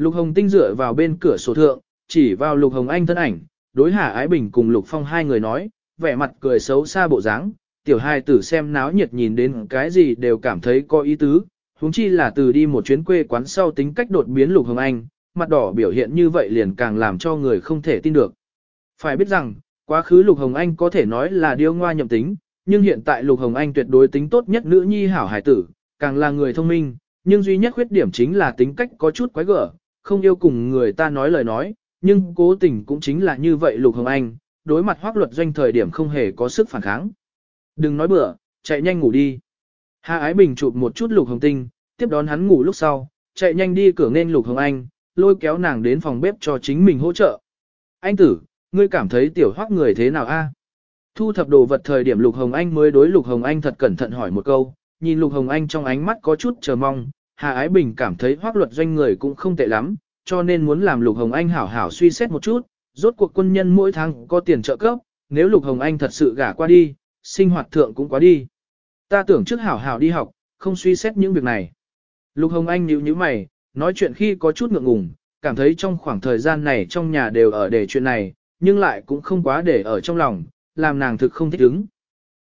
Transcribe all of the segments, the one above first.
Lục Hồng Tinh dựa vào bên cửa sổ thượng, chỉ vào Lục Hồng Anh thân ảnh, đối Hà Ái Bình cùng Lục Phong hai người nói, vẻ mặt cười xấu xa bộ dáng, tiểu hai tử xem náo nhiệt nhìn đến cái gì đều cảm thấy có ý tứ, huống chi là từ đi một chuyến quê quán sau tính cách đột biến Lục Hồng Anh, mặt đỏ biểu hiện như vậy liền càng làm cho người không thể tin được. Phải biết rằng, quá khứ Lục Hồng Anh có thể nói là điêu ngoa nhậm tính, nhưng hiện tại Lục Hồng Anh tuyệt đối tính tốt nhất nữ nhi hảo hải tử, càng là người thông minh, nhưng duy nhất khuyết điểm chính là tính cách có chút quái gở, không yêu cùng người ta nói lời nói, nhưng cố tình cũng chính là như vậy Lục Hồng Anh, đối mặt hoác luật doanh thời điểm không hề có sức phản kháng. Đừng nói bừa, chạy nhanh ngủ đi. Hà Ái Bình chụp một chút Lục Hồng Tinh, tiếp đón hắn ngủ lúc sau, chạy nhanh đi cửa nên Lục Hồng Anh, lôi kéo nàng đến phòng bếp cho chính mình hỗ trợ. Anh tử, ngươi cảm thấy tiểu hoác người thế nào a? Thu thập đồ vật thời điểm Lục Hồng Anh mới đối Lục Hồng Anh thật cẩn thận hỏi một câu, nhìn Lục Hồng Anh trong ánh mắt có chút chờ mong, Hà Ái Bình cảm thấy hoác luật doanh người cũng không tệ lắm, cho nên muốn làm Lục Hồng Anh hảo hảo suy xét một chút, rốt cuộc quân nhân mỗi tháng có tiền trợ cấp, nếu Lục Hồng Anh thật sự gả qua đi, sinh hoạt thượng cũng quá đi. Ta tưởng trước hảo hảo đi học, không suy xét những việc này. Lục Hồng Anh nhíu nhíu mày, nói chuyện khi có chút ngượng ngùng, cảm thấy trong khoảng thời gian này trong nhà đều ở để chuyện này, nhưng lại cũng không quá để ở trong lòng, làm nàng thực không thích ứng.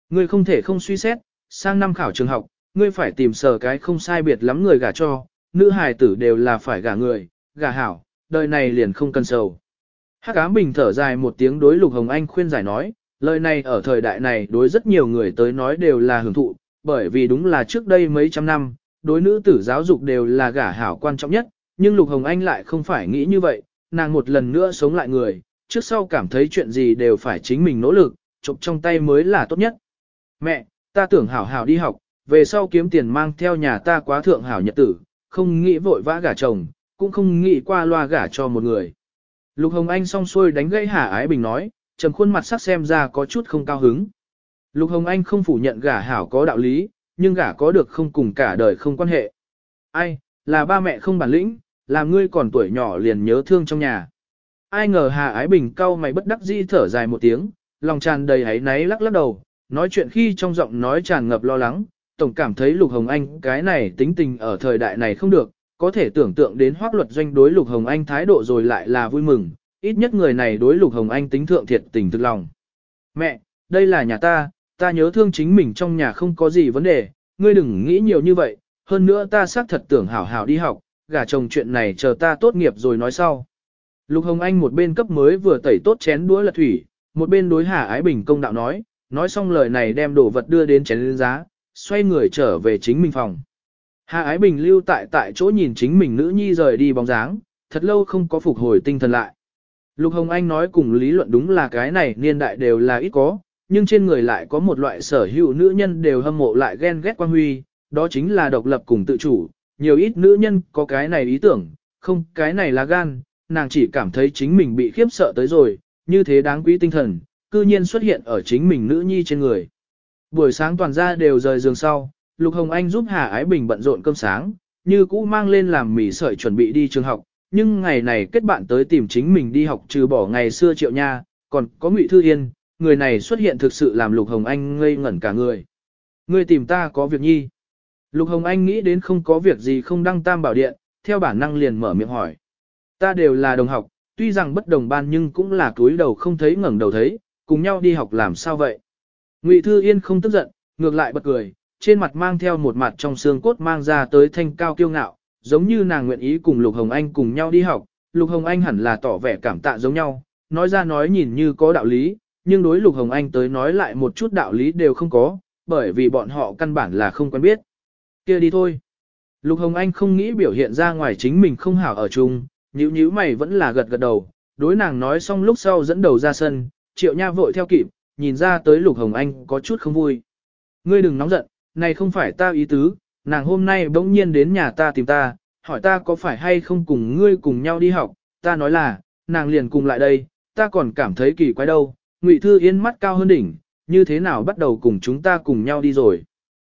Ngươi không thể không suy xét, sang năm khảo trường học, ngươi phải tìm sở cái không sai biệt lắm người gả cho, nữ hài tử đều là phải gả người, gả hảo, đời này liền không cần sầu. Hắc ám bình thở dài một tiếng đối Lục Hồng Anh khuyên giải nói, lời này ở thời đại này đối rất nhiều người tới nói đều là hưởng thụ, bởi vì đúng là trước đây mấy trăm năm, đối nữ tử giáo dục đều là gả hảo quan trọng nhất, nhưng Lục Hồng Anh lại không phải nghĩ như vậy, nàng một lần nữa sống lại người, trước sau cảm thấy chuyện gì đều phải chính mình nỗ lực, chụp trong tay mới là tốt nhất. Mẹ, ta tưởng hảo hảo đi học, về sau kiếm tiền mang theo nhà ta quá thượng hảo nhật tử, không nghĩ vội vã gả chồng, cũng không nghĩ qua loa gả cho một người. Lục Hồng Anh song xuôi đánh gãy Hà Ái Bình nói, trầm khuôn mặt sắc xem ra có chút không cao hứng. Lục Hồng Anh không phủ nhận gả hảo có đạo lý, nhưng gả có được không cùng cả đời không quan hệ. Ai, là ba mẹ không bản lĩnh, làm ngươi còn tuổi nhỏ liền nhớ thương trong nhà. Ai ngờ Hà Ái Bình cau mày bất đắc dĩ thở dài một tiếng, lòng tràn đầy hấy náy lắc lắc đầu, nói chuyện khi trong giọng nói tràn ngập lo lắng, tổng cảm thấy Lục Hồng Anh cái này tính tình ở thời đại này không được, có thể tưởng tượng đến hoác luật doanh đối Lục Hồng Anh thái độ rồi lại là vui mừng, ít nhất người này đối Lục Hồng Anh tính thượng thiệt tình thực lòng. Mẹ, đây là nhà ta, ta nhớ thương chính mình trong nhà không có gì vấn đề, ngươi đừng nghĩ nhiều như vậy, hơn nữa ta xác thật tưởng hảo hảo đi học, gả chồng chuyện này chờ ta tốt nghiệp rồi nói sau. Lục Hồng Anh một bên cấp mới vừa tẩy tốt chén đũa lật thủy, một bên đối Hà Ái Bình công đạo nói, nói xong lời này đem đồ vật đưa đến chén lên giá, xoay người trở về chính mình phòng. Hà Ái Bình lưu tại tại chỗ nhìn chính mình nữ nhi rời đi bóng dáng, thật lâu không có phục hồi tinh thần lại. Lục Hồng Anh nói cùng lý luận đúng là cái này niên đại đều là ít có, nhưng trên người lại có một loại sở hữu nữ nhân đều hâm mộ lại ghen ghét quan huy, đó chính là độc lập cùng tự chủ. Nhiều ít nữ nhân có cái này ý tưởng, không cái này là gan, nàng chỉ cảm thấy chính mình bị khiếp sợ tới rồi, như thế đáng quý tinh thần, cư nhiên xuất hiện ở chính mình nữ nhi trên người. Buổi sáng toàn gia đều rời giường sau, Lục Hồng Anh giúp Hà Ái Bình bận rộn cơm sáng, như cũ mang lên làm mì sợi chuẩn bị đi trường học, nhưng ngày này kết bạn tới tìm chính mình đi học trừ bỏ ngày xưa triệu nha, còn có Ngụy Thư Yên, người này xuất hiện thực sự làm Lục Hồng Anh ngây ngẩn cả người. Người tìm ta có việc nhi. Lục Hồng Anh nghĩ đến không có việc gì không đăng tam bảo điện, theo bản năng liền mở miệng hỏi. Ta đều là đồng học, tuy rằng bất đồng ban nhưng cũng là túi đầu không thấy ngẩng đầu thấy, cùng nhau đi học làm sao vậy. Ngụy Thư Yên không tức giận, ngược lại bật cười, trên mặt mang theo một mặt trong xương cốt mang ra tới thanh cao kiêu ngạo, giống như nàng nguyện ý cùng Lục Hồng Anh cùng nhau đi học, Lục Hồng Anh hẳn là tỏ vẻ cảm tạ giống nhau, nói ra nói nhìn như có đạo lý, nhưng đối Lục Hồng Anh tới nói lại một chút đạo lý đều không có, bởi vì bọn họ căn bản là không quen biết. kia đi thôi. Lục Hồng Anh không nghĩ biểu hiện ra ngoài chính mình không hảo ở chung, nhíu nhíu mày vẫn là gật gật đầu, đối nàng nói xong lúc sau dẫn đầu ra sân, triệu nha vội theo kịp, nhìn ra tới Lục Hồng Anh có chút không vui. Ngươi đừng nóng giận, này không phải ta ý tứ, nàng hôm nay bỗng nhiên đến nhà ta tìm ta, hỏi ta có phải hay không cùng ngươi cùng nhau đi học, ta nói là, nàng liền cùng lại đây, ta còn cảm thấy kỳ quái đâu, Ngụy Thư Yên mắt cao hơn đỉnh, như thế nào bắt đầu cùng chúng ta cùng nhau đi rồi.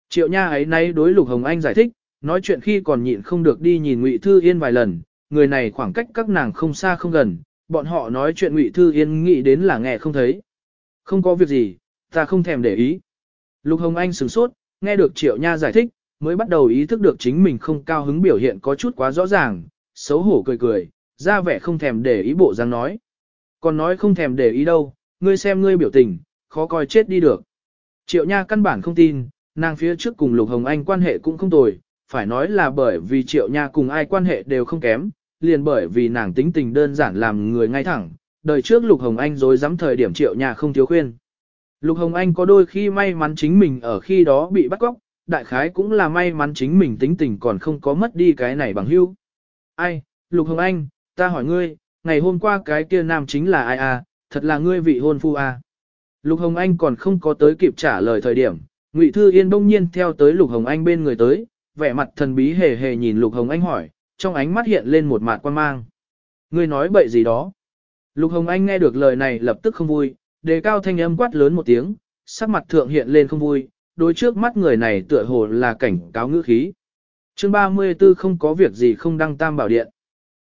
Triệu nha ấy nay đối Lục Hồng Anh giải thích, nói chuyện khi còn nhịn không được đi nhìn Ngụy Thư Yên vài lần, người này khoảng cách các nàng không xa không gần, bọn họ nói chuyện Ngụy Thư Yên nghĩ đến là nghe không thấy. Không có việc gì, ta không thèm để ý. Lục Hồng Anh sửng sốt, nghe được Triệu Nha giải thích, mới bắt đầu ý thức được chính mình không cao hứng biểu hiện có chút quá rõ ràng, xấu hổ cười cười, ra vẻ không thèm để ý bộ dáng nói. Còn nói không thèm để ý đâu, ngươi xem ngươi biểu tình, khó coi chết đi được. Triệu Nha căn bản không tin, nàng phía trước cùng Lục Hồng Anh quan hệ cũng không tồi, phải nói là bởi vì Triệu Nha cùng ai quan hệ đều không kém, liền bởi vì nàng tính tình đơn giản làm người ngay thẳng, đời trước Lục Hồng Anh dối dám thời điểm Triệu nhà không thiếu khuyên. Lục Hồng Anh có đôi khi may mắn chính mình ở khi đó bị bắt cóc, đại khái cũng là may mắn chính mình tính tình còn không có mất đi cái này bằng hữu. Ai, Lục Hồng Anh, ta hỏi ngươi, ngày hôm qua cái kia nam chính là ai à, thật là ngươi vị hôn phu à. Lục Hồng Anh còn không có tới kịp trả lời thời điểm, Ngụy Thư Yên bỗng nhiên theo tới Lục Hồng Anh bên người tới, vẻ mặt thần bí hề hề nhìn Lục Hồng Anh hỏi, trong ánh mắt hiện lên một mạt quan mang. Ngươi nói bậy gì đó? Lục Hồng Anh nghe được lời này lập tức không vui, đề cao thanh âm quát lớn một tiếng, sắc mặt thượng hiện lên không vui, đối trước mắt người này tựa hồ là cảnh cáo ngữ khí. Chương 34 không có việc gì không đăng tam bảo điện.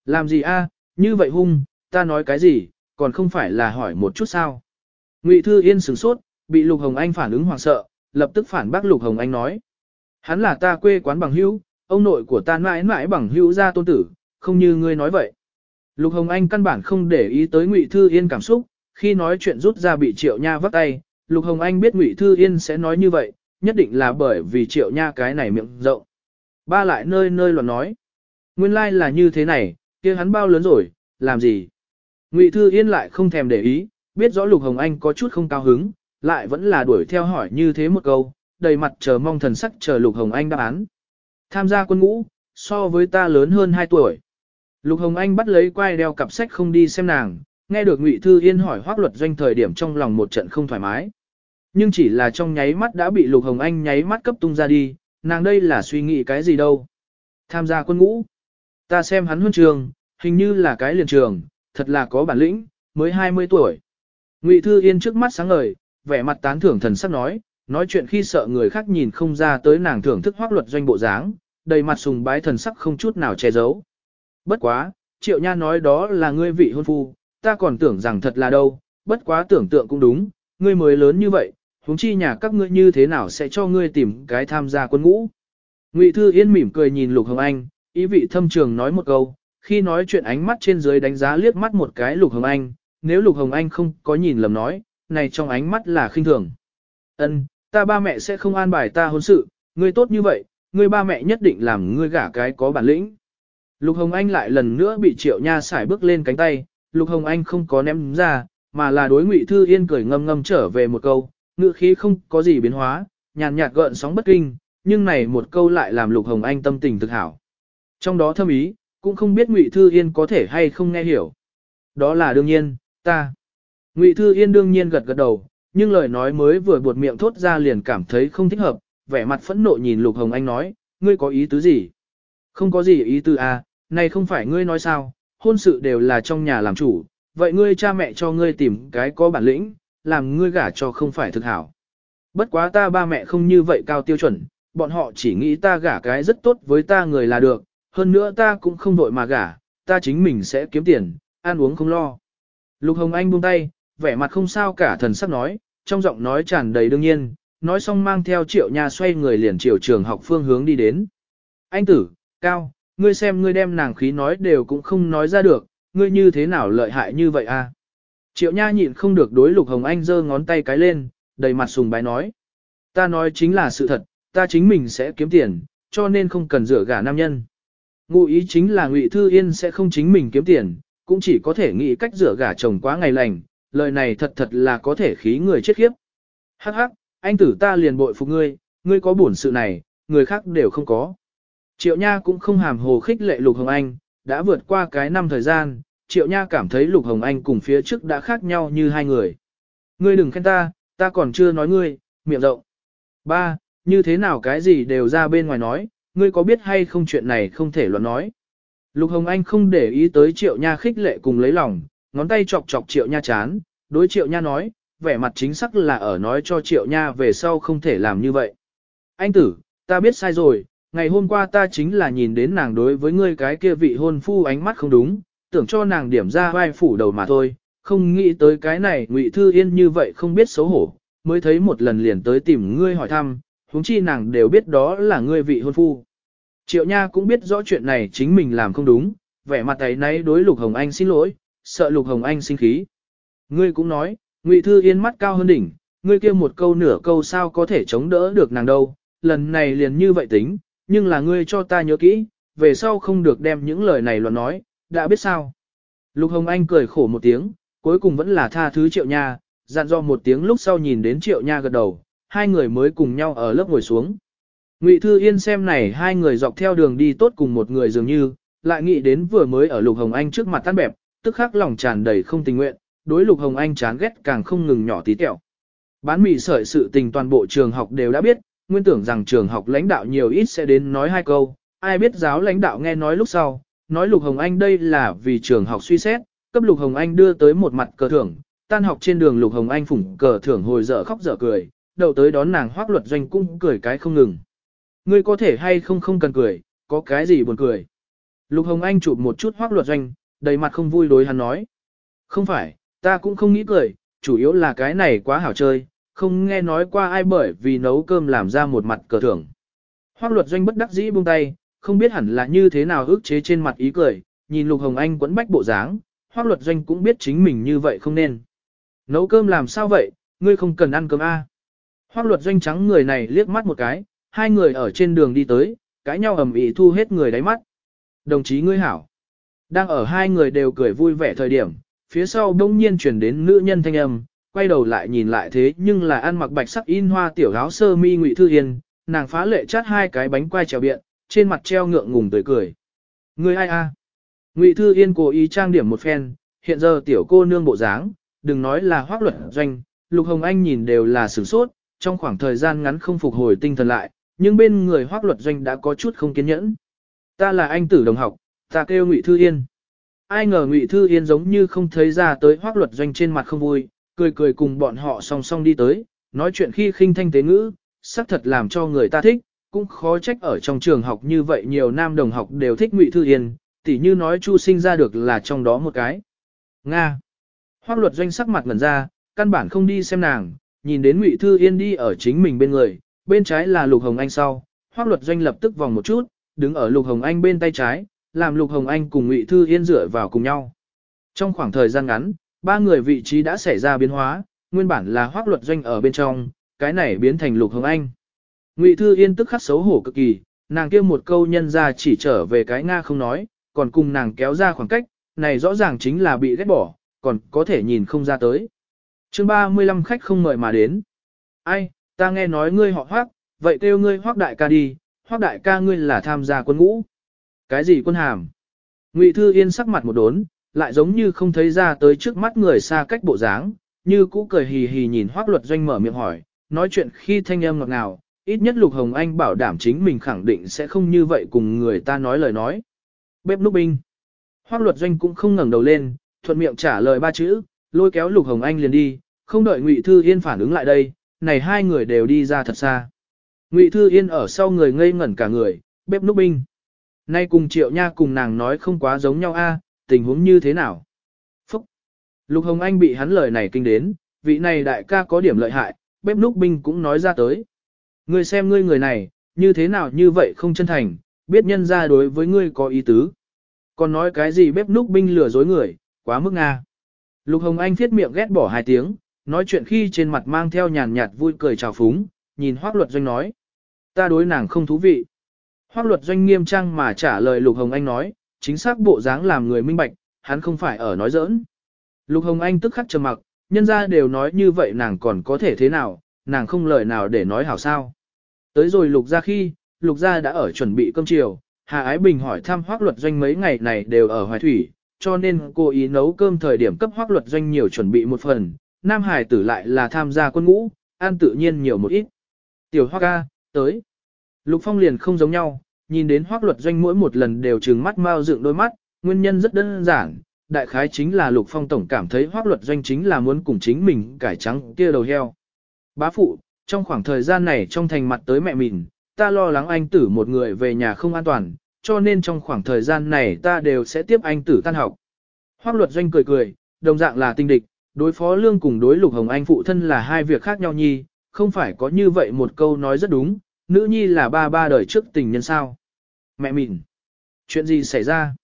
Làm gì a? như vậy hung, ta nói cái gì, còn không phải là hỏi một chút sao. Ngụy Thư Yên sửng sốt, bị Lục Hồng Anh phản ứng hoảng sợ, lập tức phản bác Lục Hồng Anh nói. Hắn là ta quê quán bằng hữu, ông nội của ta mãi mãi bằng hữu gia tôn tử, không như ngươi nói vậy. Lục Hồng Anh căn bản không để ý tới Ngụy Thư Yên cảm xúc, khi nói chuyện rút ra bị Triệu Nha vắt tay, Lục Hồng Anh biết Ngụy Thư Yên sẽ nói như vậy, nhất định là bởi vì Triệu Nha cái này miệng rộng. Ba lại nơi nơi loạn nói. Nguyên lai like là như thế này, kia hắn bao lớn rồi, làm gì? Ngụy Thư Yên lại không thèm để ý, biết rõ Lục Hồng Anh có chút không cao hứng, lại vẫn là đuổi theo hỏi như thế một câu, đầy mặt chờ mong thần sắc chờ Lục Hồng Anh đáp án. Tham gia quân ngũ, so với ta lớn hơn 2 tuổi. Lục Hồng Anh bắt lấy quai đeo cặp sách không đi xem nàng, nghe được Ngụy Thư Yên hỏi hoác luật doanh thời điểm trong lòng một trận không thoải mái. Nhưng chỉ là trong nháy mắt đã bị Lục Hồng Anh nháy mắt cấp tung ra đi, nàng đây là suy nghĩ cái gì đâu. Tham gia quân ngũ. Ta xem hắn huân trường, hình như là cái liền trường, thật là có bản lĩnh, mới 20 tuổi. Ngụy Thư Yên trước mắt sáng ngời, vẻ mặt tán thưởng thần sắc nói, nói chuyện khi sợ người khác nhìn không ra tới nàng thưởng thức hoác luật doanh bộ dáng, đầy mặt sùng bái thần sắc không chút nào che giấu. Bất quá, triệu nha nói đó là ngươi vị hôn phu, ta còn tưởng rằng thật là đâu, bất quá tưởng tượng cũng đúng, ngươi mới lớn như vậy, huống chi nhà các ngươi như thế nào sẽ cho ngươi tìm cái tham gia quân ngũ. Ngụy Thư Yên mỉm cười nhìn Lục Hồng Anh, ý vị thâm trường nói một câu, khi nói chuyện ánh mắt trên dưới đánh giá liếc mắt một cái Lục Hồng Anh, nếu Lục Hồng Anh không có nhìn lầm nói, này trong ánh mắt là khinh thường. Ân, ta ba mẹ sẽ không an bài ta hôn sự, ngươi tốt như vậy, ngươi ba mẹ nhất định làm ngươi gả cái có bản lĩnh. Lục Hồng Anh lại lần nữa bị Triệu Nha xài bước lên cánh tay, Lục Hồng Anh không có ném ra, mà là đối Ngụy Thư Yên cười ngâm ngâm trở về một câu, ngữ khí không có gì biến hóa, nhàn nhạt gợn sóng bất kinh, nhưng này một câu lại làm Lục Hồng Anh tâm tình thực hảo. Trong đó thâm ý, cũng không biết Ngụy Thư Yên có thể hay không nghe hiểu. Đó là đương nhiên, ta. Ngụy Thư Yên đương nhiên gật gật đầu, nhưng lời nói mới vừa buột miệng thốt ra liền cảm thấy không thích hợp, vẻ mặt phẫn nộ nhìn Lục Hồng Anh nói, ngươi có ý tứ gì? Không có gì ý tứ à, này không phải ngươi nói sao, hôn sự đều là trong nhà làm chủ, vậy ngươi cha mẹ cho ngươi tìm cái có bản lĩnh, làm ngươi gả cho không phải thực hảo. Bất quá ta ba mẹ không như vậy cao tiêu chuẩn, bọn họ chỉ nghĩ ta gả cái rất tốt với ta người là được, hơn nữa ta cũng không vội mà gả, ta chính mình sẽ kiếm tiền, ăn uống không lo. Lục Hồng Anh buông tay, vẻ mặt không sao cả thần sắc nói, trong giọng nói tràn đầy đương nhiên, nói xong mang theo triệu nha xoay người liền chiều trường học phương hướng đi đến. Anh tử, cao, ngươi xem ngươi đem nàng khí nói đều cũng không nói ra được, ngươi như thế nào lợi hại như vậy à? Triệu nha nhịn không được đối lục hồng anh giơ ngón tay cái lên, đầy mặt sùng bái nói. Ta nói chính là sự thật, ta chính mình sẽ kiếm tiền, cho nên không cần rửa gả nam nhân. Ngụ ý chính là Ngụy Thư Yên sẽ không chính mình kiếm tiền, cũng chỉ có thể nghĩ cách rửa gả chồng quá ngày lành, lời này thật thật là có thể khí người chết khiếp. Hắc hắc, anh tử ta liền bội phục ngươi, ngươi có bổn sự này, người khác đều không có. Triệu Nha cũng không hàm hồ khích lệ Lục Hồng Anh, đã vượt qua cái năm thời gian, Triệu Nha cảm thấy Lục Hồng Anh cùng phía trước đã khác nhau như hai người. Ngươi đừng khen ta, ta còn chưa nói ngươi, miệng rộng. Ba, như thế nào cái gì đều ra bên ngoài nói, ngươi có biết hay không chuyện này không thể luận nói. Lục Hồng Anh không để ý tới Triệu Nha khích lệ cùng lấy lòng, ngón tay chọc chọc Triệu Nha chán, đối Triệu Nha nói, vẻ mặt chính xác là ở nói cho Triệu Nha về sau không thể làm như vậy. Anh tử, ta biết sai rồi, ngày hôm qua ta chính là nhìn đến nàng đối với ngươi cái kia vị hôn phu ánh mắt không đúng, tưởng cho nàng điểm ra vai phủ đầu mà thôi, không nghĩ tới cái này Ngụy Thư Yên như vậy không biết xấu hổ, mới thấy một lần liền tới tìm ngươi hỏi thăm, huống chi nàng đều biết đó là ngươi vị hôn phu. Triệu Nha cũng biết rõ chuyện này chính mình làm không đúng, vẻ mặt ấy nấy đối Lục Hồng Anh xin lỗi, sợ Lục Hồng Anh sinh khí. Ngươi cũng nói, Ngụy Thư Yên mắt cao hơn đỉnh, ngươi kia một câu nửa câu sao có thể chống đỡ được nàng đâu, lần này liền như vậy tính, nhưng là ngươi cho ta nhớ kỹ, về sau không được đem những lời này luận nói, đã biết sao. Lục Hồng Anh cười khổ một tiếng, cuối cùng vẫn là tha thứ triệu nha, dặn do một tiếng lúc sau nhìn đến triệu nha gật đầu, hai người mới cùng nhau ở lớp ngồi xuống. Ngụy Thư Yên xem này hai người dọc theo đường đi tốt cùng một người dường như, lại nghĩ đến vừa mới ở Lục Hồng Anh trước mặt tan bẹp, tức khắc lòng tràn đầy không tình nguyện, đối Lục Hồng Anh chán ghét càng không ngừng nhỏ tí tẹo. Bán mì sợi sự tình toàn bộ trường học đều đã biết, nguyên tưởng rằng trường học lãnh đạo nhiều ít sẽ đến nói hai câu, ai biết giáo lãnh đạo nghe nói lúc sau, nói Lục Hồng Anh đây là vì trường học suy xét, cấp Lục Hồng Anh đưa tới một mặt cờ thưởng, tan học trên đường Lục Hồng Anh phủng cờ thưởng hồi dở khóc dở cười, đầu tới đón nàng hoác luật doanh cung cười cái không ngừng. Ngươi có thể hay không không cần cười, có cái gì buồn cười. Lục Hồng Anh chụp một chút hoác luật doanh, đầy mặt không vui đối hắn nói. Không phải, ta cũng không nghĩ cười, chủ yếu là cái này quá hảo chơi, không nghe nói qua ai bởi vì nấu cơm làm ra một mặt cờ thưởng. Hoác luật doanh bất đắc dĩ buông tay, không biết hẳn là như thế nào ức chế trên mặt ý cười, nhìn Lục Hồng Anh quấn bách bộ dáng, hoác luật doanh cũng biết chính mình như vậy không nên. Nấu cơm làm sao vậy, ngươi không cần ăn cơm a à. Hoác luật doanh trắng người này liếc mắt một cái, hai người ở trên đường đi tới, cãi nhau ầm ĩ thu hết người đáy mắt. Đồng chí ngươi hảo. Đang ở hai người đều cười vui vẻ thời điểm, phía sau đông nhiên chuyển đến nữ nhân thanh âm, quay đầu lại nhìn lại thế nhưng là ăn mặc bạch sắc in hoa tiểu áo sơ mi ngụy thư yên, nàng phá lệ chát hai cái bánh quai trèo biện, trên mặt treo ngượng ngùng tươi cười. người ai a? Ngụy thư yên cố ý trang điểm một phen, hiện giờ tiểu cô nương bộ dáng, đừng nói là hoác luật doanh, lục hồng anh nhìn đều là sửng sốt, trong khoảng thời gian ngắn không phục hồi tinh thần lại, nhưng bên người hoác luật doanh đã có chút không kiên nhẫn. Ta là anh tử đồng học, ta kêu Ngụy Thư Yên. Ai ngờ Ngụy Thư Yên giống như không thấy ra tới hoác luật doanh trên mặt không vui, cười cười cùng bọn họ song song đi tới, nói chuyện khi khinh thanh tế ngữ, xác thật làm cho người ta thích, cũng khó trách ở trong trường học như vậy nhiều nam đồng học đều thích Ngụy Thư Yên, tỉ như nói Chu sinh ra được là trong đó một cái. Nga. Hoác luật doanh sắc mặt ngẩn ra, căn bản không đi xem nàng, nhìn đến Ngụy Thư Yên đi ở chính mình bên người, bên trái là Lục Hồng Anh sau, Hoắc Luật Doanh lập tức vòng một chút, đứng ở Lục Hồng Anh bên tay trái, làm Lục Hồng Anh cùng Ngụy Thư Yên dựa vào cùng nhau. Trong khoảng thời gian ngắn, ba người vị trí đã xảy ra biến hóa, nguyên bản là Hoắc Luật Doanh ở bên trong, cái này biến thành Lục Hồng Anh. Ngụy Thư Yên tức khắc xấu hổ cực kỳ, nàng kia một câu nhân ra chỉ trở về cái Nga không nói, còn cùng nàng kéo ra khoảng cách, này rõ ràng chính là bị ghét bỏ, còn có thể nhìn không ra tới. chương 35 khách không mời mà đến. Ai, Ta nghe nói ngươi họ hoác, vậy kêu ngươi hoác đại ca đi, hoác đại ca ngươi là tham gia quân ngũ. Cái gì quân hàm? Ngụy Thư Yên sắc mặt một đốn, lại giống như không thấy ra tới trước mắt người xa cách bộ dáng, như cũ cười hì hì nhìn hoác luật doanh mở miệng hỏi, nói chuyện khi thanh âm ngọt ngào, ít nhất Lục Hồng Anh bảo đảm chính mình khẳng định sẽ không như vậy cùng người ta nói lời nói. Bếp núc binh. Hoác luật doanh cũng không ngẩng đầu lên, thuận miệng trả lời ba chữ, lôi kéo Lục Hồng Anh liền đi, không đợi Ngụy Thư Yên phản ứng lại đây, này hai người đều đi ra thật xa. Ngụy Thư Yên ở sau người ngây ngẩn cả người, bếp núc binh. Nay cùng Triệu Nha cùng nàng nói không quá giống nhau a, tình huống như thế nào? Phúc! Lục Hồng Anh bị hắn lời này kinh đến, vị này đại ca có điểm lợi hại, bếp núc binh cũng nói ra tới. Ngươi xem ngươi người này, như thế nào như vậy không chân thành, biết nhân ra đối với ngươi có ý tứ. Còn nói cái gì bếp núc binh lừa dối người, quá mức Nga. Lục Hồng Anh thiết miệng ghét bỏ hai tiếng, nói chuyện khi trên mặt mang theo nhàn nhạt vui cười chào phúng, nhìn Hoác Luật Doanh nói. Ta đối nàng không thú vị. Hoác Luật Doanh nghiêm trang mà trả lời Lục Hồng Anh nói, chính xác bộ dáng làm người minh bạch, hắn không phải ở nói giỡn. Lục Hồng Anh tức khắc trầm mặc, nhân ra đều nói như vậy nàng còn có thể thế nào, nàng không lời nào để nói hảo sao. Tới rồi Lục ra khi, Lục ra đã ở chuẩn bị cơm chiều, Hà Ái Bình hỏi thăm Hoác Luật Doanh mấy ngày này đều ở Hoài Thủy, cho nên cô ý nấu cơm thời điểm cấp Hoác Luật Doanh nhiều chuẩn bị một phần, nam hải tử lại là tham gia quân ngũ, ăn tự nhiên nhiều một ít. Tiểu hoa ca, tới. Lục Phong liền không giống nhau, nhìn đến Hoắc Luật Doanh mỗi một lần đều trừng mắt mau dựng đôi mắt, nguyên nhân rất đơn giản, đại khái chính là Lục Phong tổng cảm thấy Hoắc Luật Doanh chính là muốn cùng chính mình cải trắng kia đầu heo. Bá phụ, trong khoảng thời gian này trong thành mặt tới mẹ mình, ta lo lắng anh tử một người về nhà không an toàn, cho nên trong khoảng thời gian này ta đều sẽ tiếp anh tử tan học. Hoắc Luật Doanh cười cười, đồng dạng là tinh địch, đối phó lương cùng đối lục hồng anh phụ thân là hai việc khác nhau nhi, không phải có như vậy một câu nói rất đúng, nữ nhi là ba ba đời trước tình nhân sao. Mẹ mìn Chuyện gì xảy ra?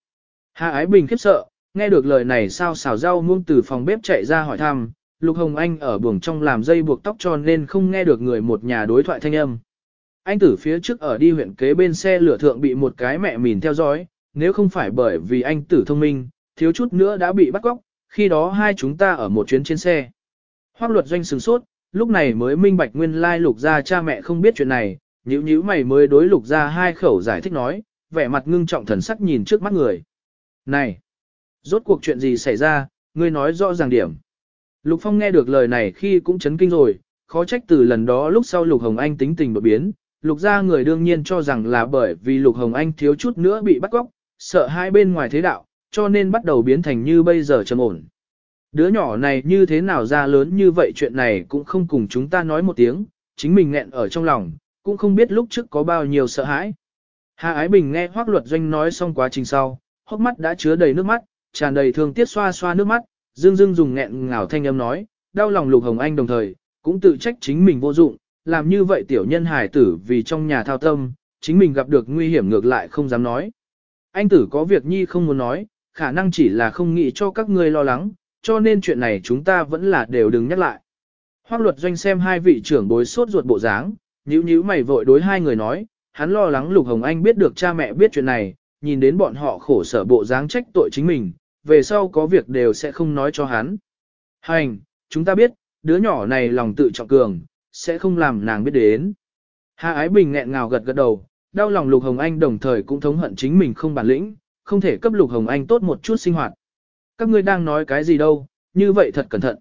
Hà Ái Bình khiếp sợ, nghe được lời này sao xào rau muông từ phòng bếp chạy ra hỏi thăm, Lục Hồng Anh ở buồng trong làm dây buộc tóc cho nên không nghe được người một nhà đối thoại thanh âm. Anh tử phía trước ở đi huyện kế bên xe lửa thượng bị một cái mẹ mìn theo dõi, nếu không phải bởi vì anh tử thông minh, thiếu chút nữa đã bị bắt cóc, khi đó hai chúng ta ở một chuyến trên xe. Hoác luật doanh sừng sốt, lúc này mới minh bạch nguyên lai lục ra cha mẹ không biết chuyện này, Nhữ nhữ mày mới đối lục ra hai khẩu giải thích nói, vẻ mặt ngưng trọng thần sắc nhìn trước mắt người. Này! Rốt cuộc chuyện gì xảy ra, ngươi nói rõ ràng điểm. Lục Phong nghe được lời này khi cũng chấn kinh rồi, khó trách từ lần đó lúc sau Lục Hồng Anh tính tình đột biến, Lục ra người đương nhiên cho rằng là bởi vì Lục Hồng Anh thiếu chút nữa bị bắt cóc, sợ hai bên ngoài thế đạo, cho nên bắt đầu biến thành như bây giờ trầm ổn. Đứa nhỏ này như thế nào ra lớn như vậy chuyện này cũng không cùng chúng ta nói một tiếng, chính mình nghẹn ở trong lòng, cũng không biết lúc trước có bao nhiêu sợ hãi. Hà Ái Bình nghe Hoác Luật Doanh nói xong quá trình sau, hốc mắt đã chứa đầy nước mắt, tràn đầy thương tiếc xoa xoa nước mắt, dương dương dùng nghẹn ngào thanh âm nói, đau lòng Lục Hồng Anh đồng thời, cũng tự trách chính mình vô dụng, làm như vậy tiểu nhân hài tử vì trong nhà thao tâm, chính mình gặp được nguy hiểm ngược lại không dám nói. Anh tử có việc nhi không muốn nói, khả năng chỉ là không nghĩ cho các ngươi lo lắng, cho nên chuyện này chúng ta vẫn là đều đừng nhắc lại. Hoác luật doanh xem hai vị trưởng bối sốt ruột bộ dáng, Nhữ nhữ mày vội đối hai người nói, hắn lo lắng Lục Hồng Anh biết được cha mẹ biết chuyện này, nhìn đến bọn họ khổ sở bộ dáng trách tội chính mình, về sau có việc đều sẽ không nói cho hắn. Hành, chúng ta biết, đứa nhỏ này lòng tự trọng cường, sẽ không làm nàng biết đến. Hà Ái Bình nghẹn ngào gật gật đầu, đau lòng Lục Hồng Anh đồng thời cũng thống hận chính mình không bản lĩnh, không thể cấp Lục Hồng Anh tốt một chút sinh hoạt. Các ngươi đang nói cái gì đâu, như vậy thật cẩn thận.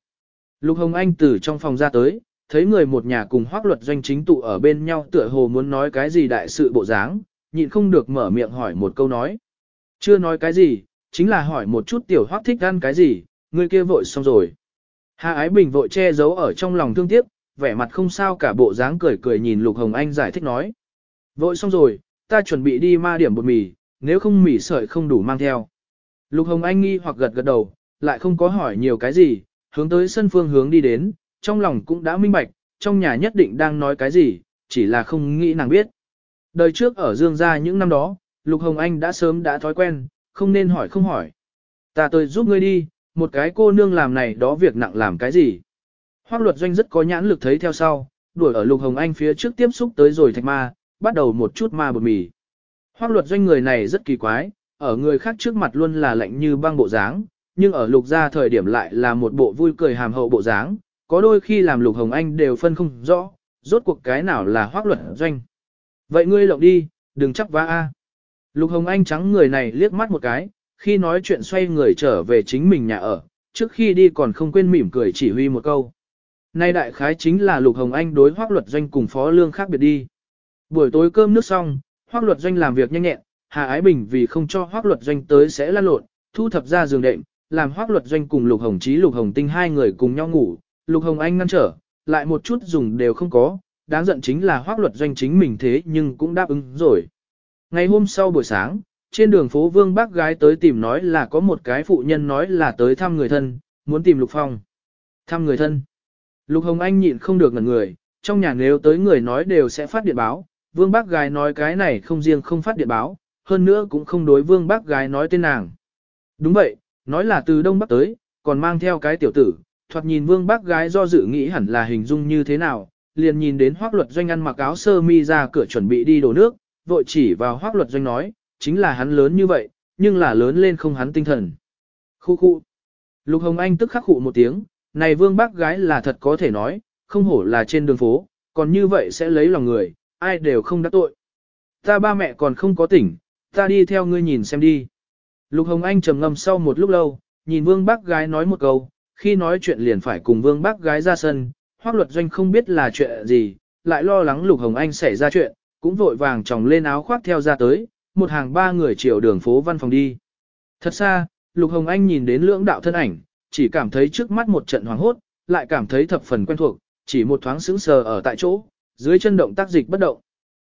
Lục Hồng Anh từ trong phòng ra tới, thấy người một nhà cùng hoác luật doanh chính tụ ở bên nhau tựa hồ muốn nói cái gì đại sự bộ dáng, nhịn không được mở miệng hỏi một câu nói. Chưa nói cái gì, chính là hỏi một chút tiểu hoác thích ăn cái gì, người kia vội xong rồi. Hà Ái Bình vội che giấu ở trong lòng thương tiếc, vẻ mặt không sao cả bộ dáng cười cười nhìn Lục Hồng Anh giải thích nói. Vội xong rồi, ta chuẩn bị đi ma điểm bột mì, nếu không mì sợi không đủ mang theo. Lục Hồng Anh nghi hoặc gật gật đầu, lại không có hỏi nhiều cái gì, hướng tới sân phương hướng đi đến, trong lòng cũng đã minh bạch, trong nhà nhất định đang nói cái gì, chỉ là không nghĩ nàng biết. Đời trước ở Dương gia những năm đó, Lục Hồng Anh đã sớm đã thói quen, không nên hỏi không hỏi. Ta tôi giúp ngươi đi, một cái cô nương làm này đó việc nặng làm cái gì. Hoác luật doanh rất có nhãn lực thấy theo sau, đuổi ở Lục Hồng Anh phía trước tiếp xúc tới rồi thạch ma, bắt đầu một chút ma bột mì. Hoác luật doanh người này rất kỳ quái, ở người khác trước mặt luôn là lạnh như băng bộ dáng, nhưng ở lục gia thời điểm lại là một bộ vui cười hàm hậu bộ dáng, có đôi khi làm lục hồng anh đều phân không rõ, rốt cuộc cái nào là hoác luật doanh. Vậy ngươi lộng đi, đừng chấp vá a. Lục hồng anh trắng người này liếc mắt một cái, khi nói chuyện xoay người trở về chính mình nhà ở, trước khi đi còn không quên mỉm cười chỉ huy một câu. Nay đại khái chính là lục hồng anh đối hoác luật doanh cùng phó lương khác biệt đi. Buổi tối cơm nước xong, hoác luật doanh làm việc nhanh nhẹn, Hà Ái Bình vì không cho hoác luật doanh tới sẽ lan lộn, thu thập ra giường đệm, làm hoác luật doanh cùng Lục Hồng Chí Lục Hồng Tinh hai người cùng nhau ngủ, Lục Hồng Anh ngăn trở, lại một chút dùng đều không có, đáng giận chính là hoác luật doanh chính mình thế nhưng cũng đáp ứng rồi. Ngày hôm sau buổi sáng, trên đường phố Vương bác gái tới tìm nói là có một cái phụ nhân nói là tới thăm người thân, muốn tìm Lục Phong. Thăm người thân. Lục Hồng Anh nhịn không được ngẩn người, trong nhà nếu tới người nói đều sẽ phát điện báo, Vương bác gái nói cái này không riêng không phát điện báo, hơn nữa cũng không đối Vương bác gái nói tên nàng. Đúng vậy, nói là từ Đông Bắc tới, còn mang theo cái tiểu tử, thoạt nhìn vương bác gái do dự nghĩ hẳn là hình dung như thế nào, liền nhìn đến hoác luật doanh ăn mặc áo sơ mi ra cửa chuẩn bị đi đổ nước, vội chỉ vào hoác luật doanh nói, chính là hắn lớn như vậy, nhưng là lớn lên không hắn tinh thần. Khu khu. Lục Hồng Anh tức khắc khụ một tiếng, này vương bác gái là thật có thể nói, không hổ là trên đường phố, còn như vậy sẽ lấy lòng người, ai đều không đắc tội. Ta ba mẹ còn không có tỉnh, ta đi theo ngươi nhìn xem đi. Lục Hồng Anh trầm ngâm sau một lúc lâu, nhìn vương bác gái nói một câu, khi nói chuyện liền phải cùng vương bác gái ra sân, hoác luật doanh không biết là chuyện gì, lại lo lắng Lục Hồng Anh xảy ra chuyện, cũng vội vàng tròng lên áo khoác theo ra tới, một hàng ba người chiều đường phố văn phòng đi. Thật xa, Lục Hồng Anh nhìn đến lưỡng đạo thân ảnh, chỉ cảm thấy trước mắt một trận hoàng hốt, lại cảm thấy thập phần quen thuộc, chỉ một thoáng sững sờ ở tại chỗ, dưới chân động tác dịch bất động.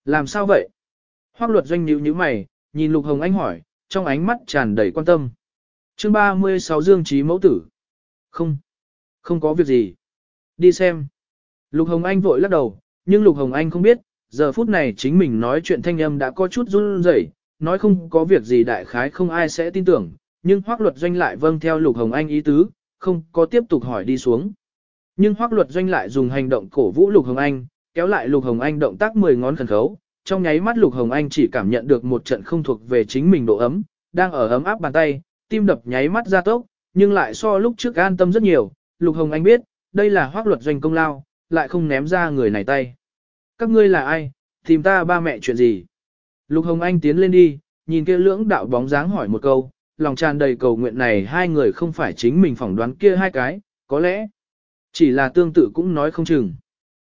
Làm sao vậy? Hoác luật doanh nhíu nhíu mày, nhìn Lục Hồng Anh hỏi, trong ánh mắt tràn đầy quan tâm. chương 36 Dương Trí Mẫu Tử. Không, không có việc gì. Đi xem. Lục Hồng Anh vội lắc đầu, nhưng Lục Hồng Anh không biết, giờ phút này chính mình nói chuyện thanh âm đã có chút run rẩy, nói không có việc gì đại khái không ai sẽ tin tưởng, nhưng Hoắc Luật Doanh lại vâng theo Lục Hồng Anh ý tứ, không có tiếp tục hỏi đi xuống. Nhưng Hoắc Luật Doanh lại dùng hành động cổ vũ Lục Hồng Anh, kéo lại Lục Hồng Anh động tác 10 ngón khẩn khấu, trong nháy mắt Lục Hồng Anh chỉ cảm nhận được một trận không thuộc về chính mình độ ấm, đang ở ấm áp bàn tay, tim đập nháy mắt ra tốc, nhưng lại so lúc trước an tâm rất nhiều, Lục Hồng Anh biết, đây là Hoắc Luật Doanh công lao, lại không ném ra người này tay. Các ngươi là ai, tìm ta ba mẹ chuyện gì? Lục Hồng Anh tiến lên đi, nhìn kia lưỡng đạo bóng dáng hỏi một câu, lòng tràn đầy cầu nguyện này hai người không phải chính mình phỏng đoán kia hai cái, có lẽ chỉ là tương tự cũng nói không chừng.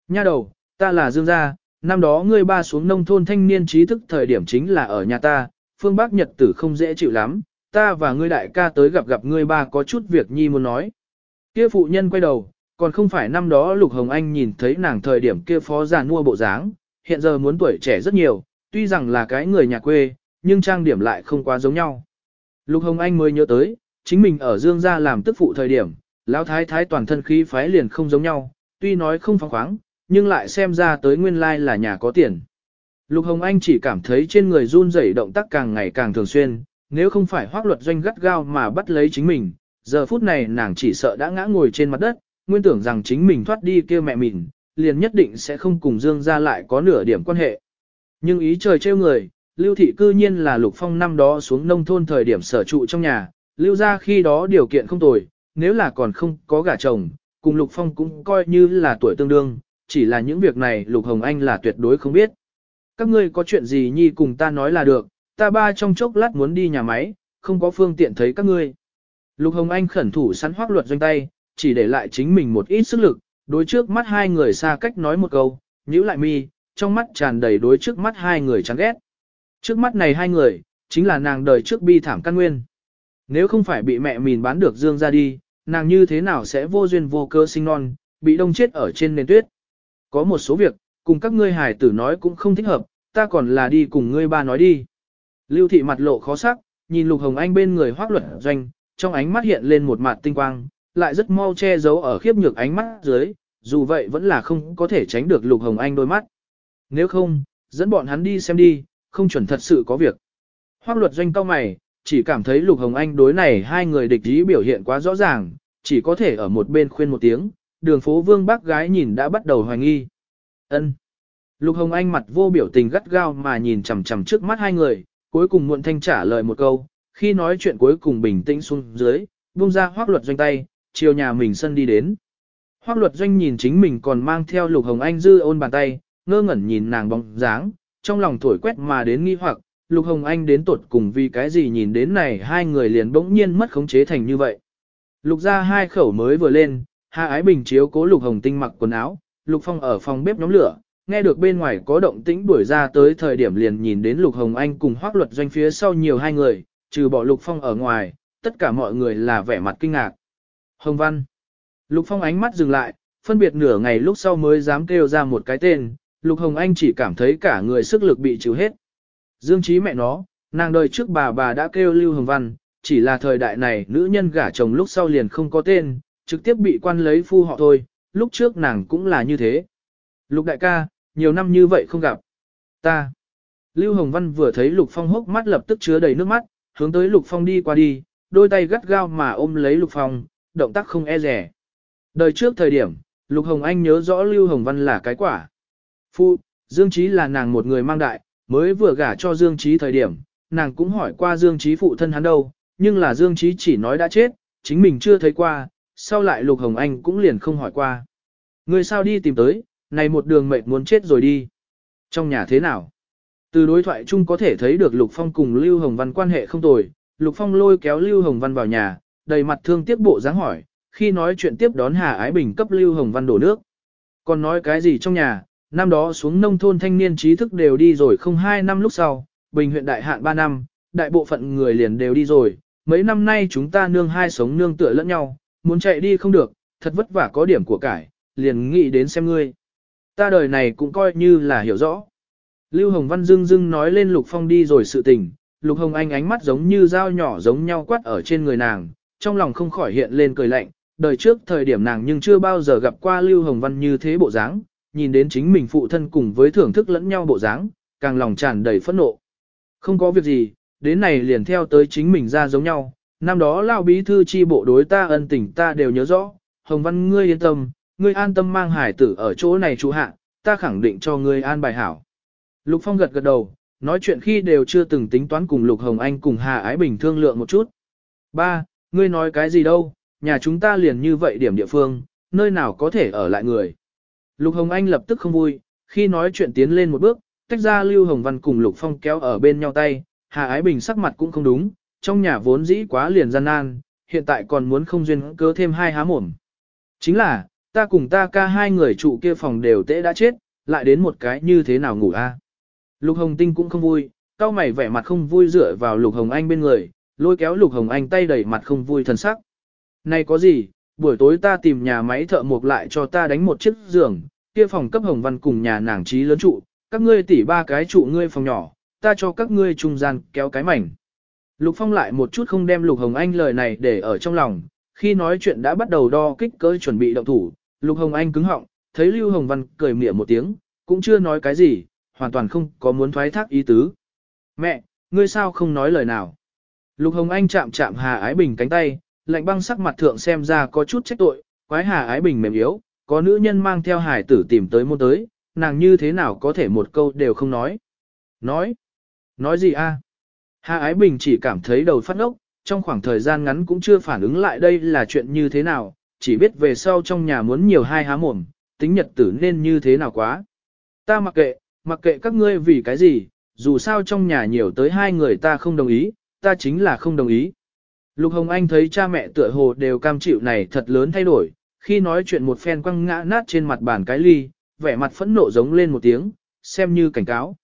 Nha đầu, ta là Dương Gia, năm đó ngươi ba xuống nông thôn thanh niên trí thức thời điểm chính là ở nhà ta, phương Bắc Nhật tử không dễ chịu lắm, ta và ngươi đại ca tới gặp gặp ngươi ba có chút việc nhi muốn nói. Kia phụ nhân quay đầu, còn không phải năm đó Lục Hồng Anh nhìn thấy nàng thời điểm kia phó già nua bộ dáng, hiện giờ muốn tuổi trẻ rất nhiều, tuy rằng là cái người nhà quê, nhưng trang điểm lại không quá giống nhau. Lục Hồng Anh mới nhớ tới, chính mình ở Dương gia làm tức phụ thời điểm, lão thái thái toàn thân khí phái liền không giống nhau, tuy nói không phóng khoáng, nhưng lại xem ra tới nguyên lai là nhà có tiền. Lục Hồng Anh chỉ cảm thấy trên người run rẩy động tác càng ngày càng thường xuyên, nếu không phải hoác luật doanh gắt gao mà bắt lấy chính mình, giờ phút này nàng chỉ sợ đã ngã ngồi trên mặt đất, nguyên tưởng rằng chính mình thoát đi kêu mẹ mình, liền nhất định sẽ không cùng Dương gia lại có nửa điểm quan hệ. Nhưng ý trời trêu người, Lưu Thị cư nhiên là Lục Phong năm đó xuống nông thôn thời điểm sở trụ trong nhà, Lưu gia khi đó điều kiện không tồi, nếu là còn không có gả chồng, cùng Lục Phong cũng coi như là tuổi tương đương, chỉ là những việc này Lục Hồng Anh là tuyệt đối không biết. Các ngươi có chuyện gì nhi cùng ta nói là được, ta ba trong chốc lát muốn đi nhà máy, không có phương tiện thấy các ngươi. Lục Hồng Anh khẩn thủ sẵn hoác luật doanh tay, chỉ để lại chính mình một ít sức lực, đối trước mắt hai người xa cách nói một câu, nhíu lại mi, trong mắt tràn đầy đối trước mắt hai người chán ghét. Trước mắt này hai người, chính là nàng đời trước bi thảm căn nguyên. Nếu không phải bị mẹ mìn bán được dương ra đi, nàng như thế nào sẽ vô duyên vô cơ sinh non, bị đông chết ở trên nền tuyết. Có một số việc, cùng các ngươi hài tử nói cũng không thích hợp, ta còn là đi cùng ngươi ba nói đi. Lưu thị mặt lộ khó sắc, nhìn Lục Hồng Anh bên người hoác luật doanh, trong ánh mắt hiện lên một mặt tinh quang, lại rất mau che giấu ở khiếp nhược ánh mắt dưới, dù vậy vẫn là không có thể tránh được Lục Hồng Anh đôi mắt. Nếu không, dẫn bọn hắn đi xem đi, không chuẩn thật sự có việc. Hoác luật doanh cao mày, chỉ cảm thấy Lục Hồng Anh đối này hai người địch ý biểu hiện quá rõ ràng, chỉ có thể ở một bên khuyên một tiếng, đường phố vương bác gái nhìn đã bắt đầu hoài nghi. ân Lục Hồng Anh mặt vô biểu tình gắt gao mà nhìn chằm chằm trước mắt hai người, cuối cùng muộn thanh trả lời một câu, khi nói chuyện cuối cùng bình tĩnh xuống dưới, buông ra hoác luật doanh tay, chiều nhà mình sân đi đến. Hoác luật doanh nhìn chính mình còn mang theo Lục Hồng Anh dư ôn bàn tay, ngơ ngẩn nhìn nàng bóng dáng, trong lòng thổi quét mà đến nghi hoặc, Lục Hồng Anh đến tột cùng vì cái gì nhìn đến này hai người liền bỗng nhiên mất khống chế thành như vậy. Lục ra hai khẩu mới vừa lên, Hà Ái Bình chiếu cố Lục Hồng Tinh mặc quần áo, Lục Phong ở phòng bếp nhóm lửa, nghe được bên ngoài có động tĩnh đuổi ra tới thời điểm liền nhìn đến Lục Hồng Anh cùng Hoác Luật Doanh phía sau nhiều hai người, trừ bỏ Lục Phong ở ngoài, tất cả mọi người là vẻ mặt kinh ngạc. Hồng Văn Lục Phong ánh mắt dừng lại, phân biệt nửa ngày lúc sau mới dám kêu ra một cái tên, Lục Hồng Anh chỉ cảm thấy cả người sức lực bị trừ hết. Dương trí mẹ nó, nàng đời trước bà bà đã kêu Lưu Hồng Văn, chỉ là thời đại này nữ nhân gả chồng lúc sau liền không có tên, trực tiếp bị quan lấy phu họ thôi, lúc trước nàng cũng là như thế. Lục đại ca, nhiều năm như vậy không gặp. Ta. Lưu Hồng Văn vừa thấy Lục Phong hốc mắt lập tức chứa đầy nước mắt, hướng tới Lục Phong đi qua đi, đôi tay gắt gao mà ôm lấy Lục Phong, động tác không e rẻ. Đời trước thời điểm, Lục Hồng Anh nhớ rõ Lưu Hồng Văn là cái quả. Phu, Dương Trí là nàng một người mang đại, mới vừa gả cho Dương Trí thời điểm, nàng cũng hỏi qua Dương Trí phụ thân hắn đâu, nhưng là Dương Trí chỉ nói đã chết, chính mình chưa thấy qua, sau lại Lục Hồng Anh cũng liền không hỏi qua. Người sao đi tìm tới, này một đường mệt muốn chết rồi đi. Trong nhà thế nào? Từ đối thoại chung có thể thấy được Lục Phong cùng Lưu Hồng Văn quan hệ không tồi, Lục Phong lôi kéo Lưu Hồng Văn vào nhà, đầy mặt thương tiếc bộ dáng hỏi, khi nói chuyện tiếp đón Hà Ái Bình cấp Lưu Hồng Văn đổ nước. Còn nói cái gì trong nhà, năm đó xuống nông thôn thanh niên trí thức đều đi rồi không hai năm lúc sau, Bình huyện đại hạn ba năm, đại bộ phận người liền đều đi rồi, mấy năm nay chúng ta nương hai sống nương tựa lẫn nhau, muốn chạy đi không được, thật vất vả có điểm của cải, liền nghĩ đến xem ngươi. Ta đời này cũng coi như là hiểu rõ. Lưu Hồng Văn dưng dưng nói lên Lục Phong đi rồi sự tình, Lục Hồng Anh ánh mắt giống như dao nhỏ giống nhau quát ở trên người nàng, trong lòng không khỏi hiện lên cười lạnh, đời trước thời điểm nàng nhưng chưa bao giờ gặp qua Lưu Hồng Văn như thế bộ dáng, nhìn đến chính mình phụ thân cùng với thưởng thức lẫn nhau bộ dáng, càng lòng tràn đầy phẫn nộ. Không có việc gì, đến này liền theo tới chính mình ra giống nhau, năm đó lao bí thư chi bộ đối ta ân tình ta đều nhớ rõ, Hồng Văn ngươi yên tâm, ngươi an tâm mang hải tử ở chỗ này chú hạ, ta khẳng định cho ngươi an bài hảo. Lục Phong gật gật đầu, nói chuyện khi đều chưa từng tính toán cùng Lục Hồng Anh cùng Hà Ái Bình thương lượng một chút. Ba, ngươi nói cái gì đâu, nhà chúng ta liền như vậy điểm địa phương, nơi nào có thể ở lại người. Lục Hồng Anh lập tức không vui, khi nói chuyện tiến lên một bước, tách ra Lưu Hồng Văn cùng Lục Phong kéo ở bên nhau tay, Hà Ái Bình sắc mặt cũng không đúng, trong nhà vốn dĩ quá liền gian nan, hiện tại còn muốn không duyên cớ thêm hai há mồm. Chính là, ta cùng ta ca hai người trụ kia phòng đều tệ đã chết, lại đến một cái như thế nào ngủ a? Lục Hồng Tinh cũng không vui, cao mày vẻ mặt không vui dựa vào Lục Hồng Anh bên người, lôi kéo Lục Hồng Anh tay đẩy mặt không vui thần sắc. Này có gì, buổi tối ta tìm nhà máy thợ mộc lại cho ta đánh một chiếc giường, kia phòng cấp Hồng Văn cùng nhà nàng trí lớn trụ, các ngươi tỉ ba cái trụ ngươi phòng nhỏ, ta cho các ngươi trung gian kéo cái mảnh. Lục Phong lại một chút không đem Lục Hồng Anh lời này để ở trong lòng, khi nói chuyện đã bắt đầu đo kích cỡ chuẩn bị động thủ, Lục Hồng Anh cứng họng, thấy Lưu Hồng Văn cười mỉa một tiếng, cũng chưa nói cái gì, hoàn toàn không có muốn thoái thác ý tứ. Mẹ, ngươi sao không nói lời nào? Lục Hồng Anh chạm chạm Hà Ái Bình cánh tay, lạnh băng sắc mặt thượng xem ra có chút trách tội, quái Hà Ái Bình mềm yếu, có nữ nhân mang theo hải tử tìm tới môn tới, nàng như thế nào có thể một câu đều không nói. Nói, nói gì a? Hà Ái Bình chỉ cảm thấy đầu phát ốc, trong khoảng thời gian ngắn cũng chưa phản ứng lại đây là chuyện như thế nào, chỉ biết về sau trong nhà muốn nhiều hai há mồm, tính nhật tử nên như thế nào quá. Ta mặc kệ, mặc kệ các ngươi vì cái gì, dù sao trong nhà nhiều tới hai người ta không đồng ý, ta chính là không đồng ý. Lục Hồng Anh thấy cha mẹ tựa hồ đều cam chịu này thật lớn thay đổi, khi nói chuyện một phen quăng ngã nát trên mặt bàn cái ly, vẻ mặt phẫn nộ giống lên một tiếng, xem như cảnh cáo.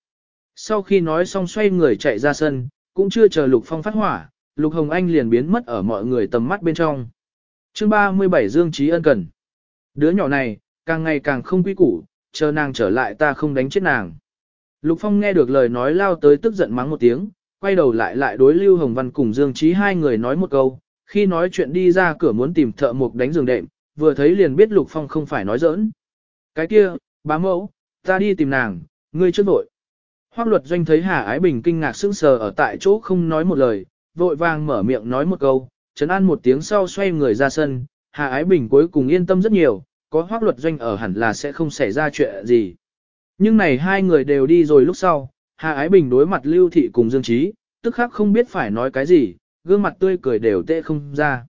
Sau khi nói xong xoay người chạy ra sân, cũng chưa chờ Lục Phong phát hỏa, Lục Hồng Anh liền biến mất ở mọi người tầm mắt bên trong chương 37 Dương Trí ân cần. Đứa nhỏ này, càng ngày càng không quy củ, chờ nàng trở lại ta không đánh chết nàng. Lục Phong nghe được lời nói lao tới tức giận mắng một tiếng, quay đầu lại lại đối Lưu Hồng Văn cùng Dương Trí hai người nói một câu, khi nói chuyện đi ra cửa muốn tìm thợ mộc đánh giường đệm, vừa thấy liền biết Lục Phong không phải nói giỡn. Cái kia, bá mẫu, ta đi tìm nàng, ngươi chưa vội. Hoác luật doanh thấy Hà Ái Bình kinh ngạc sững sờ ở tại chỗ không nói một lời, vội vàng mở miệng nói một câu, chấn an một tiếng sau xoay người ra sân, Hà Ái Bình cuối cùng yên tâm rất nhiều, có hoác luật doanh ở hẳn là sẽ không xảy ra chuyện gì. Nhưng này hai người đều đi rồi lúc sau, Hà Ái Bình đối mặt Lưu Thị cùng Dương Trí, tức khắc không biết phải nói cái gì, gương mặt tươi cười đều tệ không ra.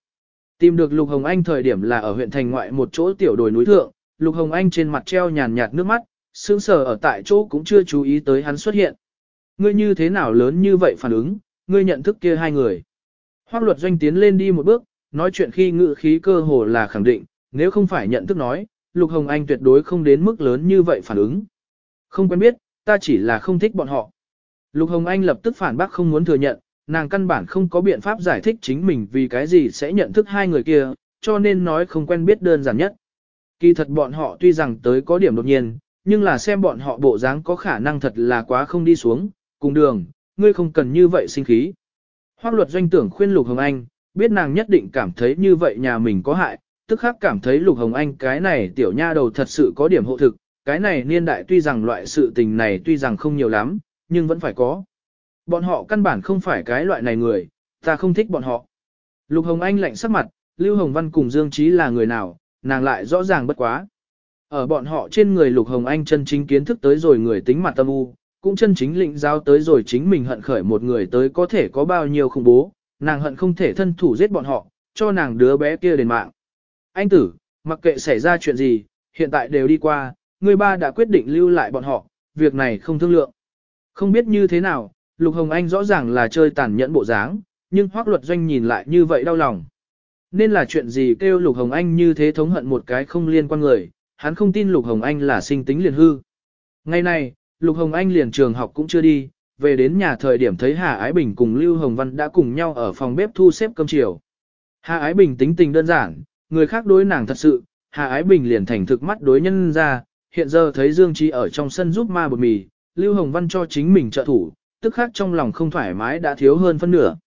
Tìm được Lục Hồng Anh thời điểm là ở huyện thành ngoại một chỗ tiểu đồi núi thượng, Lục Hồng Anh trên mặt treo nhàn nhạt nước mắt, sững sờ ở tại chỗ cũng chưa chú ý tới hắn xuất hiện. Ngươi như thế nào lớn như vậy phản ứng, ngươi nhận thức kia hai người. Hoác luật doanh tiến lên đi một bước, nói chuyện khi ngự khí cơ hồ là khẳng định, nếu không phải nhận thức nói, Lục Hồng Anh tuyệt đối không đến mức lớn như vậy phản ứng. Không quen biết, ta chỉ là không thích bọn họ. Lục Hồng Anh lập tức phản bác không muốn thừa nhận, nàng căn bản không có biện pháp giải thích chính mình vì cái gì sẽ nhận thức hai người kia, cho nên nói không quen biết đơn giản nhất. Kỳ thật bọn họ tuy rằng tới có điểm đột nhiên, nhưng là xem bọn họ bộ dáng có khả năng thật là quá không đi xuống, cùng đường, ngươi không cần như vậy sinh khí. Hoác luật doanh tưởng khuyên Lục Hồng Anh, biết nàng nhất định cảm thấy như vậy nhà mình có hại, tức khắc cảm thấy Lục Hồng Anh cái này tiểu nha đầu thật sự có điểm hộ thực, cái này niên đại tuy rằng loại sự tình này tuy rằng không nhiều lắm, nhưng vẫn phải có. Bọn họ căn bản không phải cái loại này người, ta không thích bọn họ. Lục Hồng Anh lạnh sắc mặt, Lưu Hồng Văn cùng Dương Trí là người nào, nàng lại rõ ràng bất quá. Ở bọn họ trên người Lục Hồng Anh chân chính kiến thức tới rồi người tính mặt tâm u, cũng chân chính lĩnh giao tới rồi chính mình hận khởi một người tới có thể có bao nhiêu khủng bố, nàng hận không thể thân thủ giết bọn họ, cho nàng đứa bé kia đền mạng. Anh tử, mặc kệ xảy ra chuyện gì, hiện tại đều đi qua, người ba đã quyết định lưu lại bọn họ, việc này không thương lượng. Không biết như thế nào, Lục Hồng Anh rõ ràng là chơi tàn nhẫn bộ dáng, nhưng hoác luật doanh nhìn lại như vậy đau lòng. Nên là chuyện gì kêu Lục Hồng Anh như thế thống hận một cái không liên quan người, hắn không tin Lục Hồng Anh là sinh tính liền hư. Ngày này, Lục Hồng Anh liền trường học cũng chưa đi, về đến nhà thời điểm thấy Hà Ái Bình cùng Lưu Hồng Văn đã cùng nhau ở phòng bếp thu xếp cơm chiều. Hà Ái Bình tính tình đơn giản, người khác đối nàng thật sự, Hà Ái Bình liền thành thực mắt đối nhân ra, hiện giờ thấy Dương Trí ở trong sân giúp ma bột mì, Lưu Hồng Văn cho chính mình trợ thủ, tức khác trong lòng không thoải mái đã thiếu hơn phân nửa.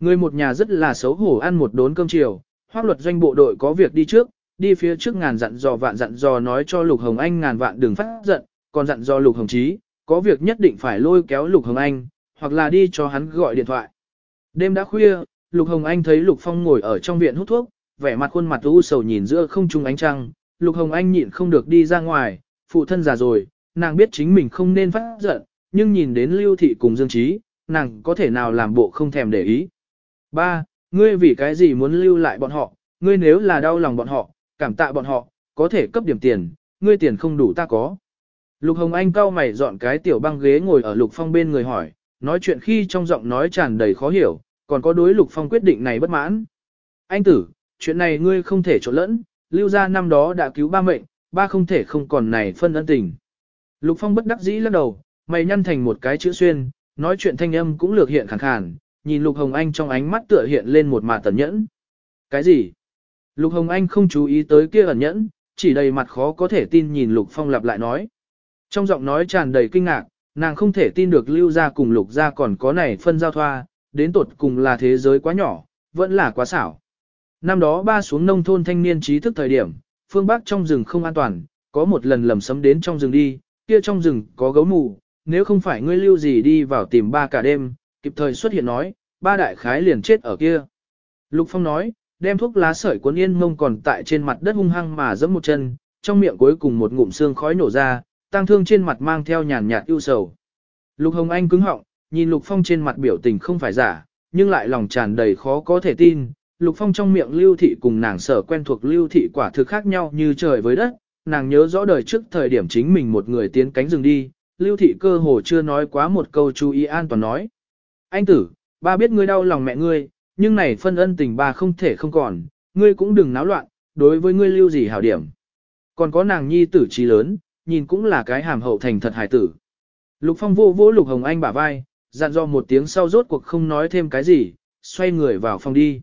Người một nhà rất là xấu hổ ăn một đốn cơm chiều, hoác luật doanh bộ đội có việc đi trước, đi phía trước ngàn dặn dò vạn dặn dò nói cho Lục Hồng Anh ngàn vạn đừng phát giận, còn dặn do Lục Hồng Chí, có việc nhất định phải lôi kéo Lục Hồng Anh, hoặc là đi cho hắn gọi điện thoại. Đêm đã khuya, Lục Hồng Anh thấy Lục Phong ngồi ở trong viện hút thuốc, vẻ mặt khuôn mặt u sầu nhìn giữa không trung ánh trăng, Lục Hồng Anh nhịn không được đi ra ngoài, phụ thân già rồi, nàng biết chính mình không nên phát giận, nhưng nhìn đến Lưu Thị cùng Dương Trí, nàng có thể nào làm bộ không thèm để ý. Ba, ngươi vì cái gì muốn lưu lại bọn họ, ngươi nếu là đau lòng bọn họ, cảm tạ bọn họ, có thể cấp điểm tiền, ngươi tiền không đủ ta có. Lục Hồng Anh cau mày dọn cái tiểu băng ghế ngồi ở Lục Phong bên người hỏi, nói chuyện khi trong giọng nói tràn đầy khó hiểu, còn có đối Lục Phong quyết định này bất mãn. Anh tử, chuyện này ngươi không thể trộn lẫn, lưu ra năm đó đã cứu ba mệnh, ba không thể không còn này phân ân tình. Lục Phong bất đắc dĩ lắc đầu, mày nhăn thành một cái chữ xuyên, nói chuyện thanh âm cũng lược hiện khàn khàn, nhìn Lục Hồng Anh trong ánh mắt tựa hiện lên một mà tẩn nhẫn. Cái gì? Lục Hồng Anh không chú ý tới kia ẩn nhẫn, chỉ đầy mặt khó có thể tin nhìn Lục Phong lặp lại nói. Trong giọng nói tràn đầy kinh ngạc, nàng không thể tin được lưu ra cùng Lục ra còn có này phân giao thoa, đến tột cùng là thế giới quá nhỏ, vẫn là quá xảo. Năm đó ba xuống nông thôn thanh niên trí thức thời điểm, phương Bắc trong rừng không an toàn, có một lần lầm sấm đến trong rừng đi, kia trong rừng có gấu mù, nếu không phải ngươi lưu gì đi vào tìm ba cả đêm, kịp thời xuất hiện nói, ba đại khái liền chết ở kia. Lục Phong nói, đem thuốc lá sợi cuốn yên mông còn tại trên mặt đất hung hăng mà giẫm một chân, trong miệng cuối cùng một ngụm xương khói nổ ra, tang thương trên mặt mang theo nhàn nhạt ưu sầu. Lục Hồng Anh cứng họng, nhìn Lục Phong trên mặt biểu tình không phải giả, nhưng lại lòng tràn đầy khó có thể tin. Lục Phong trong miệng lưu thị cùng nàng sở quen thuộc lưu thị quả thực khác nhau như trời với đất, nàng nhớ rõ đời trước thời điểm chính mình một người tiến cánh rừng đi, lưu thị cơ hồ chưa nói quá một câu chú ý an toàn nói. Anh tử, ba biết ngươi đau lòng mẹ ngươi, nhưng này phân ân tình ba không thể không còn, ngươi cũng đừng náo loạn, đối với ngươi lưu gì hảo điểm. Còn có nàng nhi tử trí lớn, nhìn cũng là cái hàm hậu thành thật hải tử. Lục Phong vô vỗ Lục Hồng Anh bả vai, dặn dò một tiếng sau rốt cuộc không nói thêm cái gì, xoay người vào phòng đi.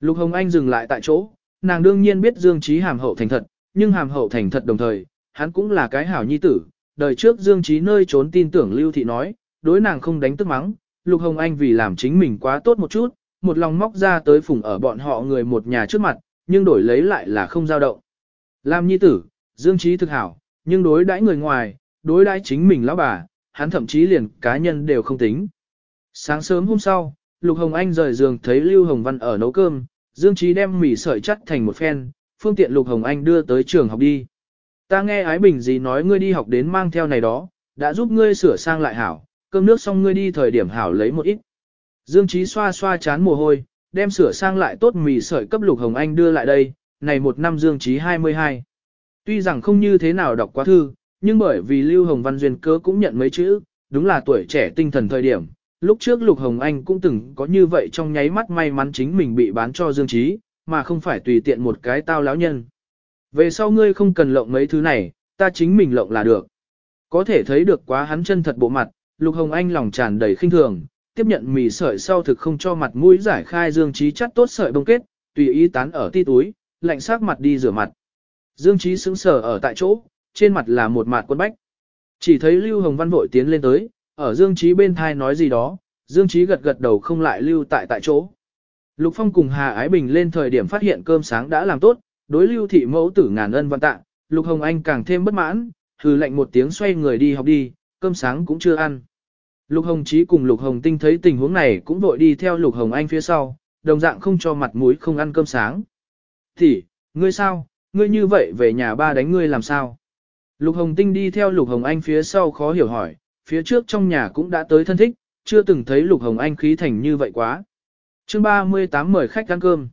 Lục Hồng Anh dừng lại tại chỗ, nàng đương nhiên biết Dương Trí hàm hậu thành thật, nhưng hàm hậu thành thật đồng thời, hắn cũng là cái hảo nhi tử. Đời trước Dương Trí nơi trốn tin tưởng Lưu Thị nói, đối nàng không đánh tức mắng, Lục Hồng Anh vì làm chính mình quá tốt một chút, một lòng móc ra tới phùng ở bọn họ người một nhà trước mặt, nhưng đổi lấy lại là không dao động. Làm nhi tử, Dương Trí thực hảo, nhưng đối đãi người ngoài, đối đãi chính mình lão bà, hắn thậm chí liền cá nhân đều không tính. Sáng sớm hôm sau, Lục Hồng Anh rời giường thấy Lưu Hồng Văn ở nấu cơm, Dương Trí đem mì sợi chắt thành một phen, phương tiện Lục Hồng Anh đưa tới trường học đi. Ta nghe Ái Bình gì nói ngươi đi học đến mang theo này đó, đã giúp ngươi sửa sang lại hảo, cơm nước xong ngươi đi thời điểm hảo lấy một ít. Dương Trí xoa xoa chán mồ hôi, đem sửa sang lại tốt mì sợi cấp Lục Hồng Anh đưa lại đây, này một năm Dương Trí 22. Tuy rằng không như thế nào đọc quá thư, nhưng bởi vì Lưu Hồng Văn duyên cớ cũng nhận mấy chữ, đúng là tuổi trẻ tinh thần thời điểm. Lúc trước Lục Hồng Anh cũng từng có như vậy trong nháy mắt may mắn chính mình bị bán cho Dương Trí, mà không phải tùy tiện một cái tao lão nhân. Về sau ngươi không cần lộng mấy thứ này, ta chính mình lộng là được. Có thể thấy được quá hắn chân thật bộ mặt, Lục Hồng Anh lòng tràn đầy khinh thường, tiếp nhận mì sợi sau thực không cho mặt mũi giải khai Dương Trí chắt tốt sợi bông kết, tùy ý tán ở ti túi, lạnh sắc mặt đi rửa mặt. Dương Chí sững sờ ở tại chỗ, trên mặt là một mạt quân bách. Chỉ thấy Lưu Hồng Văn vội tiến lên tới, ở Dương Chí bên thai nói gì đó, Dương Chí gật gật đầu không lại lưu tại tại chỗ. Lục Phong cùng Hà Ái Bình lên thời điểm phát hiện cơm sáng đã làm tốt, đối lưu thị mẫu tử ngàn ân văn tạ, Lục Hồng Anh càng thêm bất mãn, hừ lạnh một tiếng xoay người đi học đi, cơm sáng cũng chưa ăn. Lục Hồng Chí cùng Lục Hồng Tinh thấy tình huống này cũng vội đi theo Lục Hồng Anh phía sau, đồng dạng không cho mặt mũi không ăn cơm sáng. Thì, ngươi sao, ngươi như vậy về nhà ba đánh ngươi làm sao? Lục Hồng Tinh đi theo Lục Hồng Anh phía sau khó hiểu hỏi, phía trước trong nhà cũng đã tới thân thích, chưa từng thấy Lục Hồng Anh khí thành như vậy quá. chương 38 mời khách ăn cơm.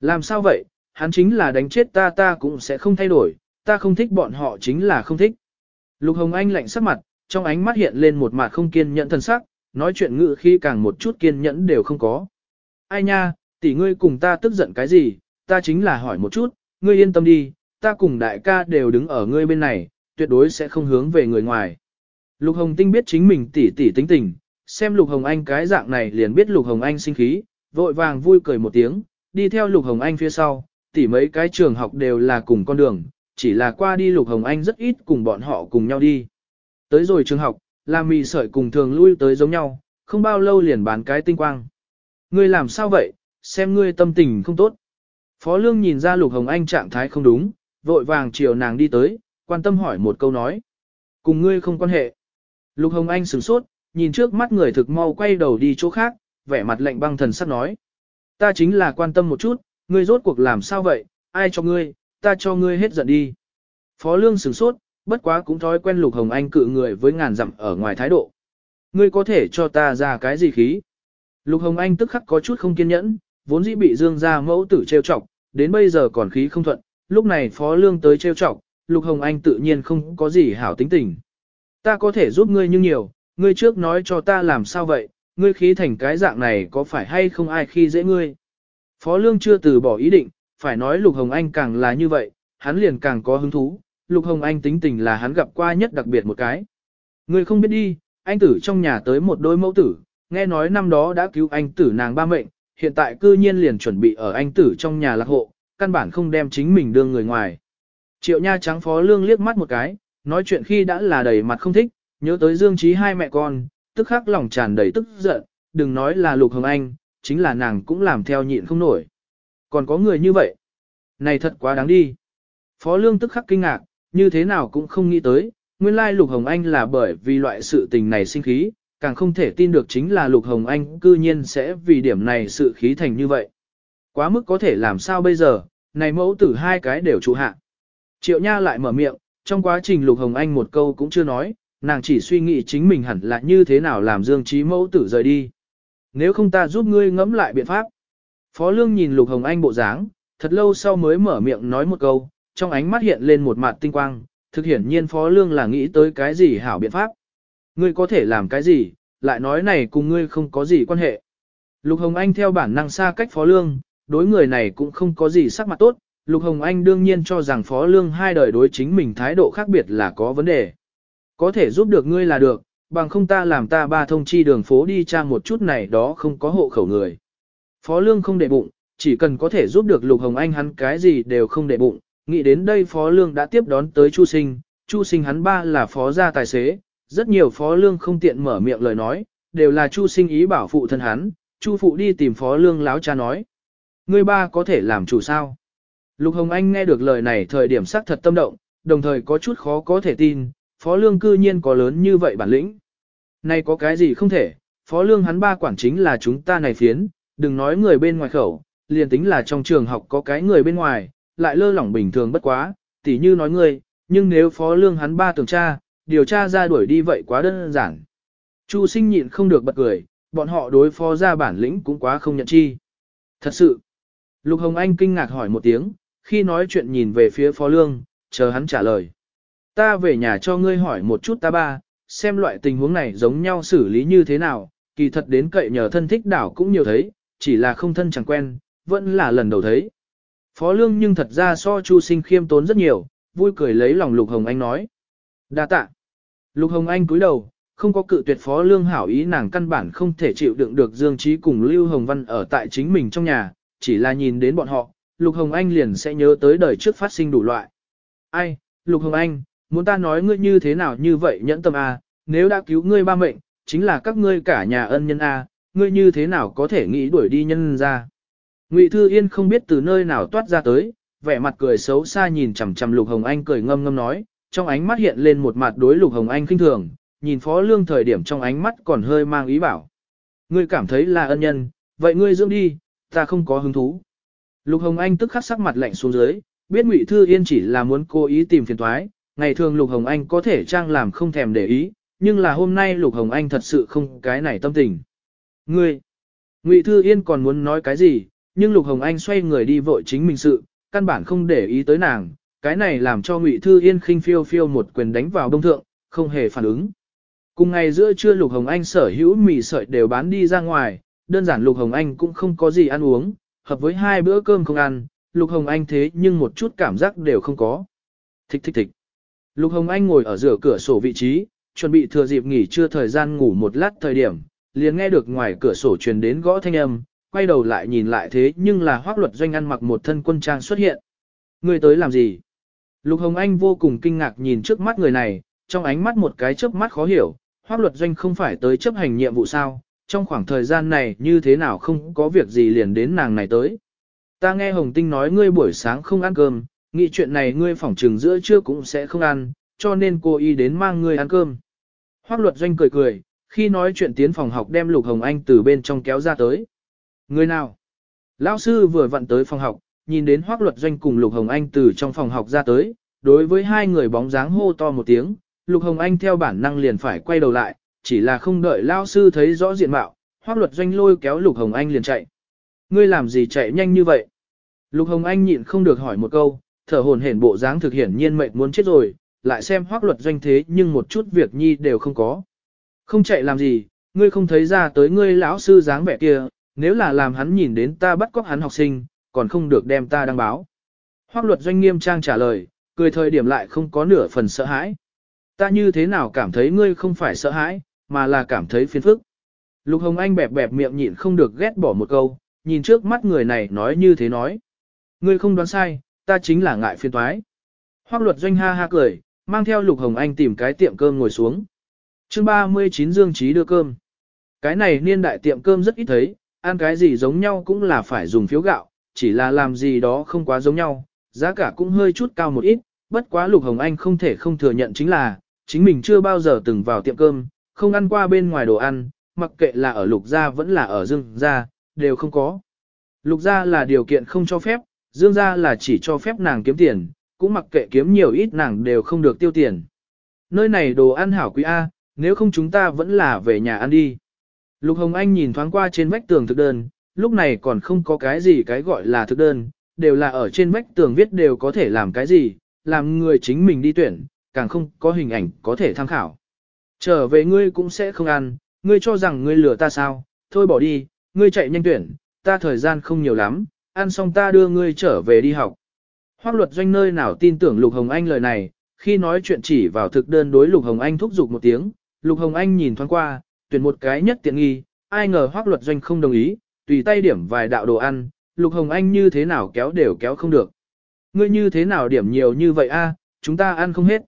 Làm sao vậy, hắn chính là đánh chết ta ta cũng sẽ không thay đổi, ta không thích bọn họ chính là không thích. Lục Hồng Anh lạnh sắc mặt, trong ánh mắt hiện lên một mặt không kiên nhẫn thân sắc, nói chuyện ngự khi càng một chút kiên nhẫn đều không có. Ai nha, tỷ ngươi cùng ta tức giận cái gì, ta chính là hỏi một chút, ngươi yên tâm đi, ta cùng đại ca đều đứng ở ngươi bên này, tuyệt đối sẽ không hướng về người ngoài. Lục Hồng Tinh biết chính mình tỉ tỉ tính tình, xem Lục Hồng Anh cái dạng này liền biết Lục Hồng Anh sinh khí, vội vàng vui cười một tiếng, đi theo Lục Hồng Anh phía sau, Tỉ mấy cái trường học đều là cùng con đường, chỉ là qua đi Lục Hồng Anh rất ít cùng bọn họ cùng nhau đi. Tới rồi trường học, làm mì sợi cùng thường lui tới giống nhau, không bao lâu liền bán cái tinh quang. Ngươi làm sao vậy, xem ngươi tâm tình không tốt. Phó Lương nhìn ra Lục Hồng Anh trạng thái không đúng, vội vàng chiều nàng đi tới, quan tâm hỏi một câu nói. Cùng ngươi không quan hệ. Lục Hồng Anh sửng sốt, nhìn trước mắt người thực mau quay đầu đi chỗ khác, vẻ mặt lạnh băng thần sắc nói. Ta chính là quan tâm một chút, ngươi rốt cuộc làm sao vậy, ai cho ngươi, ta cho ngươi hết giận đi. Phó Lương sửng sốt, bất quá cũng thói quen Lục Hồng Anh cự người với ngàn dặm ở ngoài thái độ. Ngươi có thể cho ta ra cái gì khí? Lục Hồng Anh tức khắc có chút không kiên nhẫn, vốn dĩ bị Dương gia mẫu tử trêu chọc, đến bây giờ còn khí không thuận, lúc này Phó Lương tới trêu chọc, Lục Hồng Anh tự nhiên không có gì hảo tính tình. Ta có thể giúp ngươi nhưng nhiều, ngươi trước nói cho ta làm sao vậy, ngươi khí thành cái dạng này có phải hay không ai khi dễ ngươi. Phó Lương chưa từ bỏ ý định, phải nói Lục Hồng Anh càng là như vậy, hắn liền càng có hứng thú, Lục Hồng Anh tính tình là hắn gặp qua nhất đặc biệt một cái. Ngươi không biết đi, anh tử trong nhà tới một đôi mẫu tử, nghe nói năm đó đã cứu anh tử nàng ba mệnh, hiện tại cư nhiên liền chuẩn bị ở anh tử trong nhà lạc hộ, căn bản không đem chính mình đưa người ngoài. Triệu Nha trắng phó lương liếc mắt một cái, nói chuyện khi đã là đầy mặt không thích, nhớ tới Dương Trí hai mẹ con, tức khắc lòng tràn đầy tức giận, đừng nói là Lục Hồng Anh, chính là nàng cũng làm theo nhịn không nổi. Còn có người như vậy? Này thật quá đáng đi. Phó Lương tức khắc kinh ngạc, như thế nào cũng không nghĩ tới, nguyên lai Lục Hồng Anh là bởi vì loại sự tình này sinh khí, càng không thể tin được chính là Lục Hồng Anh cư nhiên sẽ vì điểm này sự khí thành như vậy. Quá mức có thể làm sao bây giờ, này mẫu tử hai cái đều trụ hạ. Triệu Nha lại mở miệng, trong quá trình Lục Hồng Anh một câu cũng chưa nói, nàng chỉ suy nghĩ chính mình hẳn là như thế nào làm Dương Trí mẫu tử rời đi. Nếu không ta giúp ngươi ngẫm lại biện pháp. Phó Lương nhìn Lục Hồng Anh bộ dáng, thật lâu sau mới mở miệng nói một câu, trong ánh mắt hiện lên một mặt tinh quang, thực hiển nhiên Phó Lương là nghĩ tới cái gì hảo biện pháp. Ngươi có thể làm cái gì, lại nói này cùng ngươi không có gì quan hệ. Lục Hồng Anh theo bản năng xa cách Phó Lương, đối người này cũng không có gì sắc mặt tốt, Lục Hồng Anh đương nhiên cho rằng Phó Lương hai đời đối chính mình thái độ khác biệt là có vấn đề. Có thể giúp được ngươi là được, bằng không ta làm ta ba thông chi đường phố đi tra một chút này đó không có hộ khẩu người. Phó Lương không để bụng, chỉ cần có thể giúp được Lục Hồng Anh hắn cái gì đều không để bụng, nghĩ đến đây Phó Lương đã tiếp đón tới Chu Sinh, Chu Sinh hắn ba là phó gia tài xế, rất nhiều Phó Lương không tiện mở miệng lời nói, đều là Chu Sinh ý bảo phụ thân hắn, Chu phụ đi tìm Phó Lương láo cha nói. Ngươi ba có thể làm chủ sao? Lục Hồng Anh nghe được lời này thời điểm sắc thật tâm động, đồng thời có chút khó có thể tin, Phó Lương cư nhiên có lớn như vậy bản lĩnh. Này có cái gì không thể, Phó Lương hắn ba quản chính là chúng ta này phiến, đừng nói người bên ngoài khẩu, liền tính là trong trường học có cái người bên ngoài, lại lơ lỏng bình thường bất quá, tỉ như nói người, nhưng nếu Phó Lương hắn ba tưởng tra, điều tra ra đuổi đi vậy quá đơn giản. Chu sinh nhịn không được bật cười, bọn họ đối phó ra bản lĩnh cũng quá không nhận chi. Thật sự, Lục Hồng Anh kinh ngạc hỏi một tiếng, khi nói chuyện nhìn về phía Phó Lương, chờ hắn trả lời. Ta về nhà cho ngươi hỏi một chút ta ba, xem loại tình huống này giống nhau xử lý như thế nào, kỳ thật đến cậy nhờ thân thích đảo cũng nhiều thấy, chỉ là không thân chẳng quen, vẫn là lần đầu thấy. Phó Lương nhưng thật ra so Chu Sinh khiêm tốn rất nhiều, vui cười lấy lòng Lục Hồng Anh nói đa tạ. Lục Hồng Anh cúi đầu, không có cự tuyệt Phó Lương hảo ý nàng căn bản không thể chịu đựng được Dương Trí cùng Lưu Hồng Văn ở tại chính mình trong nhà, chỉ là nhìn đến bọn họ, Lục Hồng Anh liền sẽ nhớ tới đời trước phát sinh đủ loại. Ai, Lục Hồng Anh, muốn ta nói ngươi như thế nào như vậy nhẫn tâm à? nếu đã cứu ngươi ba mệnh, chính là các ngươi cả nhà ân nhân a, ngươi như thế nào có thể nghĩ đuổi đi nhân ra. Ngụy Thư Yên không biết từ nơi nào toát ra tới, vẻ mặt cười xấu xa nhìn chằm chằm Lục Hồng Anh cười ngâm ngâm nói, trong ánh mắt hiện lên một mặt đối Lục Hồng Anh khinh thường, nhìn Phó Lương thời điểm trong ánh mắt còn hơi mang ý bảo. Ngươi cảm thấy là ân nhân, vậy ngươi dưỡng đi, ta không có hứng thú. Lục Hồng Anh tức khắc sắc mặt lạnh xuống dưới, biết Ngụy Thư Yên chỉ là muốn cố ý tìm phiền toái, ngày thường Lục Hồng Anh có thể trang làm không thèm để ý, nhưng là hôm nay Lục Hồng Anh thật sự không cái này tâm tình. Ngươi, Ngụy Thư Yên còn muốn nói cái gì, nhưng Lục Hồng Anh xoay người đi vội chính mình sự, căn bản không để ý tới nàng, cái này làm cho Ngụy Thư Yên khinh phiêu phiêu một quyền đánh vào đông thượng, không hề phản ứng. Cùng ngày giữa trưa Lục Hồng Anh sở hữu mì sợi đều bán đi ra ngoài, đơn giản Lục Hồng Anh cũng không có gì ăn uống, hợp với hai bữa cơm không ăn, Lục Hồng Anh thế nhưng một chút cảm giác đều không có. Thích thích thích. Lục Hồng Anh ngồi ở giữa cửa sổ vị trí, chuẩn bị thừa dịp nghỉ trưa thời gian ngủ một lát thời điểm, liền nghe được ngoài cửa sổ truyền đến gõ thanh âm, quay đầu lại nhìn lại thế nhưng là hoác luật doanh ăn mặc một thân quân trang xuất hiện. Người tới làm gì? Lục Hồng Anh vô cùng kinh ngạc nhìn trước mắt người này, trong ánh mắt một cái chớp mắt khó hiểu, hoác luật doanh không phải tới chấp hành nhiệm vụ sao, trong khoảng thời gian này như thế nào không có việc gì liền đến nàng này tới. Ta nghe Hồng Tinh nói ngươi buổi sáng không ăn cơm, nghĩ chuyện này ngươi phỏng trừng giữa trưa cũng sẽ không ăn, cho nên cô y đến mang ngươi ăn cơm. Hoác luật doanh cười cười, khi nói chuyện tiến phòng học đem Lục Hồng Anh từ bên trong kéo ra tới. Người nào? Lão sư vừa vặn tới phòng học, nhìn đến Hoác Luật Doanh cùng Lục Hồng Anh từ trong phòng học ra tới, đối với hai người bóng dáng hô to một tiếng, Lục Hồng Anh theo bản năng liền phải quay đầu lại, chỉ là không đợi Lão sư thấy rõ diện mạo, Hoác Luật Doanh lôi kéo Lục Hồng Anh liền chạy. Ngươi làm gì chạy nhanh như vậy? Lục Hồng Anh nhịn không được hỏi một câu, thở hồn hển bộ dáng thực hiển nhiên mệnh muốn chết rồi, lại xem Hoác Luật Doanh thế nhưng một chút việc nhi đều không có. Không chạy làm gì, ngươi không thấy ra tới ngươi lão sư dáng vẻ kia, nếu là làm hắn nhìn đến ta bắt cóc hắn học sinh, còn không được đem ta đăng báo. Hoác luật doanh nghiêm trang trả lời, cười thời điểm lại không có nửa phần sợ hãi. Ta như thế nào cảm thấy ngươi không phải sợ hãi, mà là cảm thấy phiền phức. Lục Hồng Anh bẹp bẹp miệng nhịn không được ghét bỏ một câu, nhìn trước mắt người này nói như thế nói. Ngươi không đoán sai, ta chính là ngại phiền toái. Hoác luật doanh ha ha cười, mang theo Lục Hồng Anh tìm cái tiệm cơm ngồi xuống. chương 39 Dương Trí đưa cơm. Cái này niên đại tiệm cơm rất ít thấy, ăn cái gì giống nhau cũng là phải dùng phiếu gạo, chỉ là làm gì đó không quá giống nhau, giá cả cũng hơi chút cao một ít, bất quá Lục Hồng Anh không thể không thừa nhận chính là, chính mình chưa bao giờ từng vào tiệm cơm, không ăn qua bên ngoài đồ ăn, mặc kệ là ở Lục Gia vẫn là ở Dương Gia, đều không có. Lục Gia là điều kiện không cho phép, Dương Gia là chỉ cho phép nàng kiếm tiền, cũng mặc kệ kiếm nhiều ít nàng đều không được tiêu tiền. Nơi này đồ ăn hảo quý A, nếu không chúng ta vẫn là về nhà ăn đi. Lục Hồng Anh nhìn thoáng qua trên vách tường thực đơn, lúc này còn không có cái gì cái gọi là thực đơn, đều là ở trên vách tường viết đều có thể làm cái gì, làm người chính mình đi tuyển, càng không có hình ảnh có thể tham khảo. Trở về ngươi cũng sẽ không ăn, ngươi cho rằng ngươi lừa ta sao, thôi bỏ đi, ngươi chạy nhanh tuyển, ta thời gian không nhiều lắm, ăn xong ta đưa ngươi trở về đi học. Hoác luật doanh nơi nào tin tưởng Lục Hồng Anh lời này, khi nói chuyện chỉ vào thực đơn đối Lục Hồng Anh thúc giục một tiếng, Lục Hồng Anh nhìn thoáng qua, tuyển một cái nhất tiện nghi, ai ngờ hoác luật doanh không đồng ý, tùy tay điểm vài đạo đồ ăn, Lục Hồng Anh như thế nào kéo đều kéo không được. Ngươi như thế nào điểm nhiều như vậy a? chúng ta ăn không hết.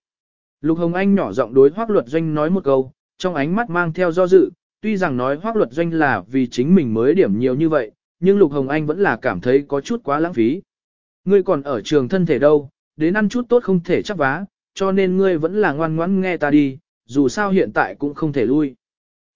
Lục Hồng Anh nhỏ giọng đối hoắc luật doanh nói một câu, trong ánh mắt mang theo do dự, tuy rằng nói hoắc luật doanh là vì chính mình mới điểm nhiều như vậy, nhưng Lục Hồng Anh vẫn là cảm thấy có chút quá lãng phí. Ngươi còn ở trường thân thể đâu, đến ăn chút tốt không thể chắc vá, cho nên ngươi vẫn là ngoan ngoãn nghe ta đi, dù sao hiện tại cũng không thể lui.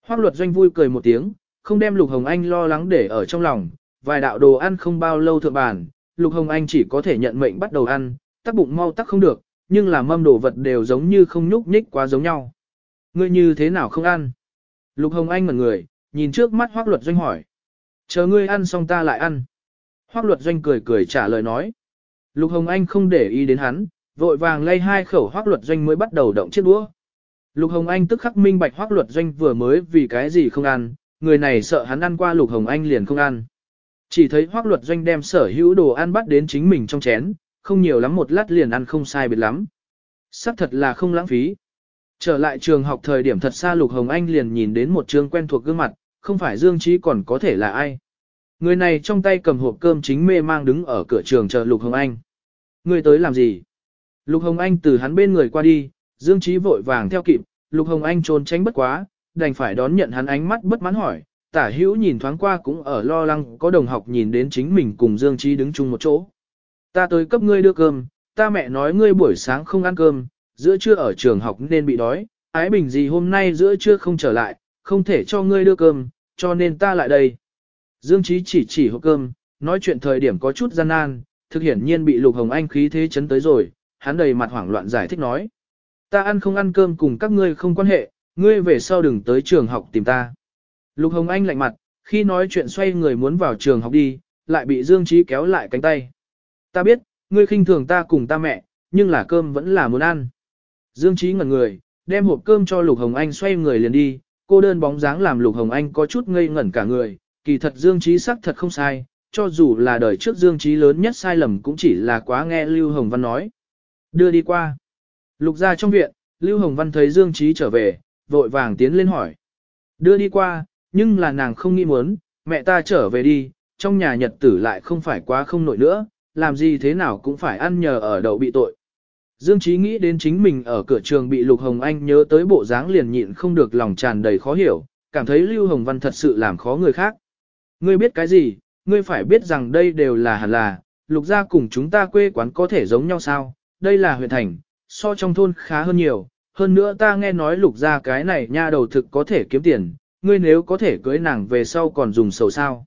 hoắc luật doanh vui cười một tiếng, không đem Lục Hồng Anh lo lắng để ở trong lòng, vài đạo đồ ăn không bao lâu thượng bàn, Lục Hồng Anh chỉ có thể nhận mệnh bắt đầu ăn, tắc bụng mau tắc không được, nhưng là mâm đồ vật đều giống như không nhúc nhích quá giống nhau. Ngươi như thế nào không ăn? Lục Hồng Anh ngẩn người, nhìn trước mắt Hoác luật doanh hỏi. Chờ ngươi ăn xong ta lại ăn. Hoác luật doanh cười cười trả lời nói. Lục Hồng Anh không để ý đến hắn, vội vàng lay hai khẩu Hoác luật doanh mới bắt đầu động chiếc đũa. Lục Hồng Anh tức khắc minh bạch hoác luật doanh vừa mới vì cái gì không ăn, người này sợ hắn ăn qua Lục Hồng Anh liền không ăn. Chỉ thấy hoác luật doanh đem sở hữu đồ ăn bắt đến chính mình trong chén, không nhiều lắm một lát liền ăn không sai biệt lắm. Sắc thật là không lãng phí. Trở lại trường học thời điểm thật xa Lục Hồng Anh liền nhìn đến một trường quen thuộc gương mặt, không phải Dương Trí còn có thể là ai. Người này trong tay cầm hộp cơm chính mê mang đứng ở cửa trường chờ Lục Hồng Anh. Người tới làm gì? Lục Hồng Anh từ hắn bên người qua đi, Dương Trí vội vàng theo kịp, Lục Hồng Anh trốn tránh bất quá, đành phải đón nhận hắn ánh mắt bất mãn hỏi, tả hữu nhìn thoáng qua cũng ở lo lắng có đồng học nhìn đến chính mình cùng Dương Trí đứng chung một chỗ. Ta tới cấp ngươi đưa cơm, ta mẹ nói ngươi buổi sáng không ăn cơm, giữa trưa ở trường học nên bị đói, ái bình gì hôm nay giữa trưa không trở lại, không thể cho ngươi đưa cơm, cho nên ta lại đây. Dương Trí chỉ chỉ hộp cơm, nói chuyện thời điểm có chút gian nan, thực hiển nhiên bị Lục Hồng Anh khí thế chấn tới rồi, hắn đầy mặt hoảng loạn giải thích nói. Ta ăn không ăn cơm cùng các ngươi không quan hệ, ngươi về sau đừng tới trường học tìm ta. Lục Hồng Anh lạnh mặt, khi nói chuyện xoay người muốn vào trường học đi, lại bị Dương Trí kéo lại cánh tay. Ta biết, ngươi khinh thường ta cùng ta mẹ, nhưng là cơm vẫn là muốn ăn. Dương Trí ngẩn người, đem hộp cơm cho Lục Hồng Anh xoay người liền đi, cô đơn bóng dáng làm Lục Hồng Anh có chút ngây ngẩn cả người, kỳ thật Dương Trí sắc thật không sai, cho dù là đời trước Dương Trí lớn nhất sai lầm cũng chỉ là quá nghe Lưu Hồng Văn nói. Đưa đi qua. Lục ra trong viện, Lưu Hồng Văn thấy Dương Trí trở về, vội vàng tiến lên hỏi. Đưa đi qua, nhưng là nàng không nghĩ muốn, mẹ ta trở về đi, trong nhà nhật tử lại không phải quá không nổi nữa, làm gì thế nào cũng phải ăn nhờ ở đậu bị tội. Dương Trí nghĩ đến chính mình ở cửa trường bị Lục Hồng Anh nhớ tới bộ dáng liền nhịn không được lòng tràn đầy khó hiểu, cảm thấy Lưu Hồng Văn thật sự làm khó người khác. Ngươi biết cái gì, ngươi phải biết rằng đây đều là hẳn là, Lục gia cùng chúng ta quê quán có thể giống nhau sao, đây là huyện thành, so trong thôn khá hơn nhiều, hơn nữa ta nghe nói lục ra cái này nha đầu thực có thể kiếm tiền, ngươi nếu có thể cưới nàng về sau còn dùng sầu sao.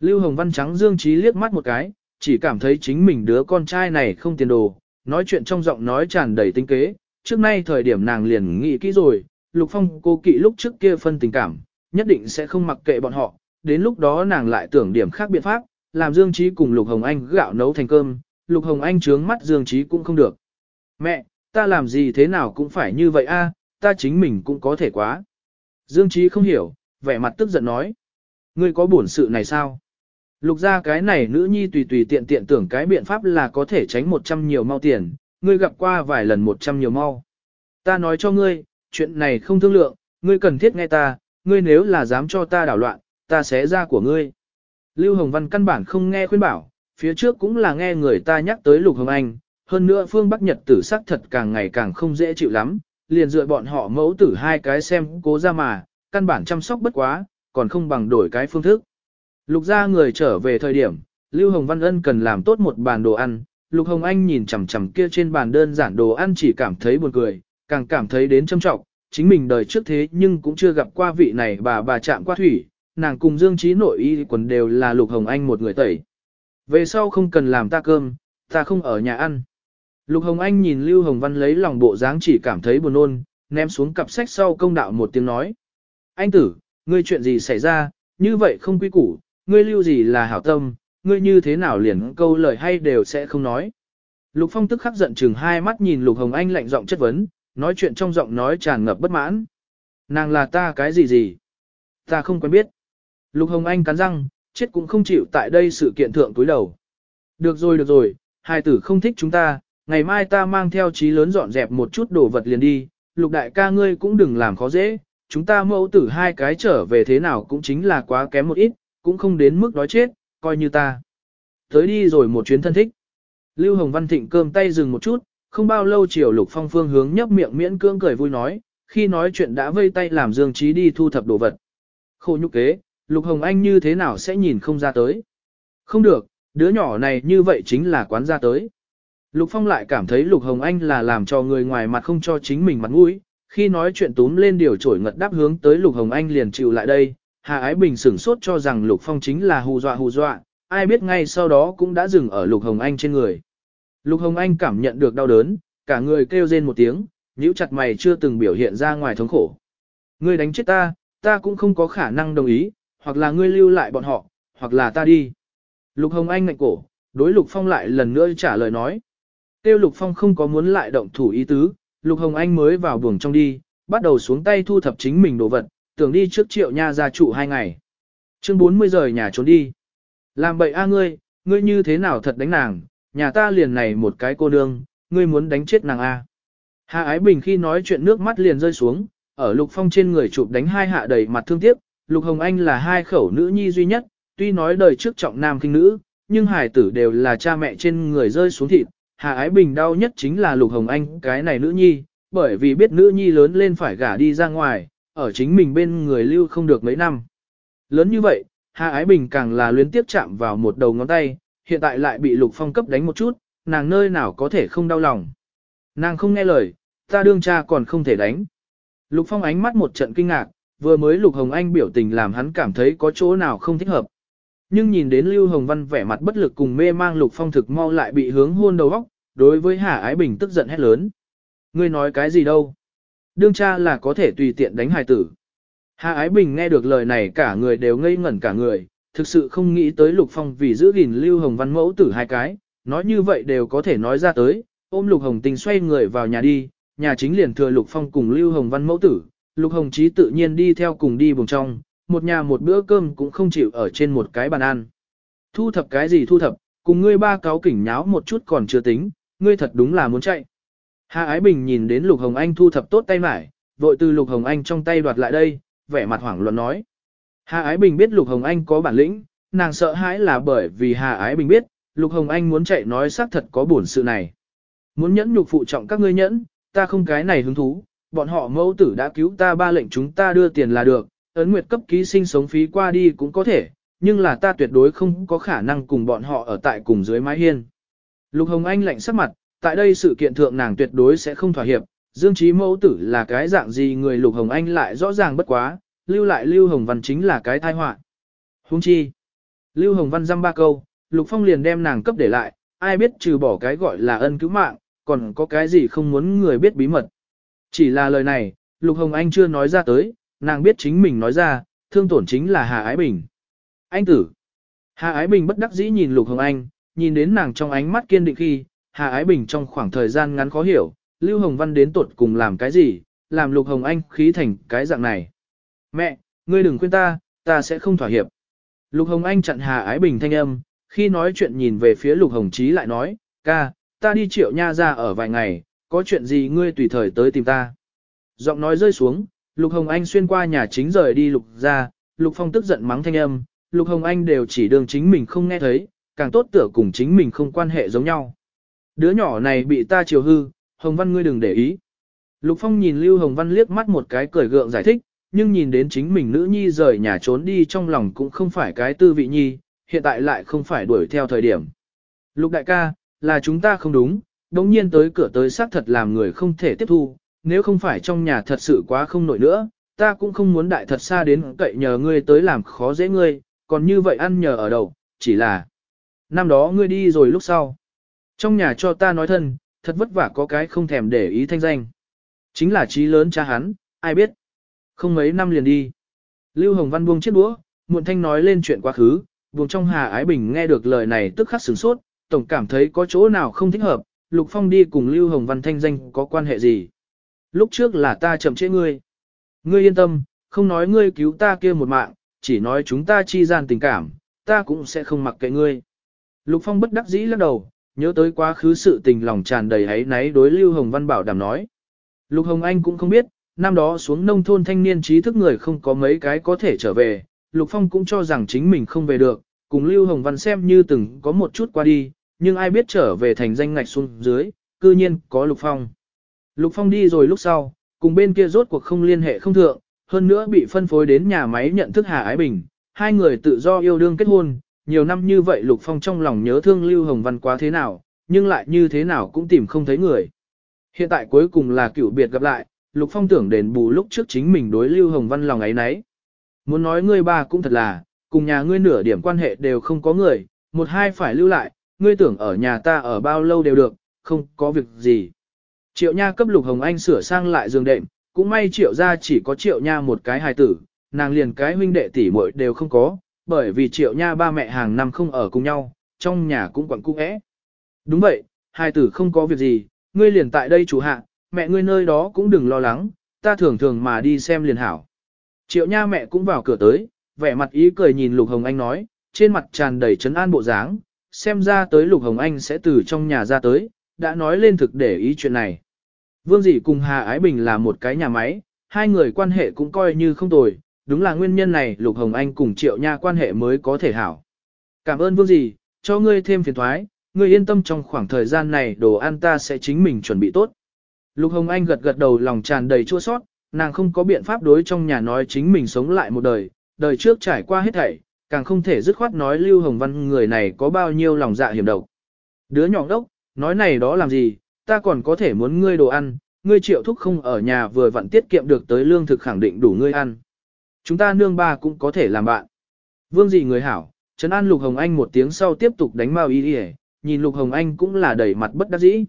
Lưu Hồng Văn trắng Dương Trí liếc mắt một cái, chỉ cảm thấy chính mình đứa con trai này không tiền đồ, nói chuyện trong giọng nói tràn đầy tinh kế, trước nay thời điểm nàng liền nghĩ kỹ rồi, Lục Phong cô kỵ lúc trước kia phân tình cảm, nhất định sẽ không mặc kệ bọn họ, đến lúc đó nàng lại tưởng điểm khác biện pháp, làm Dương Trí cùng Lục Hồng Anh gạo nấu thành cơm, Lục Hồng Anh trướng mắt Dương Trí cũng không được. Mẹ, ta làm gì thế nào cũng phải như vậy a, ta chính mình cũng có thể quá. Dương Trí không hiểu, vẻ mặt tức giận nói. Ngươi có buồn sự này sao? Lục ra cái này nữ nhi tùy tùy tiện tiện tưởng cái biện pháp là có thể tránh 100 nhiều mau tiền, ngươi gặp qua vài lần 100 nhiều mau. Ta nói cho ngươi, chuyện này không thương lượng, ngươi cần thiết nghe ta, ngươi nếu là dám cho ta đảo loạn, ta sẽ ra của ngươi. Lưu Hồng Văn căn bản không nghe khuyên bảo, phía trước cũng là nghe người ta nhắc tới Lục Hồng Anh, hơn nữa phương Bắc Nhật tử sắc thật càng ngày càng không dễ chịu lắm, liền dựa bọn họ mẫu tử hai cái xem cố ra mà, căn bản chăm sóc bất quá, còn không bằng đổi cái phương thức. Lục ra người trở về thời điểm, Lưu Hồng Văn Ân cần làm tốt một bàn đồ ăn, Lục Hồng Anh nhìn chằm chằm kia trên bàn đơn giản đồ ăn chỉ cảm thấy buồn cười, càng cảm thấy đến châm trọng, chính mình đời trước thế nhưng cũng chưa gặp qua vị này bà bà chạm qua thủy, nàng cùng Dương Trí nội y quần đều là Lục Hồng Anh một người tẩy. Về sau không cần làm ta cơm, ta không ở nhà ăn. Lục Hồng Anh nhìn Lưu Hồng Văn lấy lòng bộ dáng chỉ cảm thấy buồn nôn, ném xuống cặp sách sau công đạo một tiếng nói. Anh tử, ngươi chuyện gì xảy ra, như vậy không quý củ, ngươi lưu gì là hảo tâm, ngươi như thế nào liền câu lời hay đều sẽ không nói. Lục Phong tức khắc giận chừng hai mắt nhìn Lục Hồng Anh lạnh giọng chất vấn, nói chuyện trong giọng nói tràn ngập bất mãn. Nàng là ta cái gì gì? Ta không quen biết. Lục Hồng Anh cắn răng, chết cũng không chịu tại đây sự kiện thượng túi đầu. Được rồi được rồi, hai tử không thích chúng ta, ngày mai ta mang theo trí lớn dọn dẹp một chút đồ vật liền đi, lục đại ca ngươi cũng đừng làm khó dễ, chúng ta mẫu tử hai cái trở về thế nào cũng chính là quá kém một ít, cũng không đến mức đói chết, coi như ta. Tới đi rồi một chuyến thân thích. Lưu Hồng Văn Thịnh cơm tay dừng một chút, không bao lâu chiều Lục Phong phương hướng nhấp miệng miễn cưỡng cười vui nói, khi nói chuyện đã vây tay làm Dương Trí đi thu thập đồ vật. Khổ nhục kế, Lục Hồng Anh như thế nào sẽ nhìn không ra tới. Không được, đứa nhỏ này như vậy chính là quán ra tới. Lục Phong lại cảm thấy Lục Hồng Anh là làm cho người ngoài mặt không cho chính mình mặt mũi, khi nói chuyện túm lên điều trổi ngật đáp hướng tới Lục Hồng Anh liền chịu lại đây, Hà Ái Bình sửng sốt cho rằng Lục Phong chính là hù dọa hù dọa, ai biết ngay sau đó cũng đã dừng ở Lục Hồng Anh trên người. Lục Hồng Anh cảm nhận được đau đớn, cả người kêu rên một tiếng, nhíu chặt mày chưa từng biểu hiện ra ngoài thống khổ. Ngươi đánh chết ta, ta cũng không có khả năng đồng ý, hoặc là ngươi lưu lại bọn họ, hoặc là ta đi. Lục Hồng Anh ngạnh cổ, đối Lục Phong lại lần nữa trả lời nói. Tiêu Lục Phong không có muốn lại động thủ ý tứ, Lục Hồng Anh mới vào buồng trong đi, bắt đầu xuống tay thu thập chính mình đồ vật, tưởng đi trước triệu nha gia trụ hai ngày. Chương 40 giờ nhà trốn đi. Làm bậy a ngươi, ngươi như thế nào thật đánh nàng, nhà ta liền này một cái cô nương, ngươi muốn đánh chết nàng a. Hạ Ái Bình khi nói chuyện nước mắt liền rơi xuống, ở Lục Phong trên người chụp đánh hai hạ đầy mặt thương tiếc, Lục Hồng Anh là hai khẩu nữ nhi duy nhất, tuy nói đời trước trọng nam kinh nữ, nhưng hải tử đều là cha mẹ trên người rơi xuống thịt. Hà Ái Bình đau nhất chính là Lục Hồng Anh cái này nữ nhi, bởi vì biết nữ nhi lớn lên phải gả đi ra ngoài, ở chính mình bên người lưu không được mấy năm. Lớn như vậy, Hà Ái Bình càng là luyến tiếp chạm vào một đầu ngón tay, hiện tại lại bị Lục Phong cấp đánh một chút, nàng nơi nào có thể không đau lòng. Nàng không nghe lời, ta đương cha còn không thể đánh. Lục Phong ánh mắt một trận kinh ngạc, vừa mới Lục Hồng Anh biểu tình làm hắn cảm thấy có chỗ nào không thích hợp. Nhưng nhìn đến Lưu Hồng Văn vẻ mặt bất lực cùng mê mang Lục Phong thực mau lại bị hướng hôn đầu óc, đối với Hà Ái Bình tức giận hét lớn. Ngươi nói cái gì đâu? Đương cha là có thể tùy tiện đánh hài tử. Hà Ái Bình nghe được lời này cả người đều ngây ngẩn cả người, thực sự không nghĩ tới Lục Phong vì giữ gìn Lưu Hồng Văn mẫu tử hai cái, nói như vậy đều có thể nói ra tới, ôm Lục Hồng Tình xoay người vào nhà đi, nhà chính liền thừa Lục Phong cùng Lưu Hồng Văn mẫu tử, Lục Hồng Chí tự nhiên đi theo cùng đi buồng trong, một nhà một bữa cơm cũng không chịu ở trên một cái bàn ăn. Thu thập cái gì thu thập, cùng ngươi ba cáo kỉnh nháo một chút còn chưa tính, ngươi thật đúng là muốn chạy. Hà Ái Bình nhìn đến Lục Hồng Anh thu thập tốt tay mải, vội từ Lục Hồng Anh trong tay đoạt lại đây, vẻ mặt hoảng loạn nói. Hà Ái Bình biết Lục Hồng Anh có bản lĩnh, nàng sợ hãi là bởi vì Hà Ái Bình biết, Lục Hồng Anh muốn chạy nói xác thật có buồn sự này. Muốn nhẫn nhục phụ trọng các ngươi nhẫn, ta không cái này hứng thú, bọn họ mẫu tử đã cứu ta ba lệnh chúng ta đưa tiền là được, ấn nguyệt cấp ký sinh sống phí qua đi cũng có thể, nhưng là ta tuyệt đối không có khả năng cùng bọn họ ở tại cùng dưới mái hiên. Lục Hồng Anh lạnh sắc mặt, tại đây sự kiện thượng nàng tuyệt đối sẽ không thỏa hiệp, Dương Chí mẫu tử là cái dạng gì người Lục Hồng Anh lại rõ ràng bất quá, lưu lại Lưu Hồng Văn chính là cái tai họa. Huống chi, Lưu Hồng Văn dăm ba câu, Lục Phong liền đem nàng cấp để lại, ai biết trừ bỏ cái gọi là ân cứu mạng, còn có cái gì không muốn người biết bí mật. Chỉ là lời này, Lục Hồng Anh chưa nói ra tới, nàng biết chính mình nói ra, thương tổn chính là Hà Ái Bình. Anh tử. Hà Ái Bình bất đắc dĩ nhìn Lục Hồng Anh, nhìn đến nàng trong ánh mắt kiên định khi, Hà Ái Bình trong khoảng thời gian ngắn khó hiểu, Lưu Hồng Văn đến tuột cùng làm cái gì, làm Lục Hồng Anh khí thành cái dạng này. Mẹ, ngươi đừng khuyên ta, ta sẽ không thỏa hiệp. Lục Hồng Anh chặn Hà Ái Bình thanh âm, khi nói chuyện nhìn về phía Lục Hồng Chí lại nói, ca, ta đi triệu nha ra ở vài ngày, có chuyện gì ngươi tùy thời tới tìm ta. Giọng nói rơi xuống, Lục Hồng Anh xuyên qua nhà chính rời đi Lục ra, Lục Phong tức giận mắng thanh âm, Lục Hồng Anh đều chỉ đường chính mình không nghe thấy, càng tốt tựa cùng chính mình không quan hệ giống nhau. Đứa nhỏ này bị ta chiều hư, Hồng Văn ngươi đừng để ý. Lục Phong nhìn Lưu Hồng Văn liếc mắt một cái cười gượng giải thích, nhưng nhìn đến chính mình nữ nhi rời nhà trốn đi trong lòng cũng không phải cái tư vị nhi, hiện tại lại không phải đuổi theo thời điểm. Lục đại ca, là chúng ta không đúng, đống nhiên tới cửa tới xác thật làm người không thể tiếp thu, nếu không phải trong nhà thật sự quá không nổi nữa, ta cũng không muốn đại thật xa đến cậy nhờ ngươi tới làm khó dễ ngươi, còn như vậy ăn nhờ ở đầu, chỉ là năm đó ngươi đi rồi lúc sau. Trong nhà cho ta nói thân, thật vất vả có cái không thèm để ý thanh danh. Chính là trí lớn cha hắn, ai biết. Không mấy năm liền đi. Lưu Hồng Văn buông chiếc đũa, muộn thanh nói lên chuyện quá khứ, buông trong Hà Ái Bình nghe được lời này tức khắc sửng sốt, tổng cảm thấy có chỗ nào không thích hợp, Lục Phong đi cùng Lưu Hồng Văn thanh danh có quan hệ gì. Lúc trước là ta chậm trễ ngươi. Ngươi yên tâm, không nói ngươi cứu ta kia một mạng, chỉ nói chúng ta chi gian tình cảm, ta cũng sẽ không mặc kệ ngươi. Lục Phong bất đắc dĩ lắc đầu, nhớ tới quá khứ sự tình lòng tràn đầy ấy náy đối Lưu Hồng Văn bảo đảm nói. Lục Hồng Anh cũng không biết, năm đó xuống nông thôn thanh niên trí thức người không có mấy cái có thể trở về, Lục Phong cũng cho rằng chính mình không về được, cùng Lưu Hồng Văn xem như từng có một chút qua đi, nhưng ai biết trở về thành danh ngạch xuống dưới, cư nhiên có Lục Phong. Lục Phong đi rồi lúc sau, cùng bên kia rốt cuộc không liên hệ không thượng, hơn nữa bị phân phối đến nhà máy nhận thức Hà Ái Bình, hai người tự do yêu đương kết hôn, nhiều năm như vậy Lục Phong trong lòng nhớ thương Lưu Hồng Văn quá thế nào, nhưng lại như thế nào cũng tìm không thấy người. Hiện tại cuối cùng là cựu biệt gặp lại, Lục Phong tưởng đền bù lúc trước chính mình đối Lưu Hồng Văn lòng ấy nấy. Muốn nói ngươi ba cũng thật là, cùng nhà ngươi nửa điểm quan hệ đều không có người, một hai phải lưu lại, ngươi tưởng ở nhà ta ở bao lâu đều được, không có việc gì. Triệu Nha cấp Lục Hồng Anh sửa sang lại giường đệm, cũng may Triệu gia chỉ có Triệu Nha một cái hài tử, nàng liền cái huynh đệ tỷ muội đều không có, bởi vì Triệu Nha ba mẹ hàng năm không ở cùng nhau, trong nhà cũng quẩn cung ẽ. Đúng vậy, hai tử không có việc gì, ngươi liền tại đây chủ hạ, mẹ ngươi nơi đó cũng đừng lo lắng, ta thường thường mà đi xem liền hảo. Triệu Nha mẹ cũng vào cửa tới, vẻ mặt ý cười nhìn Lục Hồng Anh nói, trên mặt tràn đầy trấn an bộ dáng, xem ra tới Lục Hồng Anh sẽ từ trong nhà ra tới, đã nói lên thực để ý chuyện này. Vương Dĩ cùng Hà Ái Bình là một cái nhà máy, hai người quan hệ cũng coi như không tồi, đúng là nguyên nhân này Lục Hồng Anh cùng Triệu Nha quan hệ mới có thể hảo. Cảm ơn Vương dì cho ngươi thêm phiền thoái, ngươi yên tâm trong khoảng thời gian này đồ ăn ta sẽ chính mình chuẩn bị tốt. Lục Hồng Anh gật gật đầu lòng tràn đầy chua sót, nàng không có biện pháp đối trong nhà nói chính mình sống lại một đời, đời trước trải qua hết thảy, càng không thể dứt khoát nói Lưu Hồng Văn người này có bao nhiêu lòng dạ hiểm độc. Đứa nhỏ đốc, nói này đó làm gì, ta còn có thể muốn ngươi đồ ăn, ngươi triệu thúc không ở nhà vừa vặn tiết kiệm được tới lương thực khẳng định đủ ngươi ăn. Chúng ta nương ba cũng có thể làm bạn. Vương gì người hảo, Trấn An Lục Hồng Anh một tiếng sau tiếp tục đánh Mao Y Y, nhìn Lục Hồng Anh cũng là đầy mặt bất đắc dĩ.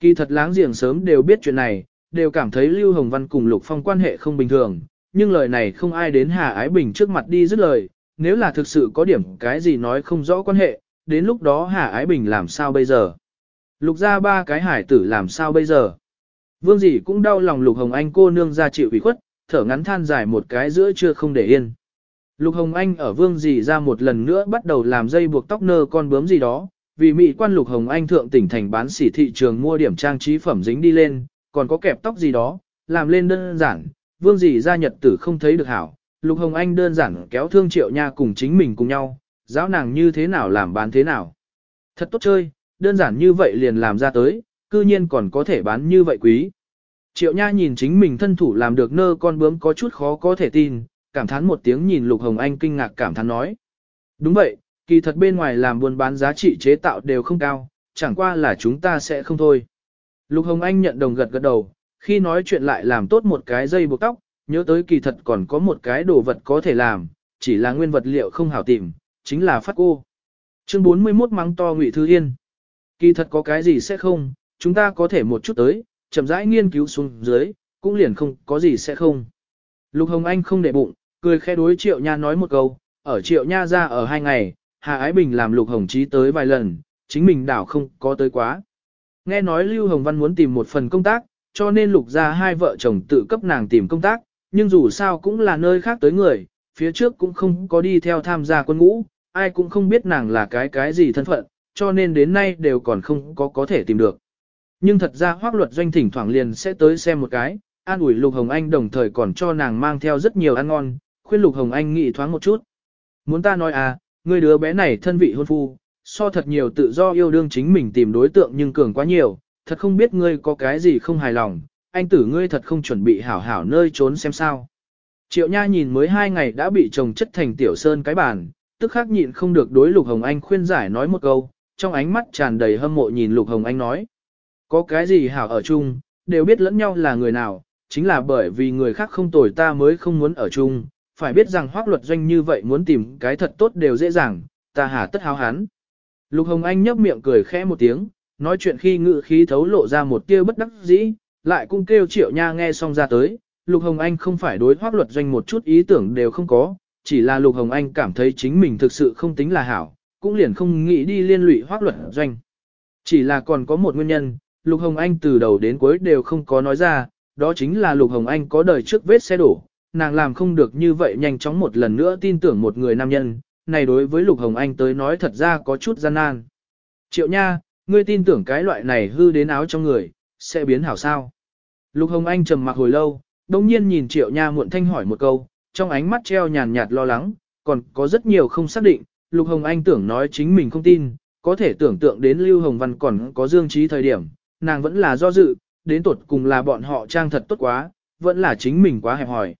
Kỳ thật láng giềng sớm đều biết chuyện này, đều cảm thấy Lưu Hồng Văn cùng Lục Phong quan hệ không bình thường, nhưng lời này không ai đến Hà Ái Bình trước mặt đi dứt lời, nếu là thực sự có điểm cái gì nói không rõ quan hệ, đến lúc đó Hà Ái Bình làm sao bây giờ? Lục ra ba cái hải tử làm sao bây giờ? Vương dị cũng đau lòng Lục Hồng Anh cô nương ra chịu ủy khuất, thở ngắn than dài một cái giữa chưa không để yên. Lục Hồng Anh ở vương gì ra một lần nữa bắt đầu làm dây buộc tóc nơ con bướm gì đó, vì mỹ quan Lục Hồng Anh thượng tỉnh thành bán sỉ thị trường mua điểm trang trí phẩm dính đi lên, còn có kẹp tóc gì đó, làm lên đơn giản, vương gì ra nhật tử không thấy được hảo. Lục Hồng Anh đơn giản kéo thương triệu nha cùng chính mình cùng nhau, giáo nàng như thế nào làm bán thế nào. Thật tốt chơi, đơn giản như vậy liền làm ra tới, cư nhiên còn có thể bán như vậy quý. Triệu Nha nhìn chính mình thân thủ làm được nơ con bướm có chút khó có thể tin, cảm thán một tiếng nhìn Lục Hồng Anh kinh ngạc cảm thán nói. Đúng vậy, kỳ thật bên ngoài làm buôn bán giá trị chế tạo đều không cao, chẳng qua là chúng ta sẽ không thôi. Lục Hồng Anh nhận đồng gật gật đầu, Khi nói chuyện lại làm tốt một cái dây buộc tóc, nhớ tới kỳ thật còn có một cái đồ vật có thể làm, chỉ là nguyên vật liệu không hảo tìm, chính là phát cô. Chương 41 mắng to Ngụy Thư Yên. Kỳ thật có cái gì sẽ không, chúng ta có thể một chút tới, chậm rãi nghiên cứu xuống dưới, cũng liền không có gì sẽ không. Lục Hồng Anh không để bụng, cười khẽ đối Triệu Nha nói một câu, ở Triệu Nha ra ở hai ngày, Hà Ái Bình làm Lục Hồng Chí tới vài lần, chính mình đảo không có tới quá. Nghe nói Lưu Hồng Văn muốn tìm một phần công tác, cho nên Lục ra hai vợ chồng tự cấp nàng tìm công tác, nhưng dù sao cũng là nơi khác tới người, phía trước cũng không có đi theo tham gia quân ngũ, ai cũng không biết nàng là cái cái gì thân phận, cho nên đến nay đều còn không có có thể tìm được. Nhưng thật ra hoác luật doanh thỉnh thoảng liền sẽ tới xem một cái, an ủi Lục Hồng Anh đồng thời còn cho nàng mang theo rất nhiều ăn ngon, khuyên Lục Hồng Anh nghĩ thoáng một chút. Muốn ta nói à, người đứa bé này thân vị hôn phu, so thật nhiều tự do yêu đương chính mình tìm đối tượng nhưng cường quá nhiều, thật không biết ngươi có cái gì không hài lòng, anh tử ngươi thật không chuẩn bị hảo hảo nơi trốn xem sao. Triệu Nha nhìn mới hai ngày đã bị chồng chất thành tiểu sơn cái bàn, tức khắc nhịn không được đối Lục Hồng Anh khuyên giải nói một câu, trong ánh mắt tràn đầy hâm mộ nhìn Lục Hồng Anh nói. Có cái gì hảo ở chung, đều biết lẫn nhau là người nào, chính là bởi vì người khác không tồi ta mới không muốn ở chung, phải biết rằng hoác luật doanh như vậy muốn tìm cái thật tốt đều dễ dàng, ta hà tất háo hán. Lục Hồng Anh nhấp miệng cười khẽ một tiếng, nói chuyện khi ngự khí thấu lộ ra một tia bất đắc dĩ, lại cũng kêu triệu nha nghe xong ra tới. Lục Hồng Anh không phải đối hoác luật doanh một chút ý tưởng đều không có, chỉ là Lục Hồng Anh cảm thấy chính mình thực sự không tính là hảo, cũng liền không nghĩ đi liên lụy hoác luật doanh. Chỉ là còn có một nguyên nhân, Lục Hồng Anh từ đầu đến cuối đều không có nói ra, đó chính là Lục Hồng Anh có đời trước vết xe đổ, nàng làm không được như vậy nhanh chóng một lần nữa tin tưởng một người nam nhân, này đối với Lục Hồng Anh tới nói thật ra có chút gian nan. Triệu nha, ngươi tin tưởng cái loại này hư đến áo trong người, sẽ biến hảo sao? Lục Hồng Anh trầm mặc hồi lâu, đồng nhiên nhìn Triệu nha muộn thanh hỏi một câu, trong ánh mắt treo nhàn nhạt lo lắng, còn có rất nhiều không xác định, Lục Hồng Anh tưởng nói chính mình không tin, có thể tưởng tượng đến Lưu Hồng Văn còn có dương trí thời điểm, nàng vẫn là do dự, đến tột cùng là bọn họ trang thật tốt quá, vẫn là chính mình quá hẹp hòi.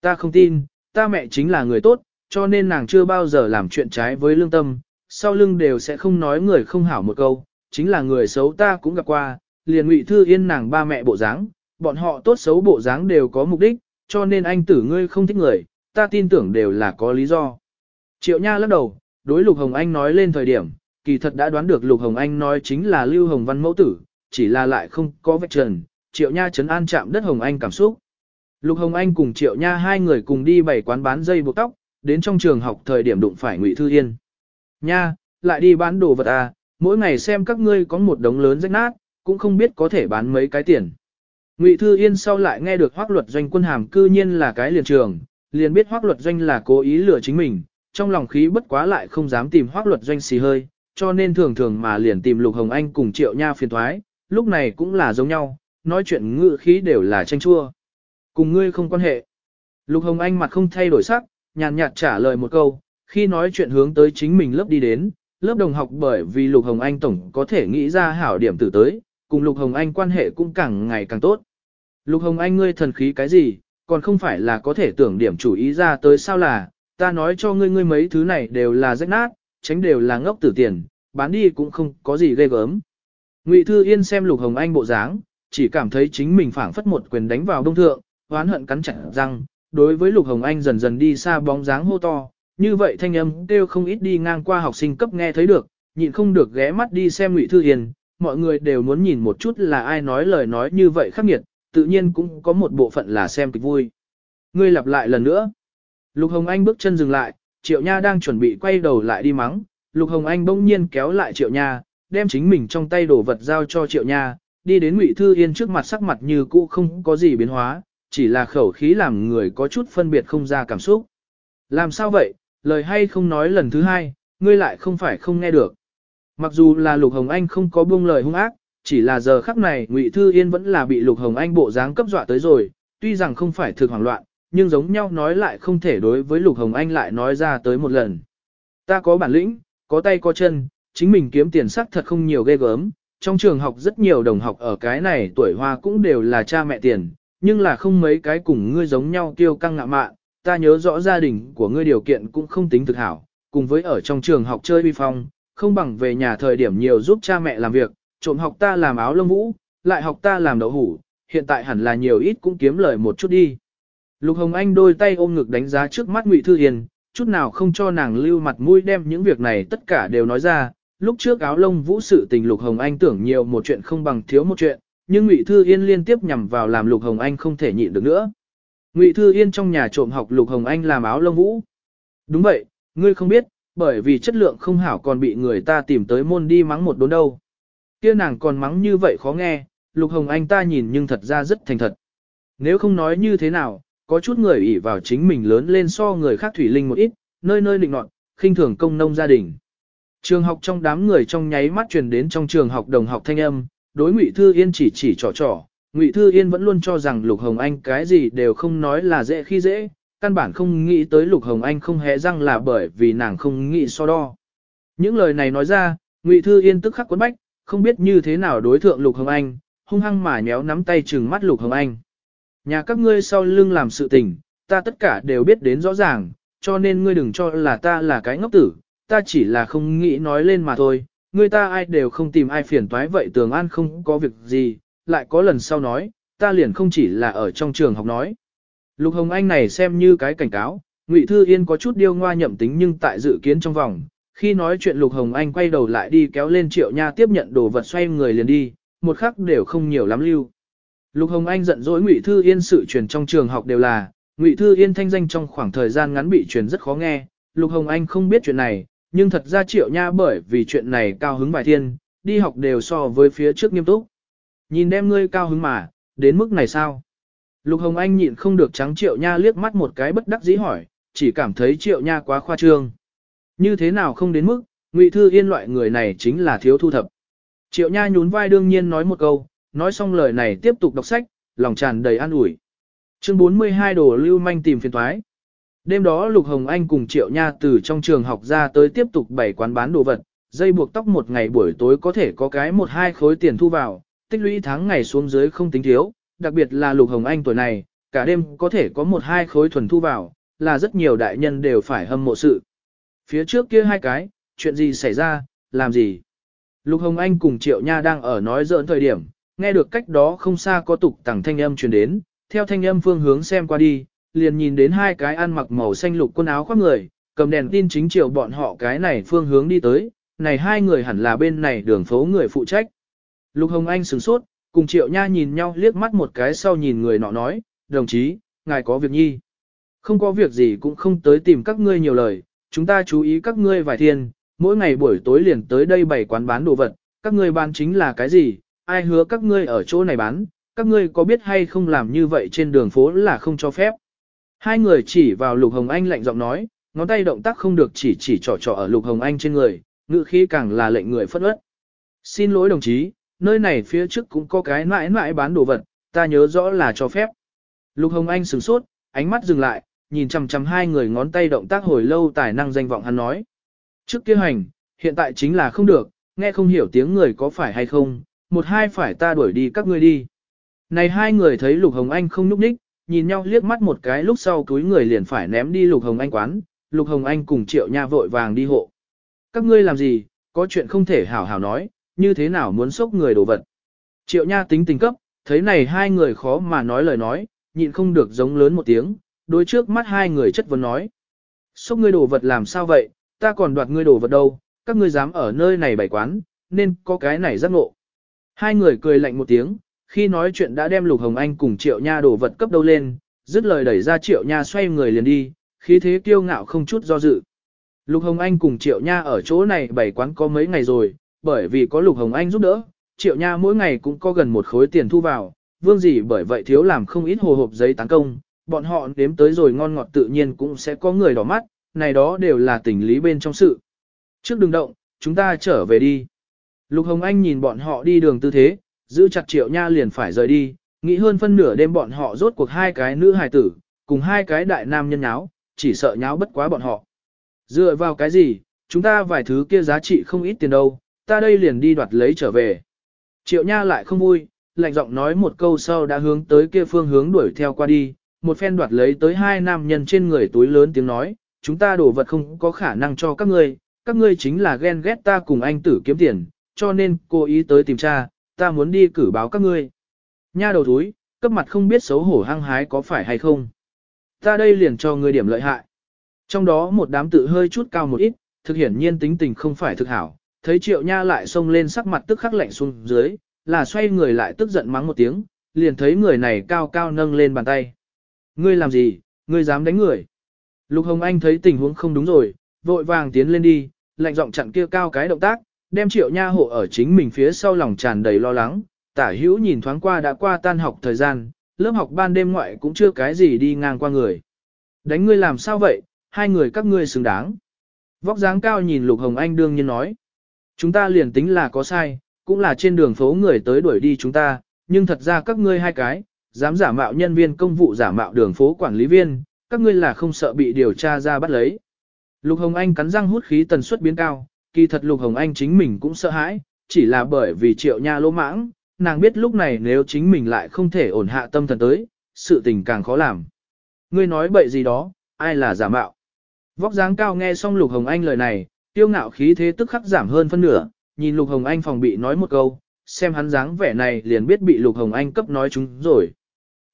Ta không tin, ta mẹ chính là người tốt, cho nên nàng chưa bao giờ làm chuyện trái với lương tâm, sau lưng đều sẽ không nói người không hảo một câu, chính là người xấu ta cũng gặp qua, liền ngụy thư yên nàng ba mẹ bộ dáng, bọn họ tốt xấu bộ dáng đều có mục đích, cho nên anh tử ngươi không thích người, ta tin tưởng đều là có lý do. Triệu Nha lắc đầu, đối Lục Hồng Anh nói lên thời điểm, kỳ thật đã đoán được Lục Hồng Anh nói chính là Lưu Hồng Văn mẫu tử, chỉ là lại không có vết trần, Triệu Nha trấn an chạm đất Hồng Anh cảm xúc. Lục Hồng Anh cùng Triệu Nha hai người cùng đi bảy quán bán dây buộc tóc, đến trong trường học thời điểm đụng phải Ngụy Thư Yên. Nha, lại đi bán đồ vật à, mỗi ngày xem các ngươi có một đống lớn rách nát, cũng không biết có thể bán mấy cái tiền. Ngụy Thư Yên sau lại nghe được hoác luật doanh quân hàm cư nhiên là cái liền trường, liền biết hoác luật doanh là cố ý lừa chính mình, trong lòng khí bất quá lại không dám tìm hoác luật doanh xì hơi, cho nên thường thường mà liền tìm Lục Hồng Anh cùng Triệu Nha phiền thoái, lúc này cũng là giống nhau, nói chuyện ngự khí đều là tranh chua. Cùng ngươi không quan hệ. Lục Hồng Anh mặt không thay đổi sắc, nhàn nhạt trả lời một câu, khi nói chuyện hướng tới chính mình lớp đi đến, lớp đồng học bởi vì Lục Hồng Anh tổng có thể nghĩ ra hảo điểm từ tới, cùng Lục Hồng Anh quan hệ cũng càng ngày càng tốt. Lục Hồng Anh ngươi thần khí cái gì, còn không phải là có thể tưởng điểm chủ ý ra tới sao là, ta nói cho ngươi ngươi mấy thứ này đều là rách nát, tránh đều là ngốc tử tiền, bán đi cũng không có gì ghê gớm. Ngụy Thư Yên xem Lục Hồng Anh bộ dáng, chỉ cảm thấy chính mình phảng phất một quyền đánh vào đông thượng, oán hận cắn chặt răng, đối với Lục Hồng Anh dần dần đi xa bóng dáng hô to, như vậy thanh âm kêu không ít đi ngang qua học sinh cấp nghe thấy được, nhịn không được ghé mắt đi xem Ngụy Thư Yên, mọi người đều muốn nhìn một chút là ai nói lời nói như vậy khắc nghiệt, tự nhiên cũng có một bộ phận là xem kịch vui. Ngươi lặp lại lần nữa. Lục Hồng Anh bước chân dừng lại, Triệu Nha đang chuẩn bị quay đầu lại đi mắng, Lục Hồng Anh bỗng nhiên kéo lại Triệu Nha, đem chính mình trong tay đồ vật giao cho Triệu Nha, đi đến Ngụy Thư Yên trước mặt sắc mặt như cũ không có gì biến hóa, chỉ là khẩu khí làm người có chút phân biệt không ra cảm xúc. Làm sao vậy, lời hay không nói lần thứ hai, ngươi lại không phải không nghe được. Mặc dù là Lục Hồng Anh không có buông lời hung ác, chỉ là giờ khắc này Ngụy Thư Yên vẫn là bị Lục Hồng Anh bộ dáng cấp dọa tới rồi, tuy rằng không phải thực hoảng loạn, nhưng giống nhau nói lại không thể đối với Lục Hồng Anh lại nói ra tới một lần. Ta có bản lĩnh, có tay có chân, chính mình kiếm tiền sắc thật không nhiều ghê gớm, trong trường học rất nhiều đồng học ở cái này tuổi hoa cũng đều là cha mẹ tiền, nhưng là không mấy cái cùng ngươi giống nhau tiêu căng ngạ mạn, ta nhớ rõ gia đình của ngươi điều kiện cũng không tính thực hảo, cùng với ở trong trường học chơi bi phong, không bằng về nhà thời điểm nhiều giúp cha mẹ làm việc, trộm học ta làm áo lông vũ, lại học ta làm đậu hủ, hiện tại hẳn là nhiều ít cũng kiếm lời một chút đi. Lục Hồng Anh đôi tay ôm ngực đánh giá trước mắt Ngụy Thư Yên, chút nào không cho nàng lưu mặt mũi đem những việc này tất cả đều nói ra. Lúc trước áo lông vũ sự tình Lục Hồng Anh tưởng nhiều một chuyện không bằng thiếu một chuyện, nhưng Ngụy Thư Yên liên tiếp nhằm vào làm Lục Hồng Anh không thể nhịn được nữa. Ngụy Thư Yên trong nhà trộm học Lục Hồng Anh làm áo lông vũ. Đúng vậy, ngươi không biết, bởi vì chất lượng không hảo còn bị người ta tìm tới môn đi mắng một đốn đâu. Kia nàng còn mắng như vậy khó nghe, Lục Hồng Anh ta nhìn nhưng thật ra rất thành thật. Nếu không nói như thế nào, có chút người ỷ vào chính mình lớn lên so người khác thủy linh một ít, nơi nơi định nọt, khinh thường công nông gia đình. Trường học trong đám người trong nháy mắt truyền đến trong trường học đồng học thanh âm, đối Ngụy Thư Yên chỉ chỉ trò trò, Ngụy Thư Yên vẫn luôn cho rằng Lục Hồng Anh cái gì đều không nói là dễ khi dễ, căn bản không nghĩ tới Lục Hồng Anh không hé răng là bởi vì nàng không nghĩ so đo. Những lời này nói ra, Ngụy Thư Yên tức khắc quấn bách, không biết như thế nào đối thượng Lục Hồng Anh, hung hăng mà nhéo nắm tay trừng mắt Lục Hồng Anh. Nhà các ngươi sau lưng làm sự tình, ta tất cả đều biết đến rõ ràng, cho nên ngươi đừng cho là ta là cái ngốc tử, ta chỉ là không nghĩ nói lên mà thôi, người ta ai đều không tìm ai phiền toái vậy tường an không có việc gì, lại có lần sau nói, ta liền không chỉ là ở trong trường học nói. Lục Hồng Anh này xem như cái cảnh cáo, Ngụy Thư Yên có chút điêu ngoa nhậm tính nhưng tại dự kiến trong vòng, khi nói chuyện Lục Hồng Anh quay đầu lại đi kéo lên Triệu Nha tiếp nhận đồ vật xoay người liền đi, một khắc đều không nhiều lắm lưu. Lục Hồng Anh giận dỗi Ngụy Thư Yên sự truyền trong trường học đều là, Ngụy Thư Yên thanh danh trong khoảng thời gian ngắn bị truyền rất khó nghe, Lục Hồng Anh không biết chuyện này, nhưng thật ra Triệu Nha bởi vì chuyện này cao hứng bài thiên, đi học đều so với phía trước nghiêm túc. Nhìn đem ngươi cao hứng mà, đến mức này sao? Lục Hồng Anh nhịn không được trắng Triệu Nha liếc mắt một cái bất đắc dĩ hỏi, chỉ cảm thấy Triệu Nha quá khoa trương. Như thế nào không đến mức, Ngụy Thư Yên loại người này chính là thiếu thu thập. Triệu Nha nhún vai đương nhiên nói một câu, nói xong lời này tiếp tục đọc sách, lòng tràn đầy an ủi. Chương 42 đồ lưu manh tìm phiền thoái. Đêm đó Lục Hồng Anh cùng Triệu Nha từ trong trường học ra tới tiếp tục bày quán bán đồ vật, dây buộc tóc một ngày buổi tối có thể có cái một hai khối tiền thu vào, tích lũy tháng ngày xuống dưới không tính thiếu, đặc biệt là Lục Hồng Anh tuổi này, cả đêm có thể có một hai khối thuần thu vào, là rất nhiều đại nhân đều phải hâm mộ sự. Phía trước kia hai cái, chuyện gì xảy ra, làm gì? Lục Hồng Anh cùng Triệu Nha đang ở nói giỡn thời điểm, nghe được cách đó không xa có tục tẳng thanh âm truyền đến, theo thanh âm phương hướng xem qua đi, liền nhìn đến hai cái ăn mặc màu xanh lục quần áo khoác người, cầm đèn tin chính chiều bọn họ cái này phương hướng đi tới, này hai người hẳn là bên này đường phố người phụ trách. Lục Hồng Anh sửng sốt, cùng Triệu Nha nhìn nhau liếc mắt một cái sau nhìn người nọ nói, đồng chí, ngài có việc nhi. Không có việc gì cũng không tới tìm các ngươi nhiều lời, chúng ta chú ý các ngươi vài thiên, mỗi ngày buổi tối liền tới đây bày quán bán đồ vật, các ngươi bán chính là cái gì, ai hứa các ngươi ở chỗ này bán, các ngươi có biết hay không làm như vậy trên đường phố là không cho phép. Hai người chỉ vào Lục Hồng Anh lạnh giọng nói, ngón tay động tác không được chỉ chỉ trò trò ở Lục Hồng Anh trên người, ngữ khí càng là lệnh người phất ớt. Xin lỗi đồng chí, nơi này phía trước cũng có cái mãi mãi bán đồ vật, ta nhớ rõ là cho phép. Lục Hồng Anh sửng sốt, ánh mắt dừng lại, nhìn chằm chằm hai người ngón tay động tác hồi lâu tài năng danh vọng hắn nói. Trước kia hành, hiện tại chính là không được, nghe không hiểu tiếng người có phải hay không, một hai phải ta đuổi đi các ngươi đi. Này hai người thấy Lục Hồng Anh không núp ních, nhìn nhau liếc mắt một cái lúc sau túi người liền phải ném đi Lục Hồng Anh quán, Lục Hồng Anh cùng Triệu Nha vội vàng đi hộ. Các ngươi làm gì, có chuyện không thể hảo hảo nói, như thế nào muốn sốc người đồ vật. Triệu Nha tính tình cấp, thấy này hai người khó mà nói lời nói, nhịn không được giống lớn một tiếng, đối trước mắt hai người chất vấn nói. Sốc ngươi đồ vật làm sao vậy, ta còn đoạt ngươi đồ vật đâu, các ngươi dám ở nơi này bày quán, nên có cái này giác ngộ. Hai người cười lạnh một tiếng, khi nói chuyện đã đem Lục Hồng Anh cùng Triệu Nha đổ vật cấp đâu lên, dứt lời đẩy ra Triệu Nha xoay người liền đi, khí thế kiêu ngạo không chút do dự. Lục Hồng Anh cùng Triệu Nha ở chỗ này bảy quán có mấy ngày rồi, bởi vì có Lục Hồng Anh giúp đỡ, Triệu Nha mỗi ngày cũng có gần một khối tiền thu vào, vương gì bởi vậy thiếu làm không ít hồ hộp giấy tán công, bọn họ đếm tới rồi ngon ngọt tự nhiên cũng sẽ có người đỏ mắt, này đó đều là tình lý bên trong sự. Trước đừng động, chúng ta trở về đi. Lục Hồng Anh nhìn bọn họ đi đường tư thế, giữ chặt triệu nha liền phải rời đi, nghĩ hơn phân nửa đêm bọn họ rốt cuộc hai cái nữ hài tử, cùng hai cái đại nam nhân nháo, chỉ sợ nháo bất quá bọn họ. Dựa vào cái gì, chúng ta vài thứ kia giá trị không ít tiền đâu, ta đây liền đi đoạt lấy trở về. Triệu nha lại không vui, lạnh giọng nói một câu sau đã hướng tới kia phương hướng đuổi theo qua đi, một phen đoạt lấy tới hai nam nhân trên người túi lớn tiếng nói, chúng ta đổ vật không có khả năng cho các ngươi, các ngươi chính là ghen ghét ta cùng anh tử kiếm tiền, cho nên cô ý tới tìm cha, ta muốn đi cử báo các ngươi. Nha đầu thúi, cấp mặt không biết xấu hổ hăng hái có phải hay không. Ta đây liền cho ngươi điểm lợi hại. Trong đó một đám tự hơi chút cao một ít, thực hiển nhiên tính tình không phải thực hảo, thấy triệu nha lại xông lên sắc mặt tức khắc lạnh xuống dưới, là xoay người lại tức giận mắng một tiếng, liền thấy người này cao cao nâng lên bàn tay. Ngươi làm gì, ngươi dám đánh người. Lục Hồng Anh thấy tình huống không đúng rồi, vội vàng tiến lên đi, lạnh giọng chặn kia cao cái động tác, đem triệu nha hộ ở chính mình phía sau lòng tràn đầy lo lắng, tả hữu nhìn thoáng qua đã qua tan học thời gian, lớp học ban đêm ngoại cũng chưa cái gì đi ngang qua người. Đánh ngươi làm sao vậy, hai người các ngươi xứng đáng. Vóc dáng cao nhìn Lục Hồng Anh đương nhiên nói. Chúng ta liền tính là có sai, cũng là trên đường phố người tới đuổi đi chúng ta, nhưng thật ra các ngươi hai cái, dám giả mạo nhân viên công vụ giả mạo đường phố quản lý viên, các ngươi là không sợ bị điều tra ra bắt lấy. Lục Hồng Anh cắn răng hút khí tần suất biến cao, kỳ thật Lục Hồng Anh chính mình cũng sợ hãi, chỉ là bởi vì triệu nha lỗ mãng, nàng biết lúc này nếu chính mình lại không thể ổn hạ tâm thần tới, sự tình càng khó làm. Ngươi nói bậy gì đó, ai là giả mạo. Vóc dáng cao nghe xong Lục Hồng Anh lời này, tiêu ngạo khí thế tức khắc giảm hơn phân nửa, nhìn Lục Hồng Anh phòng bị nói một câu, xem hắn dáng vẻ này liền biết bị Lục Hồng Anh cấp nói chúng rồi.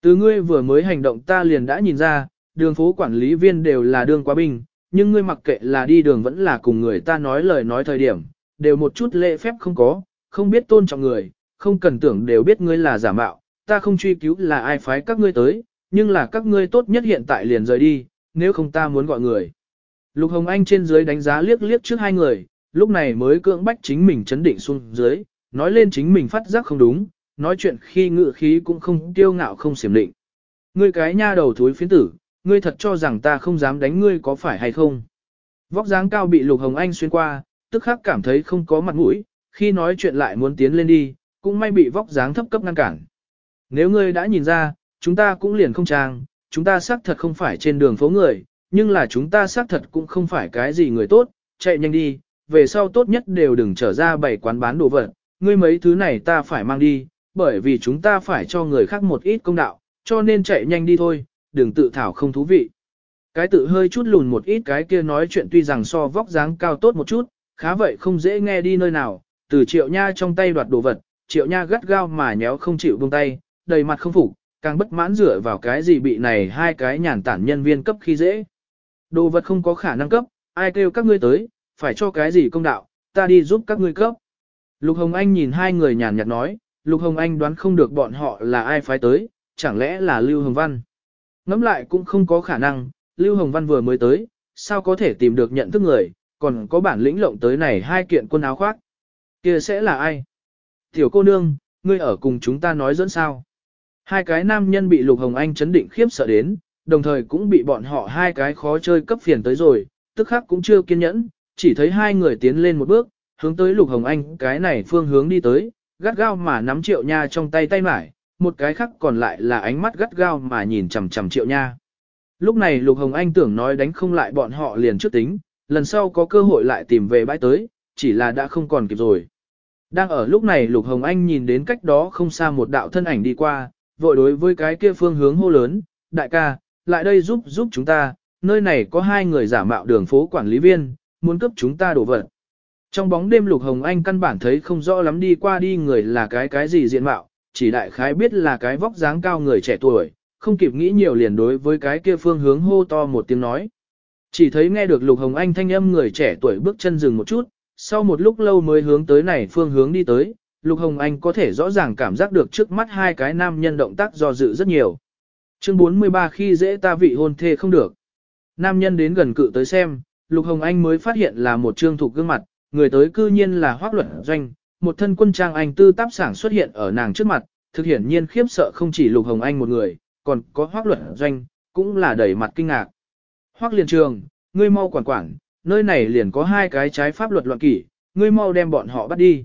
Từ ngươi vừa mới hành động ta liền đã nhìn ra, đường phố quản lý viên đều là đường quá binh, nhưng ngươi mặc kệ là đi đường vẫn là cùng người ta nói lời nói thời điểm, đều một chút lễ phép không có, không biết tôn trọng người, không cần tưởng đều biết ngươi là giả mạo, ta không truy cứu là ai phái các ngươi tới, nhưng là các ngươi tốt nhất hiện tại liền rời đi, nếu không ta muốn gọi người. Lục Hồng Anh trên dưới đánh giá liếc liếc trước hai người, lúc này mới cưỡng bách chính mình chấn định xuống dưới, nói lên chính mình phát giác không đúng, nói chuyện khi ngự khí cũng không tiêu ngạo không xiểm định. Ngươi cái nha đầu thúi phiến tử, ngươi thật cho rằng ta không dám đánh ngươi có phải hay không. Vóc dáng cao bị Lục Hồng Anh xuyên qua, tức khắc cảm thấy không có mặt mũi, khi nói chuyện lại muốn tiến lên đi, cũng may bị vóc dáng thấp cấp ngăn cản. Nếu ngươi đã nhìn ra, chúng ta cũng liền không trang, chúng ta xác thật không phải trên đường phố người, nhưng là chúng ta xác thật cũng không phải cái gì người tốt, chạy nhanh đi, về sau tốt nhất đều đừng trở ra bảy quán bán đồ vật, ngươi mấy thứ này ta phải mang đi, bởi vì chúng ta phải cho người khác một ít công đạo, cho nên chạy nhanh đi thôi, đừng tự thảo không thú vị. Cái tự hơi chút lùn một ít cái kia nói chuyện tuy rằng so vóc dáng cao tốt một chút, khá vậy không dễ nghe đi nơi nào, từ triệu nha trong tay đoạt đồ vật, triệu nha gắt gao mà nhéo không chịu buông tay, đầy mặt không phục, càng bất mãn dựa vào cái gì bị này hai cái nhàn tản nhân viên cấp khi dễ. Đồ vật không có khả năng cấp, ai kêu các ngươi tới, phải cho cái gì công đạo, ta đi giúp các ngươi cấp. Lục Hồng Anh nhìn hai người nhàn nhạt nói, Lục Hồng Anh đoán không được bọn họ là ai phái tới, chẳng lẽ là Lưu Hồng Văn ngẫm lại cũng không có khả năng, Lưu Hồng Văn vừa mới tới, sao có thể tìm được nhận thức người, còn có bản lĩnh lộng tới này hai kiện quần áo khoác. kia sẽ là ai? Tiểu cô nương, ngươi ở cùng chúng ta nói dẫn sao? Hai cái nam nhân bị Lục Hồng Anh chấn định khiếp sợ đến, đồng thời cũng bị bọn họ hai cái khó chơi cấp phiền tới rồi, tức khắc cũng chưa kiên nhẫn, chỉ thấy hai người tiến lên một bước, hướng tới Lục Hồng Anh cái này phương hướng đi tới, gắt gao mà nắm triệu nha trong tay tay mải, một cái khác còn lại là ánh mắt gắt gao mà nhìn chằm chằm triệu nha. Lúc này Lục Hồng Anh tưởng nói đánh không lại bọn họ liền trước tính, lần sau có cơ hội lại tìm về bãi tới, chỉ là đã không còn kịp rồi. Đang ở lúc này Lục Hồng Anh nhìn đến cách đó không xa một đạo thân ảnh đi qua, vội đối với cái kia phương hướng hô lớn, đại ca, lại đây giúp giúp chúng ta, nơi này có hai người giả mạo đường phố quản lý viên, muốn cướp chúng ta đổ vật. Trong bóng đêm Lục Hồng Anh căn bản thấy không rõ lắm đi qua đi người là cái cái gì diện mạo, chỉ đại khái biết là cái vóc dáng cao người trẻ tuổi, không kịp nghĩ nhiều liền đối với cái kia phương hướng hô to một tiếng nói. Chỉ thấy nghe được Lục Hồng Anh thanh âm người trẻ tuổi bước chân dừng một chút, sau một lúc lâu mới hướng tới này phương hướng đi tới, Lục Hồng Anh có thể rõ ràng cảm giác được trước mắt hai cái nam nhân động tác do dự rất nhiều. Chương 43 khi dễ ta vị hôn thê không được. Nam nhân đến gần cự tới xem, Lục Hồng Anh mới phát hiện là một trương thục gương mặt, người tới cư nhiên là hoác luận doanh, một thân quân trang anh tư táp sảng xuất hiện ở nàng trước mặt, thực hiển nhiên khiếp sợ không chỉ Lục Hồng Anh một người, còn có hoác luận doanh, cũng là đầy mặt kinh ngạc. Hoác liền trường, ngươi mau quản quản, nơi này liền có hai cái trái pháp luật loạn kỷ, ngươi mau đem bọn họ bắt đi.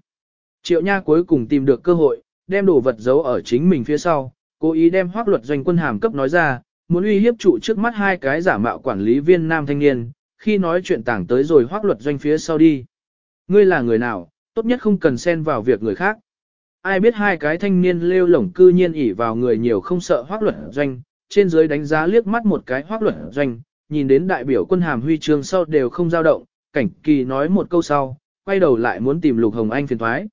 Triệu Nha cuối cùng tìm được cơ hội, đem đồ vật giấu ở chính mình phía sau, cố ý đem hoác luật doanh quân hàm cấp nói ra, muốn uy hiếp trụ trước mắt hai cái giả mạo quản lý viên nam thanh niên, khi nói chuyện tảng tới rồi hoác luật doanh phía sau đi. Ngươi là người nào, tốt nhất không cần xen vào việc người khác. Ai biết hai cái thanh niên lêu lổng cư nhiên ỉ vào người nhiều không sợ hoác luật doanh, trên dưới đánh giá liếc mắt một cái hoác luật doanh, nhìn đến đại biểu quân hàm huy chương sau đều không dao động, cảnh kỳ nói một câu sau, quay đầu lại muốn tìm lục hồng anh phiền thoái.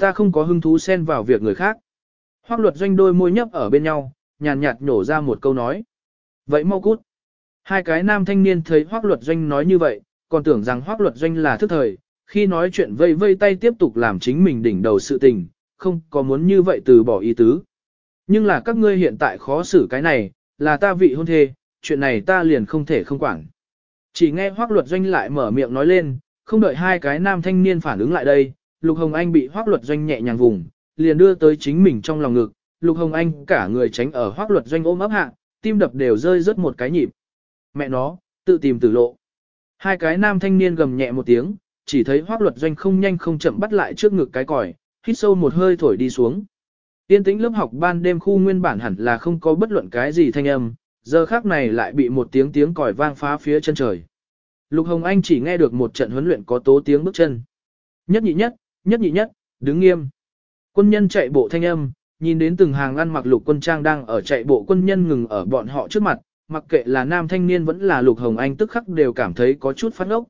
Ta không có hứng thú xen vào việc người khác. Hoác luật doanh đôi môi nhấp ở bên nhau, nhàn nhạt nhổ ra một câu nói. Vậy mau cút. Hai cái nam thanh niên thấy hoác luật doanh nói như vậy, còn tưởng rằng hoác luật doanh là thức thời, khi nói chuyện vây vây tay tiếp tục làm chính mình đỉnh đầu sự tình, không có muốn như vậy từ bỏ ý tứ. Nhưng là các ngươi hiện tại khó xử cái này, là ta vị hôn thê, chuyện này ta liền không thể không quản. Chỉ nghe hoác luật doanh lại mở miệng nói lên, không đợi hai cái nam thanh niên phản ứng lại đây, Lục Hồng Anh bị hoác luật doanh nhẹ nhàng vùng, liền đưa tới chính mình trong lòng ngực, Lục Hồng Anh cả người tránh ở hoác luật doanh ôm ấp hạ, tim đập đều rơi rớt một cái nhịp. Mẹ nó, tự tìm tử lộ. Hai cái nam thanh niên gầm nhẹ một tiếng, chỉ thấy hoác luật doanh không nhanh không chậm bắt lại trước ngực cái còi, hít sâu một hơi thổi đi xuống. Tiên tĩnh lớp học ban đêm khu nguyên bản hẳn là không có bất luận cái gì thanh âm, giờ khác này lại bị một tiếng tiếng còi vang phá phía chân trời. Lục Hồng Anh chỉ nghe được một trận huấn luyện có tố tiếng bước chân. Nhất nhị nhất, nhất nhị nhất, đứng nghiêm. Quân nhân chạy bộ thanh âm, nhìn đến từng hàng ăn mặc lục quân trang đang ở chạy bộ quân nhân ngừng ở bọn họ trước mặt, mặc kệ là nam thanh niên vẫn là lục hồng anh tức khắc đều cảm thấy có chút phát ốc.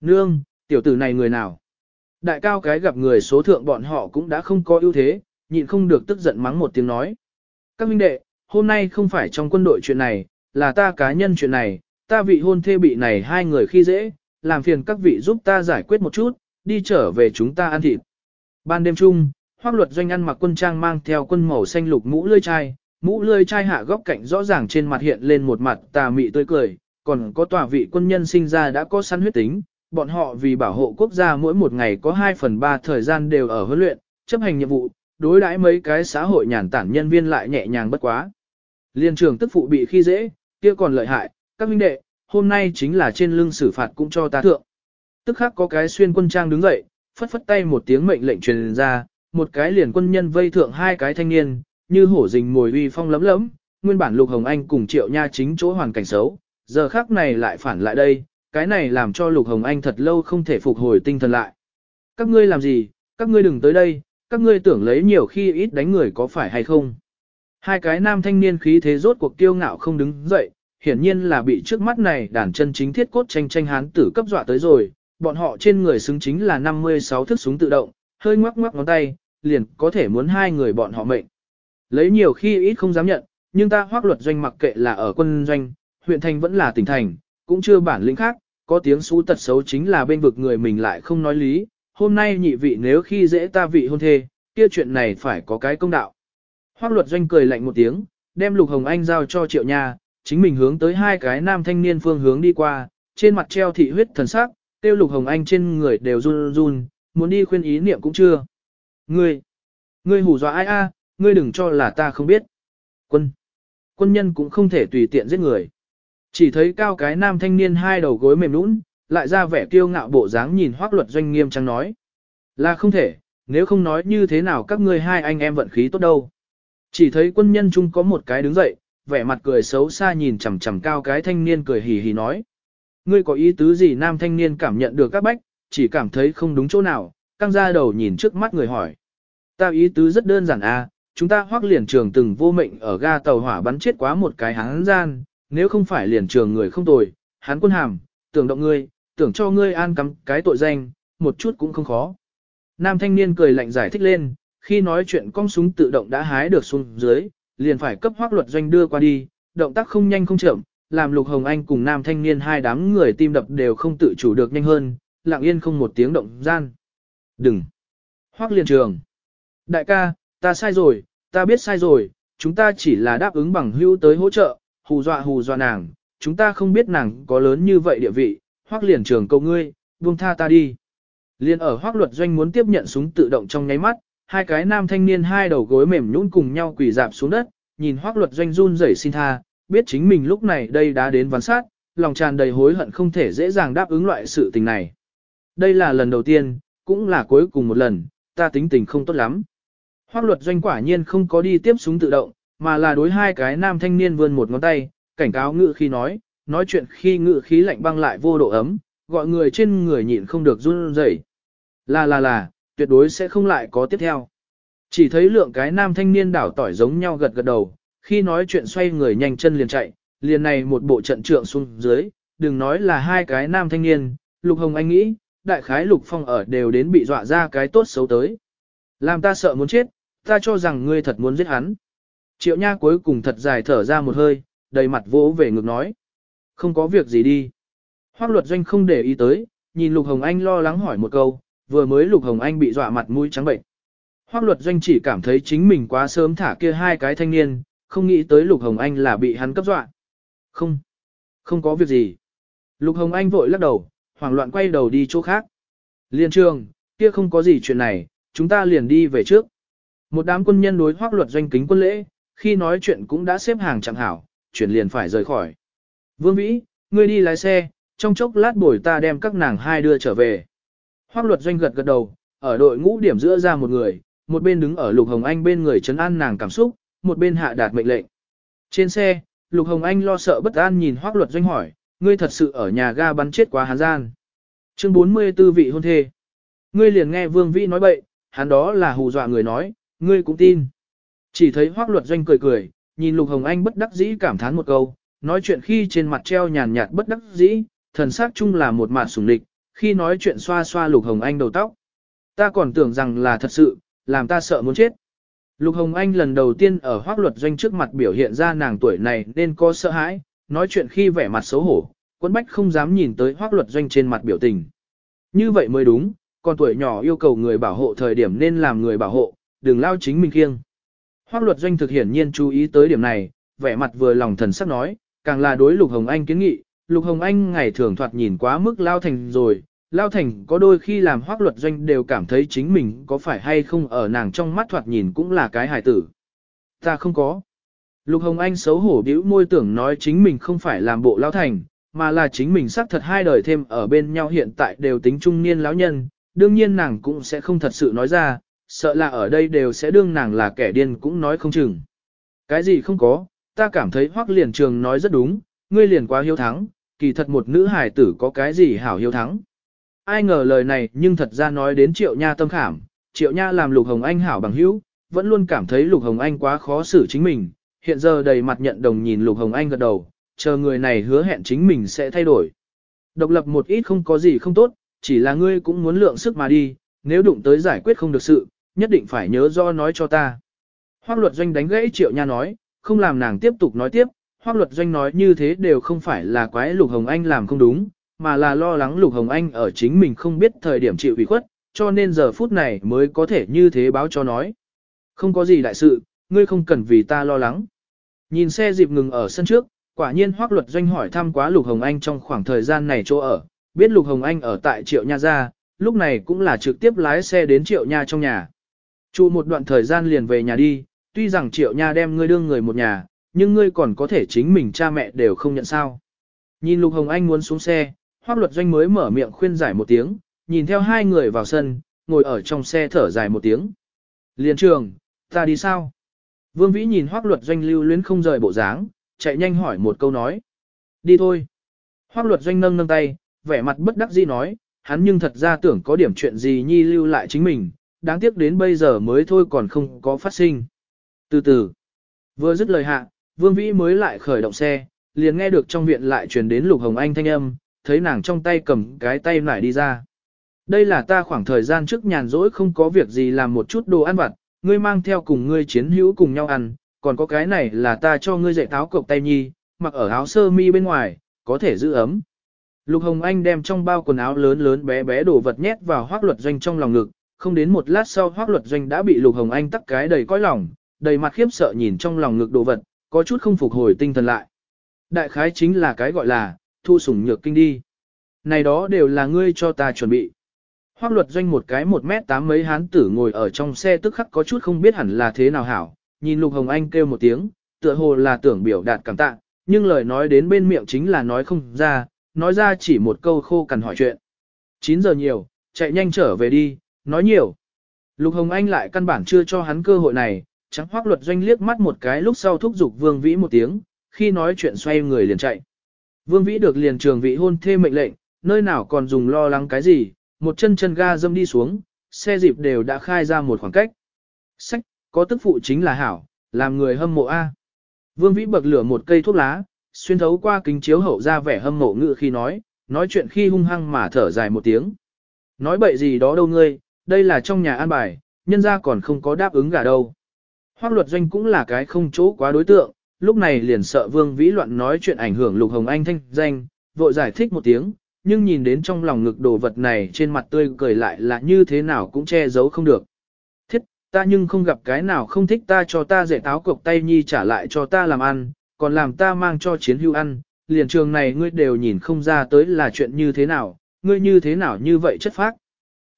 Nương, tiểu tử này người nào? Đại cao cái gặp người số thượng bọn họ cũng đã không có ưu thế, nhịn không được tức giận mắng một tiếng nói. Các minh đệ, hôm nay không phải trong quân đội chuyện này, là ta cá nhân chuyện này, ta vị hôn thê bị này hai người khi dễ, làm phiền các vị giúp ta giải quyết một chút, đi trở về chúng ta ăn thịt. Ban đêm chung, hoác luật doanh ăn mặc quân trang mang theo quân màu xanh lục mũ lươi chai, mũ lươi chai hạ góc cạnh rõ ràng trên mặt hiện lên một mặt tà mị tươi cười, còn có tòa vị quân nhân sinh ra đã có sẵn huyết tính, bọn họ vì bảo hộ quốc gia mỗi một ngày có 2 phần 3 thời gian đều ở huấn luyện, chấp hành nhiệm vụ, đối đãi mấy cái xã hội nhàn tản nhân viên lại nhẹ nhàng bất quá. Liên trường tức phụ bị khi dễ, kia còn lợi hại, các minh đệ, hôm nay chính là trên lưng xử phạt cũng cho ta thượng. Tức khắc có cái xuyên quân trang đứng dậy, phất phất tay một tiếng mệnh lệnh truyền ra, một cái liền quân nhân vây thượng hai cái thanh niên, như hổ rình mồi uy phong lấm lấm, nguyên bản Lục Hồng Anh cùng Triệu Nha chính chỗ hoàn cảnh xấu, giờ khắc này lại phản lại đây, cái này làm cho Lục Hồng Anh thật lâu không thể phục hồi tinh thần lại. Các ngươi làm gì, các ngươi đừng tới đây, các ngươi tưởng lấy nhiều khi ít đánh người có phải hay không. Hai cái nam thanh niên khí thế rốt cuộc tiêu ngạo không đứng dậy, hiển nhiên là bị trước mắt này đàn chân chính thiết cốt tranh tranh hán tử cấp dọa tới rồi, bọn họ trên người xứng chính là 56 thức súng tự động, hơi ngoắc ngoắc ngón tay, liền có thể muốn hai người bọn họ mệnh. Lấy nhiều khi ít không dám nhận, nhưng ta hoác luật doanh mặc kệ là ở quân doanh, huyện thành vẫn là tỉnh thành, cũng chưa bản lĩnh khác, có tiếng xú tật xấu chính là bên vực người mình lại không nói lý, hôm nay nhị vị nếu khi dễ ta vị hôn thê, kia chuyện này phải có cái công đạo. Hoác luật doanh cười lạnh một tiếng, đem Lục Hồng Anh giao cho triệu nha, chính mình hướng tới hai cái nam thanh niên phương hướng đi qua, trên mặt treo thị huyết thần sắc, tiêu Lục Hồng Anh trên người đều run run, muốn đi khuyên ý niệm cũng chưa. Ngươi, ngươi hù dọa ai a, ngươi đừng cho là ta không biết. Quân, quân nhân cũng không thể tùy tiện giết người. Chỉ thấy cao cái nam thanh niên hai đầu gối mềm nũng, lại ra vẻ kiêu ngạo bộ dáng nhìn hoác luật doanh nghiêm trang nói. Là không thể, nếu không nói như thế nào các ngươi hai anh em vận khí tốt đâu. Chỉ thấy quân nhân chung có một cái đứng dậy, vẻ mặt cười xấu xa nhìn chằm chằm cao cái thanh niên cười hì hì nói. Ngươi có ý tứ gì nam thanh niên cảm nhận được các bách, chỉ cảm thấy không đúng chỗ nào, căng ra đầu nhìn trước mắt người hỏi. Ta ý tứ rất đơn giản à, chúng ta hoác liền trường từng vô mệnh ở ga tàu hỏa bắn chết quá một cái hán gian, nếu không phải liền trường người không tồi, hắn quân hàm, tưởng động ngươi, tưởng cho ngươi an cắm cái tội danh, một chút cũng không khó. Nam thanh niên cười lạnh giải thích lên, khi nói chuyện con súng tự động đã hái được xuống dưới, liền phải cấp hoác luật doanh đưa qua đi, động tác không nhanh không chậm, làm Lục Hồng Anh cùng nam thanh niên hai đám người tim đập đều không tự chủ được nhanh hơn, lặng yên không một tiếng động gian. Đừng! Hoác liền trường! Đại ca, ta sai rồi, ta biết sai rồi, chúng ta chỉ là đáp ứng bằng hữu tới hỗ trợ, hù dọa hù dọa nàng, chúng ta không biết nàng có lớn như vậy địa vị, hoác liền trường cầu ngươi, buông tha ta đi. Liên ở hoác luật doanh muốn tiếp nhận súng tự động trong nháy mắt, hai cái nam thanh niên hai đầu gối mềm nhũn cùng nhau quỳ dạp xuống đất, nhìn hoác luật doanh run rẩy xin tha, biết chính mình lúc này đây đã đến ván sát, lòng tràn đầy hối hận không thể dễ dàng đáp ứng loại sự tình này. Đây là lần đầu tiên, cũng là cuối cùng một lần, ta tính tình không tốt lắm. Hoác luật doanh quả nhiên không có đi tiếp súng tự động, mà là đối hai cái nam thanh niên vươn một ngón tay, cảnh cáo ngự khi nói, nói chuyện khi ngự khí lạnh băng lại vô độ ấm, gọi người trên người nhịn không được run rẩy. Là là là, tuyệt đối sẽ không lại có tiếp theo. Chỉ thấy lượng cái nam thanh niên đảo tỏi giống nhau gật gật đầu, khi nói chuyện xoay người nhanh chân liền chạy, liền này một bộ trận trượng xuống dưới, đừng nói là hai cái nam thanh niên, Lục Hồng Anh nghĩ, đại khái Lục Phong ở đều đến bị dọa ra cái tốt xấu tới. Làm ta sợ muốn chết, Ta cho rằng ngươi thật muốn giết hắn. Triệu Nha cuối cùng thật dài thở ra một hơi, đầy mặt vỗ về ngực nói. Không có việc gì đi. Hoác luật doanh không để ý tới, nhìn Lục Hồng Anh lo lắng hỏi một câu, vừa mới Lục Hồng Anh bị dọa mặt mũi trắng bệnh. Hoác luật doanh chỉ cảm thấy chính mình quá sớm thả kia hai cái thanh niên, không nghĩ tới Lục Hồng Anh là bị hắn cấp dọa. Không, không có việc gì. Lục Hồng Anh vội lắc đầu, hoảng loạn quay đầu đi chỗ khác. Liên trường, kia không có gì chuyện này, chúng ta liền đi về trước. Một đám quân nhân đối hoác luật doanh kính quân lễ, khi nói chuyện cũng đã xếp hàng chẳng hảo, chuyển liền phải rời khỏi. Vương Vĩ, ngươi đi lái xe, trong chốc lát buổi ta đem các nàng hai đưa trở về. Hoác luật doanh gật gật đầu, ở đội ngũ điểm giữa ra một người, một bên đứng ở Lục Hồng Anh bên người chấn an nàng cảm xúc, một bên hạ đạt mệnh lệnh. Trên xe, Lục Hồng Anh lo sợ bất an nhìn hoác luật doanh hỏi, ngươi thật sự ở nhà ga bắn chết quá hán gian. Chương 44 vị hôn thê. Ngươi liền nghe Vương Vĩ nói bậy, hắn đó là hù dọa người nói, ngươi cũng tin. Chỉ thấy hoác luật doanh cười cười, nhìn Lục Hồng Anh bất đắc dĩ cảm thán một câu, nói chuyện khi trên mặt treo nhàn nhạt bất đắc dĩ, thần sắc chung là một mạt sùng địch, khi nói chuyện xoa xoa Lục Hồng Anh đầu tóc. Ta còn tưởng rằng là thật sự, làm ta sợ muốn chết. Lục Hồng Anh lần đầu tiên ở hoác luật doanh trước mặt biểu hiện ra nàng tuổi này nên có sợ hãi, nói chuyện khi vẻ mặt xấu hổ, quân bách không dám nhìn tới hoác luật doanh trên mặt biểu tình. Như vậy mới đúng, còn tuổi nhỏ yêu cầu người bảo hộ thời điểm nên làm người bảo hộ, đừng lao chính mình kiêng. Hoác luật doanh thực hiển nhiên chú ý tới điểm này, vẻ mặt vừa lòng thần sắc nói, càng là đối Lục Hồng Anh kiến nghị, Lục Hồng Anh ngày thường thoạt nhìn quá mức lao thành rồi, lao thành có đôi khi làm hoác luật doanh đều cảm thấy chính mình có phải hay không ở nàng trong mắt thoạt nhìn cũng là cái hài tử. Ta không có. Lục Hồng Anh xấu hổ bĩu môi tưởng nói chính mình không phải làm bộ lao thành, mà là chính mình xác thật hai đời thêm ở bên nhau hiện tại đều tính trung niên lão nhân, đương nhiên nàng cũng sẽ không thật sự nói ra, sợ là ở đây đều sẽ đương nàng là kẻ điên cũng nói không chừng. Cái gì không có, ta cảm thấy hoắc liền trường nói rất đúng, ngươi liền quá hiếu thắng, kỳ thật một nữ hài tử có cái gì hảo hiếu thắng. Ai ngờ lời này nhưng thật ra nói đến triệu nha tâm khảm, triệu nha làm lục hồng anh hảo bằng hữu, vẫn luôn cảm thấy lục hồng anh quá khó xử chính mình, hiện giờ đầy mặt nhận đồng nhìn lục hồng anh gật đầu, chờ người này hứa hẹn chính mình sẽ thay đổi. Độc lập một ít không có gì không tốt, chỉ là ngươi cũng muốn lượng sức mà đi, nếu đụng tới giải quyết không được sự, nhất định phải nhớ do nói cho ta. Hoác luật doanh đánh gãy triệu nha nói, không làm nàng tiếp tục nói tiếp, hoác luật doanh nói như thế đều không phải là quái Lục Hồng Anh làm không đúng, mà là lo lắng Lục Hồng Anh ở chính mình không biết thời điểm chịu ủy khuất, cho nên giờ phút này mới có thể như thế báo cho nói. Không có gì đại sự, ngươi không cần vì ta lo lắng. Nhìn xe dịp ngừng ở sân trước, quả nhiên hoác luật doanh hỏi thăm quá Lục Hồng Anh trong khoảng thời gian này chỗ ở, biết Lục Hồng Anh ở tại Triệu Nha Gia, lúc này cũng là trực tiếp lái xe đến Triệu Nha trong nhà. Trụ một đoạn thời gian liền về nhà đi, tuy rằng Triệu Nha đem ngươi đương người một nhà, nhưng ngươi còn có thể chính mình cha mẹ đều không nhận sao. Nhìn Lục Hồng Anh muốn xuống xe, Hoác Luật Doanh mới mở miệng khuyên giải một tiếng, nhìn theo hai người vào sân, ngồi ở trong xe thở dài một tiếng. Liên trường, ta đi sao? Vương Vĩ nhìn Hoác Luật Doanh lưu luyến không rời bộ dáng, chạy nhanh hỏi một câu nói. Đi thôi. Hoác Luật Doanh nâng nâng tay, vẻ mặt bất đắc dĩ nói, hắn nhưng thật ra tưởng có điểm chuyện gì nhi lưu lại chính mình, đáng tiếc đến bây giờ mới thôi còn không có phát sinh. Từ từ, vừa dứt lời hạ, Vương Vĩ mới lại khởi động xe, liền nghe được trong viện lại truyền đến Lục Hồng Anh thanh âm, thấy nàng trong tay cầm cái tay lại đi ra. Đây là ta khoảng thời gian trước nhàn rỗi không có việc gì làm một chút đồ ăn vặt, ngươi mang theo cùng ngươi chiến hữu cùng nhau ăn, còn có cái này là ta cho ngươi dạy tháo cộc tay nhi, mặc ở áo sơ mi bên ngoài, có thể giữ ấm. Lục Hồng Anh đem trong bao quần áo lớn lớn bé bé đồ vật nhét vào hoác luật doanh trong lòng ngực, không đến một lát sau hoác luật doanh đã bị Lục Hồng Anh tắc cái đầy cõi lòng, đầy mặt khiếp sợ nhìn trong lòng ngực đồ vật, có chút không phục hồi tinh thần lại. Đại khái chính là cái gọi là, thu sủng nhược kinh đi. Này đó đều là ngươi cho ta chuẩn bị. Hoác luật doanh một cái một mét tám mấy hán tử ngồi ở trong xe tức khắc có chút không biết hẳn là thế nào hảo, nhìn Lục Hồng Anh kêu một tiếng, tựa hồ là tưởng biểu đạt cảm tạ, nhưng lời nói đến bên miệng chính là nói không ra, nói ra chỉ một câu khô cằn hỏi chuyện. 9 giờ nhiều, chạy nhanh trở về đi, nói nhiều. Lục Hồng Anh lại căn bản chưa cho hắn cơ hội này, trắng hoác luật doanh liếc mắt một cái lúc sau thúc giục Vương Vĩ một tiếng, khi nói chuyện xoay người liền chạy. Vương Vĩ được liền trường vị hôn thê mệnh lệnh, nơi nào còn dùng lo lắng cái gì, một chân chân ga dâm đi xuống, xe dịp đều đã khai ra một khoảng cách. Sách, có tức phụ chính là hảo, làm người hâm mộ A. Vương Vĩ bậc lửa một cây thuốc lá, xuyên thấu qua kính chiếu hậu ra vẻ hâm mộ ngự khi nói, nói chuyện khi hung hăng mà thở dài một tiếng. Nói bậy gì đó đâu ngươi, đây là trong nhà an bài, nhân ra còn không có đáp ứng gả đâu. Hoác luật doanh cũng là cái không chỗ quá đối tượng, lúc này liền sợ Vương Vĩ loạn nói chuyện ảnh hưởng Lục Hồng Anh thanh danh, vội giải thích một tiếng, nhưng nhìn đến trong lòng ngực đồ vật này trên mặt tươi cười lại là như thế nào cũng che giấu không được. Thiết, ta nhưng không gặp cái nào không thích ta cho ta dạy táo cộc tay nhi trả lại cho ta làm ăn, còn làm ta mang cho chiến hưu ăn, liền trường này ngươi đều nhìn không ra tới là chuyện như thế nào, ngươi như thế nào như vậy chất phác.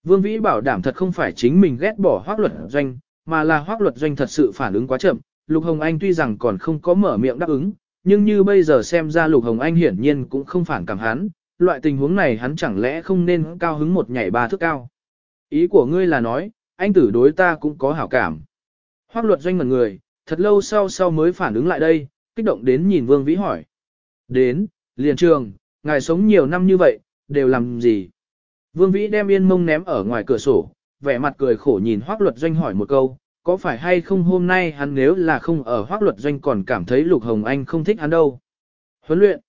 Vương Vĩ bảo đảm thật không phải chính mình ghét bỏ hoác luật doanh, mà là hoác luật doanh thật sự phản ứng quá chậm. Lục Hồng Anh tuy rằng còn không có mở miệng đáp ứng, nhưng như bây giờ xem ra Lục Hồng Anh hiển nhiên cũng không phản cảm hắn, loại tình huống này hắn chẳng lẽ không nên cao hứng một nhảy ba thước cao. Ý của ngươi là nói, anh tử đối ta cũng có hảo cảm. Hoác luật doanh ngần người, thật lâu sau sau mới phản ứng lại đây, kích động đến nhìn Vương Vĩ hỏi. Đến, liền trường, ngài sống nhiều năm như vậy, đều làm gì? Vương Vĩ đem yên mông ném ở ngoài cửa sổ, vẻ mặt cười khổ nhìn hoác luật doanh hỏi một câu, có phải hay không hôm nay hắn nếu là không ở hoác luật doanh còn cảm thấy Lục Hồng Anh không thích hắn đâu. Huấn luyện.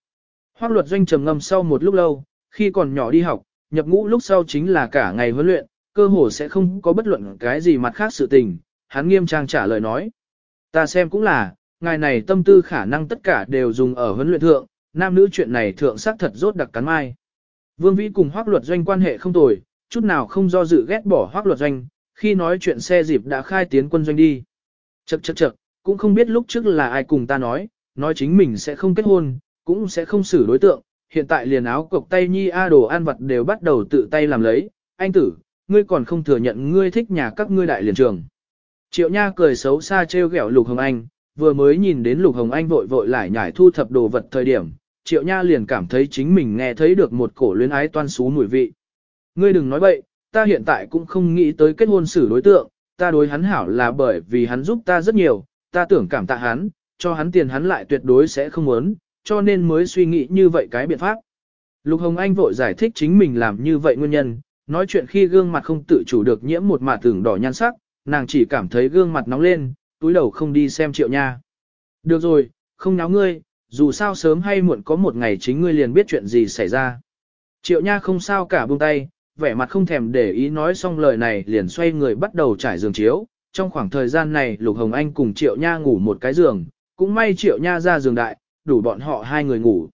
Hoác luật doanh trầm ngâm sau một lúc lâu, khi còn nhỏ đi học, nhập ngũ lúc sau chính là cả ngày huấn luyện, cơ hồ sẽ không có bất luận cái gì mặt khác sự tình. Hắn nghiêm trang trả lời nói. Ta xem cũng là, ngài này tâm tư khả năng tất cả đều dùng ở huấn luyện thượng, nam nữ chuyện này thượng sắc thật rốt đặc cắn mai. Vương Vĩ cùng Hoác Luật Doanh quan hệ không tồi, chút nào không do dự ghét bỏ Hoác Luật Doanh, khi nói chuyện xe dịp đã khai tiến quân doanh đi. Chậc chậc chậc, cũng không biết lúc trước là ai cùng ta nói, nói chính mình sẽ không kết hôn, cũng sẽ không xử đối tượng, hiện tại liền áo cộc tay nhi a đồ ăn vật đều bắt đầu tự tay làm lấy, anh tử, ngươi còn không thừa nhận ngươi thích nhà các ngươi đại liền trường. Triệu Nha cười xấu xa trêu ghẹo Lục Hồng Anh, vừa mới nhìn đến Lục Hồng Anh vội vội lại nhảy thu thập đồ vật thời điểm, Triệu Nha liền cảm thấy chính mình nghe thấy được một cổ luyến ái toan xú mùi vị. Ngươi đừng nói bậy, ta hiện tại cũng không nghĩ tới kết hôn xử đối tượng, ta đối hắn hảo là bởi vì hắn giúp ta rất nhiều, ta tưởng cảm tạ hắn, cho hắn tiền hắn lại tuyệt đối sẽ không muốn, cho nên mới suy nghĩ như vậy cái biện pháp. Lục Hồng Anh vội giải thích chính mình làm như vậy nguyên nhân, nói chuyện khi gương mặt không tự chủ được nhiễm một mạt tưởng đỏ nhan sắc, nàng chỉ cảm thấy gương mặt nóng lên, túi đầu không đi xem triệu nha. Được rồi, không nháo ngươi, dù sao sớm hay muộn có một ngày chính ngươi liền biết chuyện gì xảy ra. Triệu nha không sao cả buông tay, vẻ mặt không thèm để ý nói xong lời này liền xoay người bắt đầu trải giường chiếu. Trong khoảng thời gian này Lục Hồng Anh cùng Triệu Nha ngủ một cái giường, cũng may Triệu Nha ra giường đại, đủ bọn họ hai người ngủ.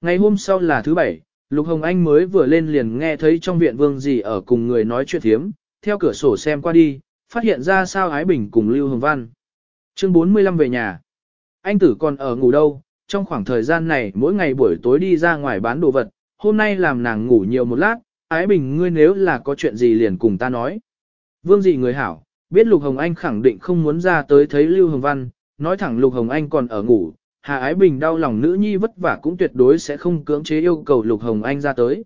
Ngày hôm sau là thứ bảy, Lục Hồng Anh mới vừa lên liền nghe thấy trong viện vương gì ở cùng người nói chuyện thiếm, theo cửa sổ xem qua đi, phát hiện ra sao Ái Bình cùng Lưu Hồng Văn. Chương 45 về nhà. Anh tử còn ở ngủ đâu, trong khoảng thời gian này mỗi ngày buổi tối đi ra ngoài bán đồ vật, hôm nay làm nàng ngủ nhiều một lát, ái bình ngươi nếu là có chuyện gì liền cùng ta nói. Vương dị người hảo, biết Lục Hồng Anh khẳng định không muốn ra tới thấy Lưu Hồng Văn, nói thẳng Lục Hồng Anh còn ở ngủ, Hà Ái Bình đau lòng nữ nhi vất vả cũng tuyệt đối sẽ không cưỡng chế yêu cầu Lục Hồng Anh ra tới.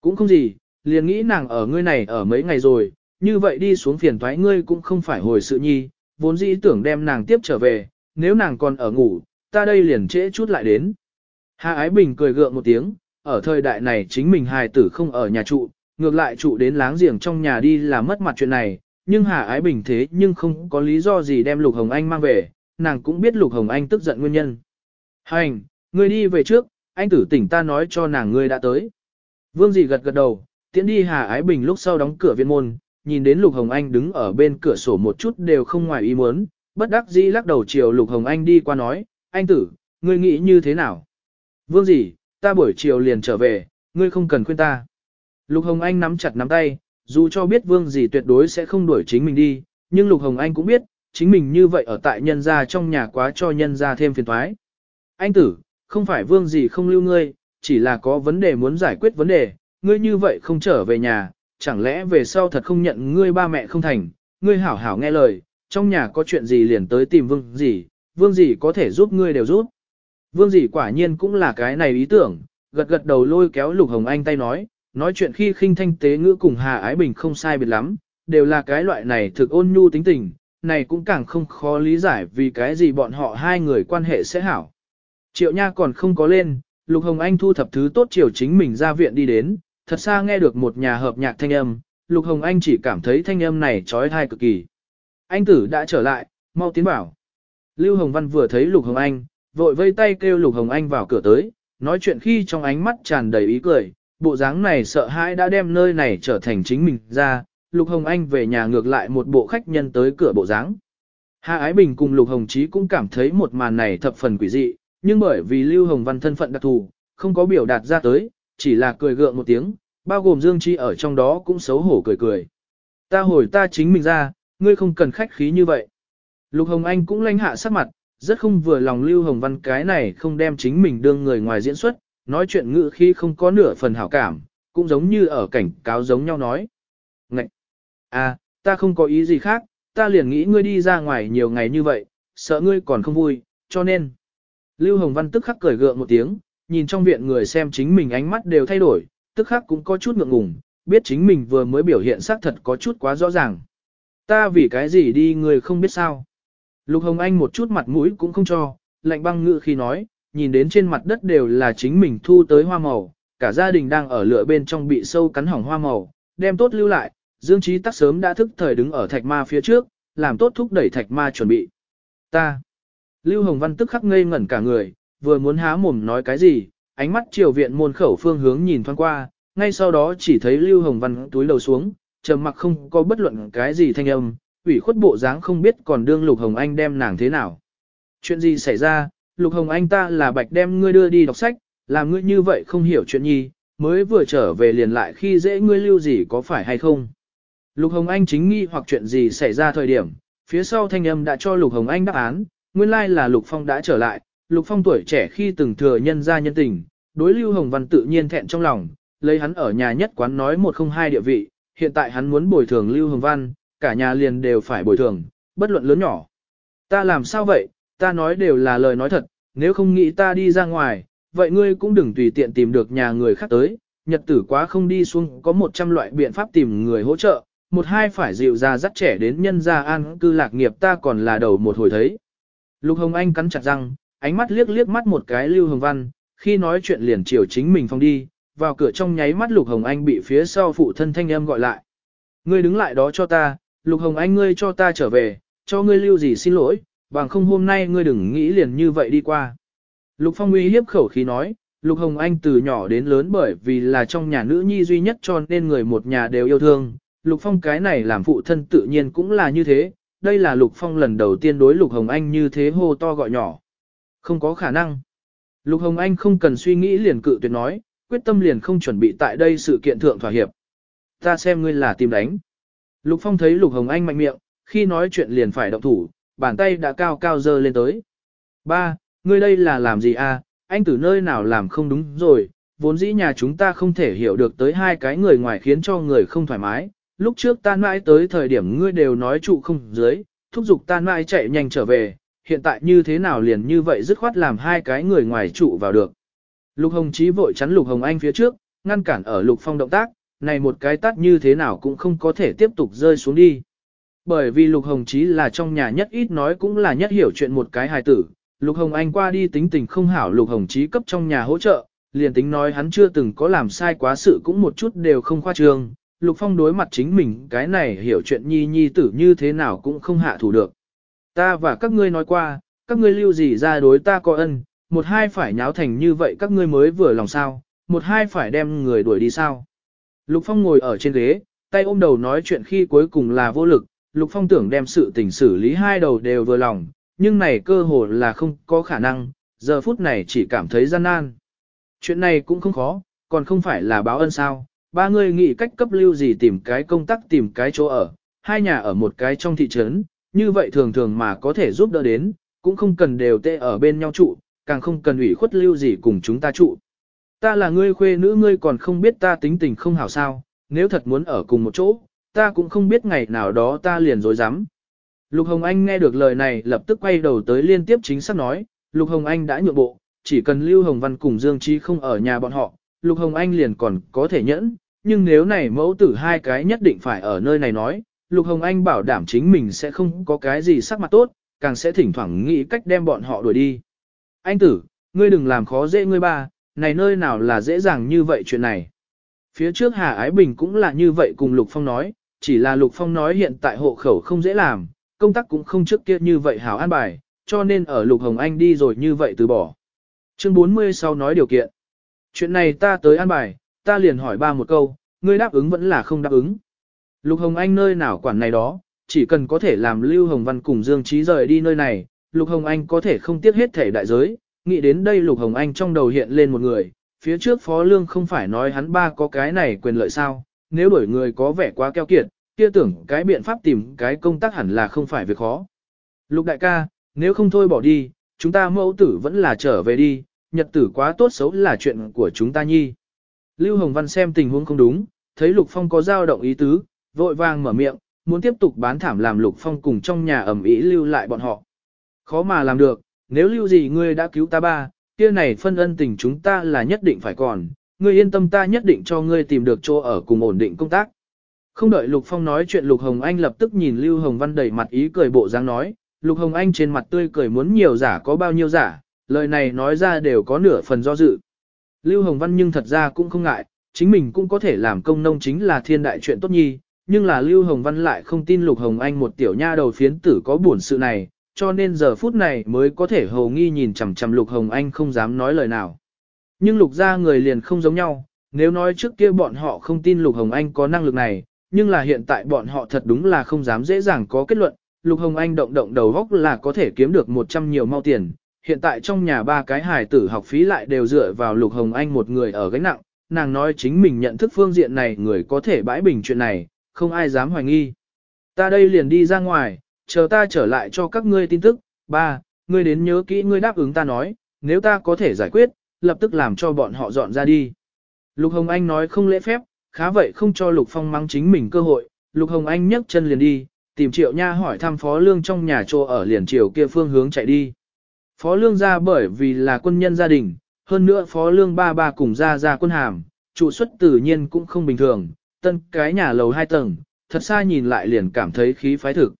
Cũng không gì, liền nghĩ nàng ở ngươi này ở mấy ngày rồi, như vậy đi xuống phiền thoái ngươi cũng không phải hồi sự nhi, vốn dĩ tưởng đem nàng tiếp trở về, nếu nàng còn ở ngủ, ta đây liền trễ chút lại đến. Hà Ái Bình cười gượng một tiếng, ở thời đại này chính mình hài tử không ở nhà trụ, ngược lại trụ đến láng giềng trong nhà đi là mất mặt chuyện này, nhưng Hà Ái Bình thế nhưng không có lý do gì đem Lục Hồng Anh mang về, nàng cũng biết Lục Hồng Anh tức giận nguyên nhân. Hành, ngươi đi về trước, anh tử tỉnh ta nói cho nàng ngươi đã tới. Vương dì gật gật đầu, tiễn đi Hà Ái Bình lúc sau đóng cửa viện môn, nhìn đến Lục Hồng Anh đứng ở bên cửa sổ một chút đều không ngoài ý muốn, bất đắc dĩ lắc đầu chiều Lục Hồng Anh đi qua nói, anh tử, ngươi nghĩ như thế nào? Vương gì, ta buổi chiều liền trở về, ngươi không cần khuyên ta. Lục Hồng Anh nắm chặt nắm tay, dù cho biết vương gì tuyệt đối sẽ không đuổi chính mình đi, nhưng Lục Hồng Anh cũng biết, chính mình như vậy ở tại nhân gia trong nhà quá cho nhân gia thêm phiền toái. Anh tử, không phải vương gì không lưu ngươi, chỉ là có vấn đề muốn giải quyết vấn đề, ngươi như vậy không trở về nhà, chẳng lẽ về sau thật không nhận ngươi ba mẹ không thành, ngươi hảo hảo nghe lời, trong nhà có chuyện gì liền tới tìm vương gì, vương gì có thể giúp ngươi đều giúp. Vương gì quả nhiên cũng là cái này ý tưởng, gật gật đầu lôi kéo Lục Hồng Anh tay nói, nói chuyện khi khinh thanh tế ngữ cùng Hà Ái Bình không sai biệt lắm, đều là cái loại này thực ôn nhu tính tình, này cũng càng không khó lý giải vì cái gì bọn họ hai người quan hệ sẽ hảo. Triệu Nha còn không có lên, Lục Hồng Anh thu thập thứ tốt chiều chính mình ra viện đi đến, thật xa nghe được một nhà hợp nhạc thanh âm, Lục Hồng Anh chỉ cảm thấy thanh âm này trói thai cực kỳ. Anh tử đã trở lại, mau tiến bảo. Lưu Hồng Văn vừa thấy Lục Hồng Anh, vội vây tay kêu Lục Hồng Anh vào cửa tới, nói chuyện khi trong ánh mắt tràn đầy ý cười, bộ dáng này sợ hãi đã đem nơi này trở thành chính mình ra, Lục Hồng Anh về nhà ngược lại một bộ khách nhân tới cửa bộ dáng. Hạ Ái Bình cùng Lục Hồng Chí cũng cảm thấy một màn này thập phần quỷ dị, nhưng bởi vì Lưu Hồng Văn thân phận đặc thù, không có biểu đạt ra tới, chỉ là cười gượng một tiếng, bao gồm Dương Chi ở trong đó cũng xấu hổ cười cười. Ta hồi ta chính mình ra, ngươi không cần khách khí như vậy. Lục Hồng Anh cũng lanh hạ sắc mặt, rất không vừa lòng Lưu Hồng Văn cái này không đem chính mình đương người ngoài diễn xuất, nói chuyện ngữ khi không có nửa phần hảo cảm, cũng giống như ở cảnh cáo giống nhau nói. Ngậy! À, ta không có ý gì khác, ta liền nghĩ ngươi đi ra ngoài nhiều ngày như vậy, sợ ngươi còn không vui, cho nên. Lưu Hồng Văn tức khắc cười gượng một tiếng, nhìn trong viện người xem chính mình ánh mắt đều thay đổi, tức khắc cũng có chút ngượng ngùng, biết chính mình vừa mới biểu hiện xác thật có chút quá rõ ràng. Ta vì cái gì đi người không biết sao. Lục Hồng Anh một chút mặt mũi cũng không cho, lạnh băng ngự khi nói, nhìn đến trên mặt đất đều là chính mình thu tới hoa màu, cả gia đình đang ở lửa bên trong bị sâu cắn hỏng hoa màu, đem tốt lưu lại, Dương Trí tắc sớm đã thức thời đứng ở thạch ma phía trước, làm tốt thúc đẩy thạch ma chuẩn bị. Ta. Lưu Hồng Văn tức khắc ngây ngẩn cả người, vừa muốn há mồm nói cái gì, ánh mắt triều viện môn khẩu phương hướng nhìn thoáng qua, ngay sau đó chỉ thấy Lưu Hồng Văn túi đầu xuống, trầm mặc không có bất luận cái gì thanh âm, ủy khuất bộ dáng không biết còn đương Lục Hồng Anh đem nàng thế nào. Chuyện gì xảy ra, Lục Hồng Anh ta là bạch đem ngươi đưa đi đọc sách, làm ngươi như vậy không hiểu chuyện nhi, mới vừa trở về liền lại khi dễ ngươi lưu gì có phải hay không. Lục Hồng Anh chính nghi hoặc chuyện gì xảy ra thời điểm, phía sau thanh âm đã cho Lục Hồng Anh đáp án, nguyên lai là Lục Phong đã trở lại, Lục Phong tuổi trẻ khi từng thừa nhân ra nhân tình, đối Lưu Hồng Văn tự nhiên thẹn trong lòng, lấy hắn ở nhà nhất quán nói một không hai địa vị, hiện tại hắn muốn bồi thường Lưu Hồng Văn, cả nhà liền đều phải bồi thường, bất luận lớn nhỏ. Ta làm sao vậy, ta nói đều là lời nói thật, nếu không nghĩ ta đi ra ngoài, vậy ngươi cũng đừng tùy tiện tìm được nhà người khác tới, nhật tử quá không đi xuống có 100 loại biện pháp tìm người hỗ trợ, một hai phải dịu ra dắt trẻ đến nhân gia an cư lạc nghiệp ta còn là đầu một hồi thấy. Lục Hồng Anh cắn chặt răng, ánh mắt liếc liếc mắt một cái Lưu Hồng Văn, khi nói chuyện liền chiều chính mình phong đi, vào cửa trong nháy mắt Lục Hồng Anh bị phía sau phụ thân thanh em gọi lại. Ngươi đứng lại đó cho ta, Lục Hồng Anh ngươi cho ta trở về, cho ngươi lưu gì xin lỗi, bằng không hôm nay ngươi đừng nghĩ liền như vậy đi qua. Lục Phong uy hiếp khẩu khí nói, Lục Hồng Anh từ nhỏ đến lớn bởi vì là trong nhà nữ nhi duy nhất cho nên người một nhà đều yêu thương. Lục Phong cái này làm phụ thân tự nhiên cũng là như thế, đây là Lục Phong lần đầu tiên đối Lục Hồng Anh như thế hô to gọi nhỏ. Không có khả năng. Lục Hồng Anh không cần suy nghĩ liền cự tuyệt nói, quyết tâm liền không chuẩn bị tại đây sự kiện thượng thỏa hiệp. Ta xem ngươi là tìm đánh. Lục Phong thấy Lục Hồng Anh mạnh miệng, khi nói chuyện liền phải động thủ, bàn tay đã cao cao dơ lên tới. Ba, ngươi đây là làm gì a? Anh từ nơi nào làm không đúng rồi, vốn dĩ nhà chúng ta không thể hiểu được tới hai cái người ngoài khiến cho người không thoải mái. Lúc trước ta mãi tới thời điểm ngươi đều nói trụ không dưới, thúc giục ta mãi chạy nhanh trở về, hiện tại như thế nào liền như vậy dứt khoát làm hai cái người ngoài trụ vào được. Lục Hồng Chí vội chắn Lục Hồng Anh phía trước, ngăn cản ở Lục Phong động tác, này một cái tắt như thế nào cũng không có thể tiếp tục rơi xuống đi. Bởi vì Lục Hồng Chí là trong nhà nhất ít nói cũng là nhất hiểu chuyện một cái hài tử, Lục Hồng Anh qua đi tính tình không hảo Lục Hồng Chí cấp trong nhà hỗ trợ, liền tính nói hắn chưa từng có làm sai quá sự cũng một chút đều không khoa trương. Lục Phong đối mặt chính mình cái này hiểu chuyện nhi nhi tử như thế nào cũng không hạ thủ được. Ta và các ngươi nói qua, các ngươi lưu gì ra đối ta có ân, một hai phải nháo thành như vậy các ngươi mới vừa lòng sao, một hai phải đem người đuổi đi sao. Lục Phong ngồi ở trên ghế, tay ôm đầu nói chuyện khi cuối cùng là vô lực, Lục Phong tưởng đem sự tình xử lý hai đầu đều vừa lòng, nhưng này cơ hồ là không có khả năng, giờ phút này chỉ cảm thấy gian nan. Chuyện này cũng không khó, còn không phải là báo ân sao, ba người nghĩ cách cấp lưu gì tìm cái công tác tìm cái chỗ ở, hai nhà ở một cái trong thị trấn, như vậy thường thường mà có thể giúp đỡ đến, cũng không cần đều tê ở bên nhau trụ, càng không cần ủy khuất lưu gì cùng chúng ta trụ. Ta là ngươi khuê nữ ngươi còn không biết ta tính tình không hảo sao, nếu thật muốn ở cùng một chỗ, ta cũng không biết ngày nào đó ta liền dối dám. Lục Hồng Anh nghe được lời này lập tức quay đầu tới liên tiếp chính xác nói, Lục Hồng Anh đã nhượng bộ, chỉ cần Lưu Hồng Văn cùng Dương Trí không ở nhà bọn họ, Lục Hồng Anh liền còn có thể nhẫn, nhưng nếu này mẫu tử hai cái nhất định phải ở nơi này nói, Lục Hồng Anh bảo đảm chính mình sẽ không có cái gì sắc mặt tốt, càng sẽ thỉnh thoảng nghĩ cách đem bọn họ đuổi đi. Anh tử, ngươi đừng làm khó dễ ngươi ba, này nơi nào là dễ dàng như vậy chuyện này. Phía trước Hà Ái Bình cũng là như vậy cùng Lục Phong nói, chỉ là Lục Phong nói hiện tại hộ khẩu không dễ làm, công tác cũng không trước kia như vậy hảo an bài, cho nên ở Lục Hồng Anh đi rồi như vậy từ bỏ. Chương 40 sau nói điều kiện. Chuyện này ta tới an bài, ta liền hỏi ba một câu, ngươi đáp ứng vẫn là không đáp ứng. Lục Hồng Anh nơi nào quản này đó, chỉ cần có thể làm Lưu Hồng Văn cùng Dương Trí rời đi nơi này, Lục Hồng Anh có thể không tiếc hết thể đại giới. Nghĩ đến đây Lục Hồng Anh trong đầu hiện lên một người, phía trước Phó Lương không phải nói hắn ba có cái này quyền lợi sao, nếu đổi người có vẻ quá keo kiệt, kia tưởng cái biện pháp tìm cái công tác hẳn là không phải việc khó. Lục đại ca, nếu không thôi bỏ đi, chúng ta mẫu tử vẫn là trở về đi, nhật tử quá tốt xấu là chuyện của chúng ta nhi. Lưu Hồng Văn xem tình huống không đúng, thấy Lục Phong có dao động ý tứ, vội vàng mở miệng, muốn tiếp tục bán thảm làm Lục Phong cùng trong nhà ẩm ý lưu lại bọn họ. Khó mà làm được, nếu lưu gì ngươi đã cứu ta ba, kia này phân ân tình chúng ta là nhất định phải còn, ngươi yên tâm ta nhất định cho ngươi tìm được chỗ ở cùng ổn định công tác. Không đợi Lục Phong nói chuyện Lục Hồng Anh lập tức nhìn Lưu Hồng Văn đầy mặt ý cười bộ dáng nói, Lục Hồng Anh trên mặt tươi cười muốn nhiều giả có bao nhiêu giả, lời này nói ra đều có nửa phần do dự. Lưu Hồng Văn nhưng thật ra cũng không ngại, chính mình cũng có thể làm công nông chính là thiên đại chuyện tốt nhi, nhưng là Lưu Hồng Văn lại không tin Lục Hồng Anh một tiểu nha đầu phiến tử có buồn sự này, cho nên giờ phút này mới có thể hầu nghi nhìn chằm chằm Lục Hồng Anh không dám nói lời nào. Nhưng Lục gia người liền không giống nhau, nếu nói trước kia bọn họ không tin Lục Hồng Anh có năng lực này, nhưng là hiện tại bọn họ thật đúng là không dám dễ dàng có kết luận, Lục Hồng Anh động động đầu góc là có thể kiếm được 100 nhiều mau tiền. Hiện tại trong nhà ba cái hài tử học phí lại đều dựa vào Lục Hồng Anh một người ở gánh nặng, nàng nói chính mình nhận thức phương diện này người có thể bãi bình chuyện này, không ai dám hoài nghi. Ta đây liền đi ra ngoài, chờ ta trở lại cho các ngươi tin tức, ba, ngươi đến nhớ kỹ ngươi đáp ứng ta nói, nếu ta có thể giải quyết, lập tức làm cho bọn họ dọn ra đi. Lục Hồng Anh nói không lễ phép, khá vậy không cho Lục Phong mắng chính mình cơ hội, Lục Hồng Anh nhấc chân liền đi, tìm Triệu Nha hỏi thăm Phó Lương trong nhà trô ở liền triều kia phương hướng chạy đi. Phó Lương ra bởi vì là quân nhân gia đình, hơn nữa Phó Lương ba ba cùng ra ra quân hàm, trụ xuất tự nhiên cũng không bình thường, tân cái nhà lầu hai tầng, thật xa nhìn lại liền cảm thấy khí phái thực.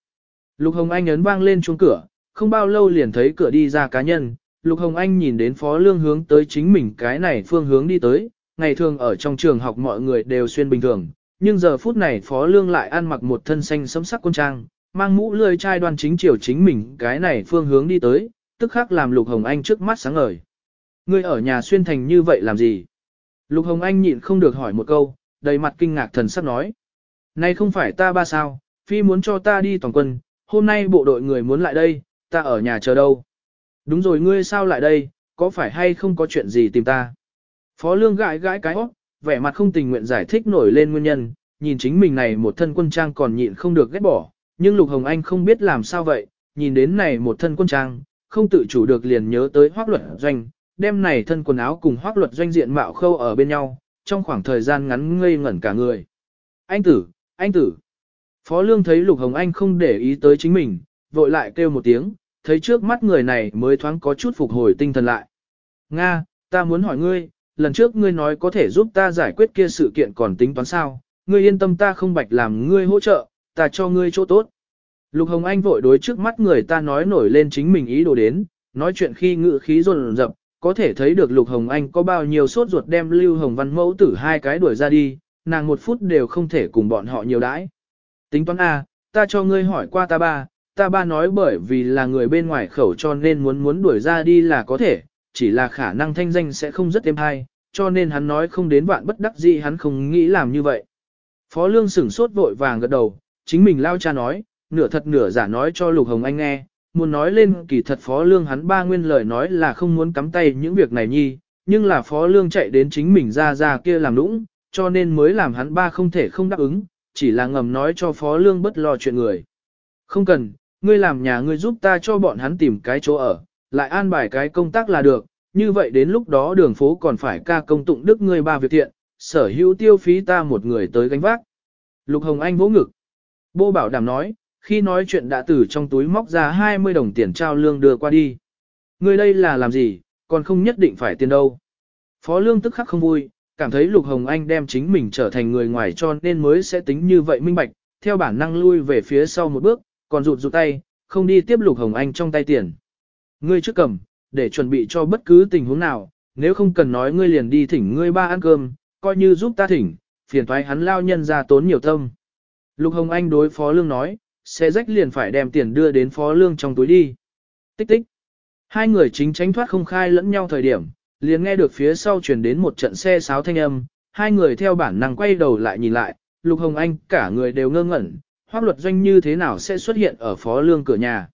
Lục Hồng Anh ấn vang lên chuông cửa, không bao lâu liền thấy cửa đi ra cá nhân, Lục Hồng Anh nhìn đến Phó Lương hướng tới chính mình cái này phương hướng đi tới, ngày thường ở trong trường học mọi người đều xuyên bình thường, nhưng giờ phút này Phó Lương lại ăn mặc một thân xanh sẫm sắc quân trang, mang mũ lươi chai đoan chính chiều chính mình cái này phương hướng đi tới, tức khắc làm Lục Hồng Anh trước mắt sáng ngời. Ngươi ở nhà xuyên thành như vậy làm gì? Lục Hồng Anh nhịn không được hỏi một câu, đầy mặt kinh ngạc thần sắc nói. Này không phải ta ba sao, phi muốn cho ta đi toàn quân, hôm nay bộ đội người muốn lại đây, ta ở nhà chờ đâu. Đúng rồi ngươi sao lại đây, có phải hay không có chuyện gì tìm ta? Phó Lương gãi gãi cái hót, vẻ mặt không tình nguyện giải thích nổi lên nguyên nhân, nhìn chính mình này một thân quân trang còn nhịn không được ghét bỏ, nhưng Lục Hồng Anh không biết làm sao vậy, nhìn đến này một thân quân trang, không tự chủ được liền nhớ tới hoác luật doanh, đem này thân quần áo cùng hoác luật doanh diện mạo khâu ở bên nhau, trong khoảng thời gian ngắn ngây ngẩn cả người. Anh tử, anh tử. Phó Lương thấy Lục Hồng Anh không để ý tới chính mình, vội lại kêu một tiếng, thấy trước mắt người này mới thoáng có chút phục hồi tinh thần lại. Nga, ta muốn hỏi ngươi, lần trước ngươi nói có thể giúp ta giải quyết kia sự kiện còn tính toán sao, ngươi yên tâm ta không bạch làm ngươi hỗ trợ, ta cho ngươi chỗ tốt. Lục Hồng Anh vội đối trước mắt người ta nói nổi lên chính mình ý đồ đến, nói chuyện khi ngự khí rồn rập, có thể thấy được Lục Hồng Anh có bao nhiêu sốt ruột đem Lưu Hồng Văn mẫu tử hai cái đuổi ra đi, nàng một phút đều không thể cùng bọn họ nhiều đãi. Tính toán A, ta cho ngươi hỏi qua ta ba, ta ba nói bởi vì là người bên ngoài khẩu cho nên muốn muốn đuổi ra đi là có thể, chỉ là khả năng thanh danh sẽ không rất êm hay, cho nên hắn nói không đến vạn bất đắc gì hắn không nghĩ làm như vậy. Phó Lương sửng sốt vội vàng gật đầu, chính mình lao cha nói, nửa thật nửa giả nói cho Lục Hồng Anh nghe, muốn nói lên kỳ thật Phó Lương hắn ba nguyên lời nói là không muốn cắm tay những việc này nhi, nhưng là Phó Lương chạy đến chính mình ra ra kia làm nũng, cho nên mới làm hắn ba không thể không đáp ứng, chỉ là ngầm nói cho Phó Lương bất lo chuyện người. Không cần, ngươi làm nhà ngươi giúp ta cho bọn hắn tìm cái chỗ ở, lại an bài cái công tác là được, như vậy đến lúc đó đường phố còn phải ca công tụng đức ngươi ba việc thiện, sở hữu tiêu phí ta một người tới gánh vác. Lục Hồng Anh vỗ ngực. Bô bảo đảm nói, khi nói chuyện đã từ trong túi móc ra 20 đồng tiền trao lương đưa qua đi. Ngươi đây là làm gì, còn không nhất định phải tiền đâu. Phó lương tức khắc không vui, cảm thấy Lục Hồng Anh đem chính mình trở thành người ngoài cho nên mới sẽ tính như vậy minh bạch, theo bản năng lui về phía sau một bước, còn rụt rụt tay, không đi tiếp Lục Hồng Anh trong tay tiền. Ngươi trước cầm, để chuẩn bị cho bất cứ tình huống nào, nếu không cần nói ngươi liền đi thỉnh ngươi ba ăn cơm, coi như giúp ta thỉnh, phiền thoái hắn lao nhân ra tốn nhiều tâm. Lục Hồng Anh đối Phó Lương nói, xe rách liền phải đem tiền đưa đến Phó Lương trong túi đi. Tích tích. Hai người chính tránh thoát không khai lẫn nhau thời điểm, liền nghe được phía sau truyền đến một trận xe sáo thanh âm, hai người theo bản năng quay đầu lại nhìn lại, Lục Hồng Anh cả người đều ngơ ngẩn, hoác luật doanh như thế nào sẽ xuất hiện ở phó lương cửa nhà.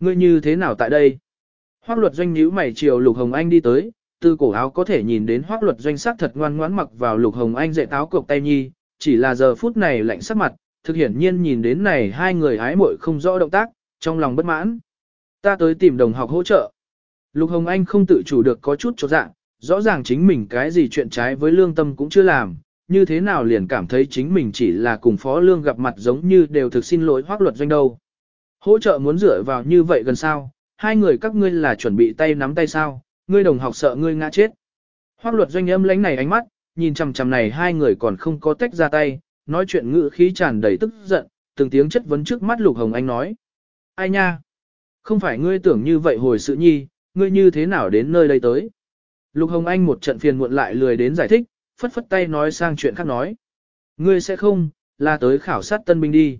Ngươi như thế nào tại đây? Hoác luật doanh nhíu mày chiều Lục Hồng Anh đi tới, từ cổ áo có thể nhìn đến hoác luật doanh sắc thật ngoan ngoãn mặc vào Lục Hồng Anh dạy táo cộc tay nhi, chỉ là giờ phút này lạnh sắc mặt, thực hiển nhiên nhìn đến này hai người hái muội không rõ động tác, trong lòng bất mãn. Ta tới tìm đồng học hỗ trợ. Lục Hồng Anh không tự chủ được có chút chỗ dạng, rõ ràng chính mình cái gì chuyện trái với lương tâm cũng chưa làm, như thế nào liền cảm thấy chính mình chỉ là cùng phó lương gặp mặt giống như đều thực xin lỗi hoác luật doanh đâu. Hỗ trợ muốn dựa vào như vậy gần sao, hai người các ngươi là chuẩn bị tay nắm tay sao, ngươi đồng học sợ ngươi ngã chết. Hoác luật doanh âm lánh này ánh mắt, nhìn chằm chằm này hai người còn không có tách ra tay, nói chuyện ngữ khí tràn đầy tức giận, từng tiếng chất vấn trước mắt Lục Hồng Anh nói. Ai nha? Không phải ngươi tưởng như vậy hồi sự nhi, ngươi như thế nào đến nơi đây tới? Lục Hồng Anh một trận phiền muộn lại lười đến giải thích, phất phất tay nói sang chuyện khác nói. Ngươi sẽ không, là tới khảo sát tân binh đi.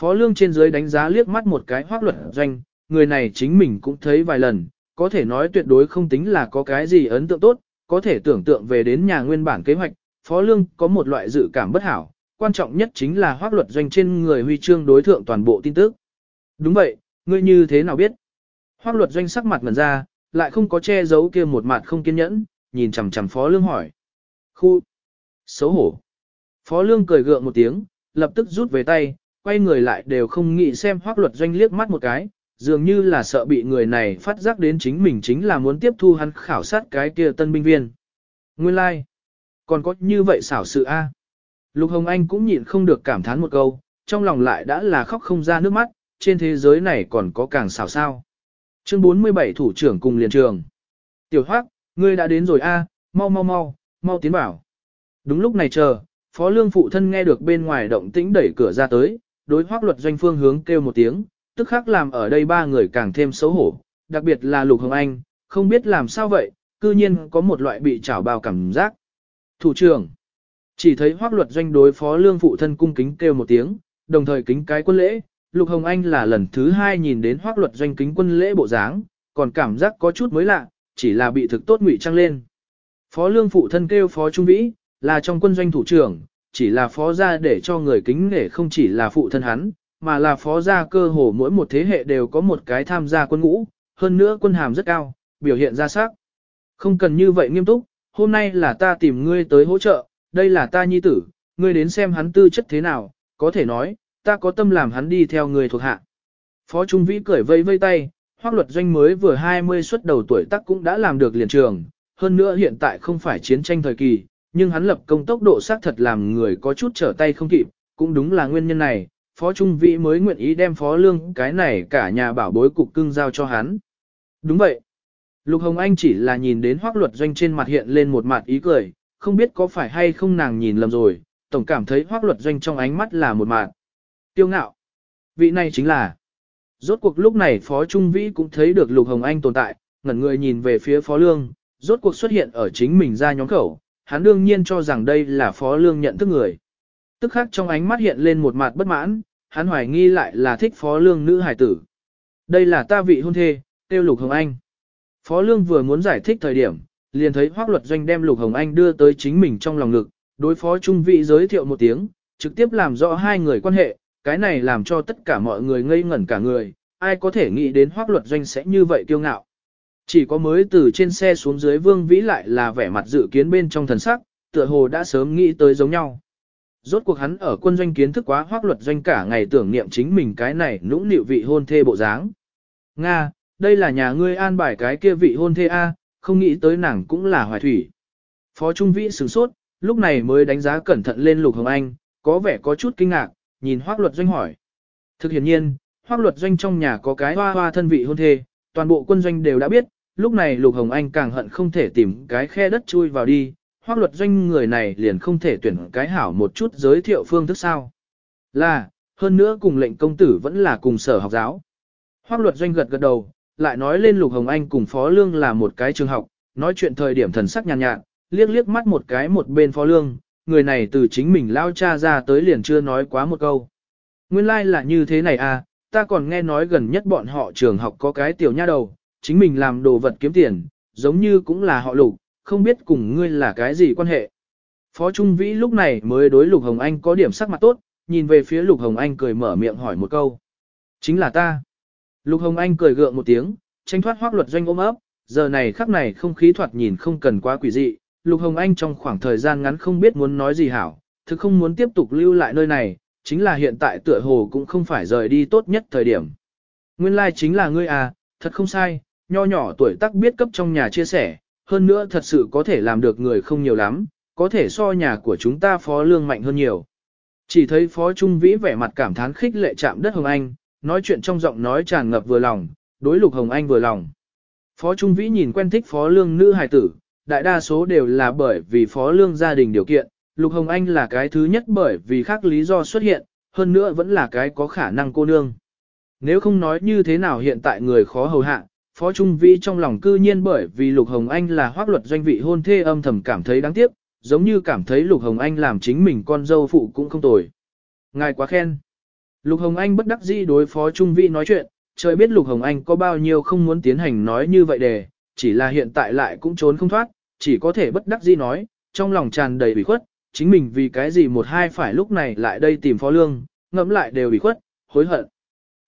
Phó Lương trên dưới đánh giá liếc mắt một cái hoác luật doanh, người này chính mình cũng thấy vài lần, có thể nói tuyệt đối không tính là có cái gì ấn tượng tốt, có thể tưởng tượng về đến nhà nguyên bản kế hoạch, Phó Lương có một loại dự cảm bất hảo, quan trọng nhất chính là hoác luật doanh trên người huy chương đối thượng toàn bộ tin tức. Đúng vậy, ngươi như thế nào biết? Hoác luật doanh sắc mặt ngần ra, lại không có che giấu kia một mặt không kiên nhẫn, nhìn chằm chằm Phó Lương hỏi. Khu! Xấu hổ! Phó Lương cười gượng một tiếng, lập tức rút về tay, quay người lại đều không nghĩ xem hoác luật doanh liếc mắt một cái, dường như là sợ bị người này phát giác đến chính mình chính là muốn tiếp thu hắn khảo sát cái kia tân binh viên. Nguyên lai, like. còn có như vậy xảo sự a. Lục Hồng Anh cũng nhịn không được cảm thán một câu, trong lòng lại đã là khóc không ra nước mắt, trên thế giới này còn có càng xảo sao. Chương 47 thủ trưởng cùng liền trường. Tiểu Hoắc, ngươi đã đến rồi a, mau mau mau, mau tiến bảo. Đúng lúc này chờ, Phó Lương phụ thân nghe được bên ngoài động tĩnh đẩy cửa ra tới, đối Hoắc Luật doanh phương hướng kêu một tiếng, tức khắc làm ở đây ba người càng thêm xấu hổ, đặc biệt là Lục Hồng Anh, không biết làm sao vậy, cư nhiên có một loại bị chảo bao cảm giác. Thủ trưởng, chỉ thấy Hoắc Luật doanh đối Phó Lương phụ thân cung kính kêu một tiếng, đồng thời kính cái quân lễ, Lục Hồng Anh là lần thứ hai nhìn đến hoác luật doanh kính quân lễ bộ dáng, còn cảm giác có chút mới lạ, chỉ là bị thực tốt ngụy trăng lên. Phó lương phụ thân kêu phó trung vĩ, là trong quân doanh thủ trưởng, chỉ là phó gia để cho người kính nể không chỉ là phụ thân hắn, mà là phó gia cơ hồ mỗi một thế hệ đều có một cái tham gia quân ngũ, hơn nữa quân hàm rất cao, biểu hiện ra sắc. Không cần như vậy nghiêm túc, hôm nay là ta tìm ngươi tới hỗ trợ, đây là ta nhi tử, ngươi đến xem hắn tư chất thế nào, có thể nói, ta có tâm làm hắn đi theo người thuộc hạ. Phó Trung Vĩ cười vây vây tay, hoác luật doanh mới vừa 20 xuất đầu tuổi tác cũng đã làm được liền trường, hơn nữa hiện tại không phải chiến tranh thời kỳ, nhưng hắn lập công tốc độ xác thật làm người có chút trở tay không kịp, cũng đúng là nguyên nhân này, Phó Trung Vĩ mới nguyện ý đem Phó Lương cái này cả nhà bảo bối cục cưng giao cho hắn. Đúng vậy. Lục Hồng Anh chỉ là nhìn đến hoác luật doanh trên mặt hiện lên một mặt ý cười, không biết có phải hay không nàng nhìn lầm rồi, tổng cảm thấy hoác luật doanh trong ánh mắt là một mặt. Kiêu ngạo. Vị này chính là. Rốt cuộc lúc này Phó Trung Vĩ cũng thấy được Lục Hồng Anh tồn tại, ngẩn người nhìn về phía Phó Lương, rốt cuộc xuất hiện ở chính mình ra nhóm khẩu, hắn đương nhiên cho rằng đây là Phó Lương nhận thức người. Tức khắc trong ánh mắt hiện lên một mặt bất mãn, hắn hoài nghi lại là thích Phó Lương nữ hải tử. Đây là ta vị hôn thê, tiêu Lục Hồng Anh. Phó Lương vừa muốn giải thích thời điểm, liền thấy Hoác Luật Doanh đem Lục Hồng Anh đưa tới chính mình trong lòng ngực, đối Phó Trung Vĩ giới thiệu một tiếng, trực tiếp làm rõ hai người quan hệ, cái này làm cho tất cả mọi người ngây ngẩn cả người, ai có thể nghĩ đến hoác luật doanh sẽ như vậy kiêu ngạo. Chỉ có mới từ trên xe xuống dưới vương vĩ lại là vẻ mặt dự kiến bên trong thần sắc, tựa hồ đã sớm nghĩ tới giống nhau. Rốt cuộc hắn ở quân doanh kiến thức quá hoác luật doanh cả ngày tưởng niệm chính mình cái này nũng nịu vị hôn thê bộ dáng. Nga, đây là nhà ngươi an bài cái kia vị hôn thê A, không nghĩ tới nàng cũng là hoài thủy. Phó Trung Vĩ sửng sốt, lúc này mới đánh giá cẩn thận lên Lục Hồng Anh, có vẻ có chút kinh ngạc, nhìn Hoác Luật Doanh hỏi. Thực hiện nhiên, Hoác Luật Doanh trong nhà có cái hoa hoa thân vị hôn thê, toàn bộ quân doanh đều đã biết, lúc này Lục Hồng Anh càng hận không thể tìm cái khe đất chui vào đi, Hoác Luật Doanh người này liền không thể tuyển cái hảo một chút giới thiệu phương thức sao. Là, hơn nữa cùng lệnh công tử vẫn là cùng sở học giáo. Hoác Luật Doanh gật gật đầu, lại nói lên Lục Hồng Anh cùng Phó Lương là một cái trường học, nói chuyện thời điểm thần sắc nhàn nhạt, nhạt, liếc liếc mắt một cái một bên Phó Lương, người này từ chính mình lao cha ra tới liền chưa nói quá một câu. Nguyên lai like là như thế này à, ta còn nghe nói gần nhất bọn họ trường học có cái tiểu nha đầu, chính mình làm đồ vật kiếm tiền, giống như cũng là họ lục, không biết cùng ngươi là cái gì quan hệ. Phó Trung Vĩ lúc này mới đối Lục Hồng Anh có điểm sắc mặt tốt, nhìn về phía Lục Hồng Anh cười mở miệng hỏi một câu. Chính là ta. Lục Hồng Anh cười gượng một tiếng, tranh thoát hoác luật doanh ôm ấp, giờ này khắc này không khí thoạt nhìn không cần quá quỷ dị. Lục Hồng Anh trong khoảng thời gian ngắn không biết muốn nói gì hảo, thực không muốn tiếp tục lưu lại nơi này, chính là hiện tại tựa hồ cũng không phải rời đi tốt nhất thời điểm. Nguyên lai like chính là ngươi à, thật không sai, nho nhỏ tuổi tác biết cấp trong nhà chia sẻ, hơn nữa thật sự có thể làm được người không nhiều lắm, có thể so nhà của chúng ta phó lương mạnh hơn nhiều. Chỉ thấy phó trung vĩ vẻ mặt cảm thán khích lệ chạm đất Hồng Anh, nói chuyện trong giọng nói tràn ngập vừa lòng, đối lục Hồng Anh vừa lòng. Phó trung vĩ nhìn quen thích phó lương nữ hài tử, đại đa số đều là bởi vì phó lương gia đình điều kiện, lục Hồng Anh là cái thứ nhất bởi vì khác lý do xuất hiện, hơn nữa vẫn là cái có khả năng cô nương. Nếu không nói như thế nào hiện tại người khó hầu hạ, Phó Trung Vĩ trong lòng cư nhiên bởi vì Lục Hồng Anh là hoác luật doanh vị hôn thê âm thầm cảm thấy đáng tiếc, giống như cảm thấy Lục Hồng Anh làm chính mình con dâu phụ cũng không tồi. Ngài quá khen. Lục Hồng Anh bất đắc dĩ đối Phó Trung Vĩ nói chuyện, trời biết Lục Hồng Anh có bao nhiêu không muốn tiến hành nói như vậy để, chỉ là hiện tại lại cũng trốn không thoát, chỉ có thể bất đắc dĩ nói, trong lòng tràn đầy ủy khuất, chính mình vì cái gì một hai phải lúc này lại đây tìm Phó Lương, ngẫm lại đều ủy khuất, hối hận.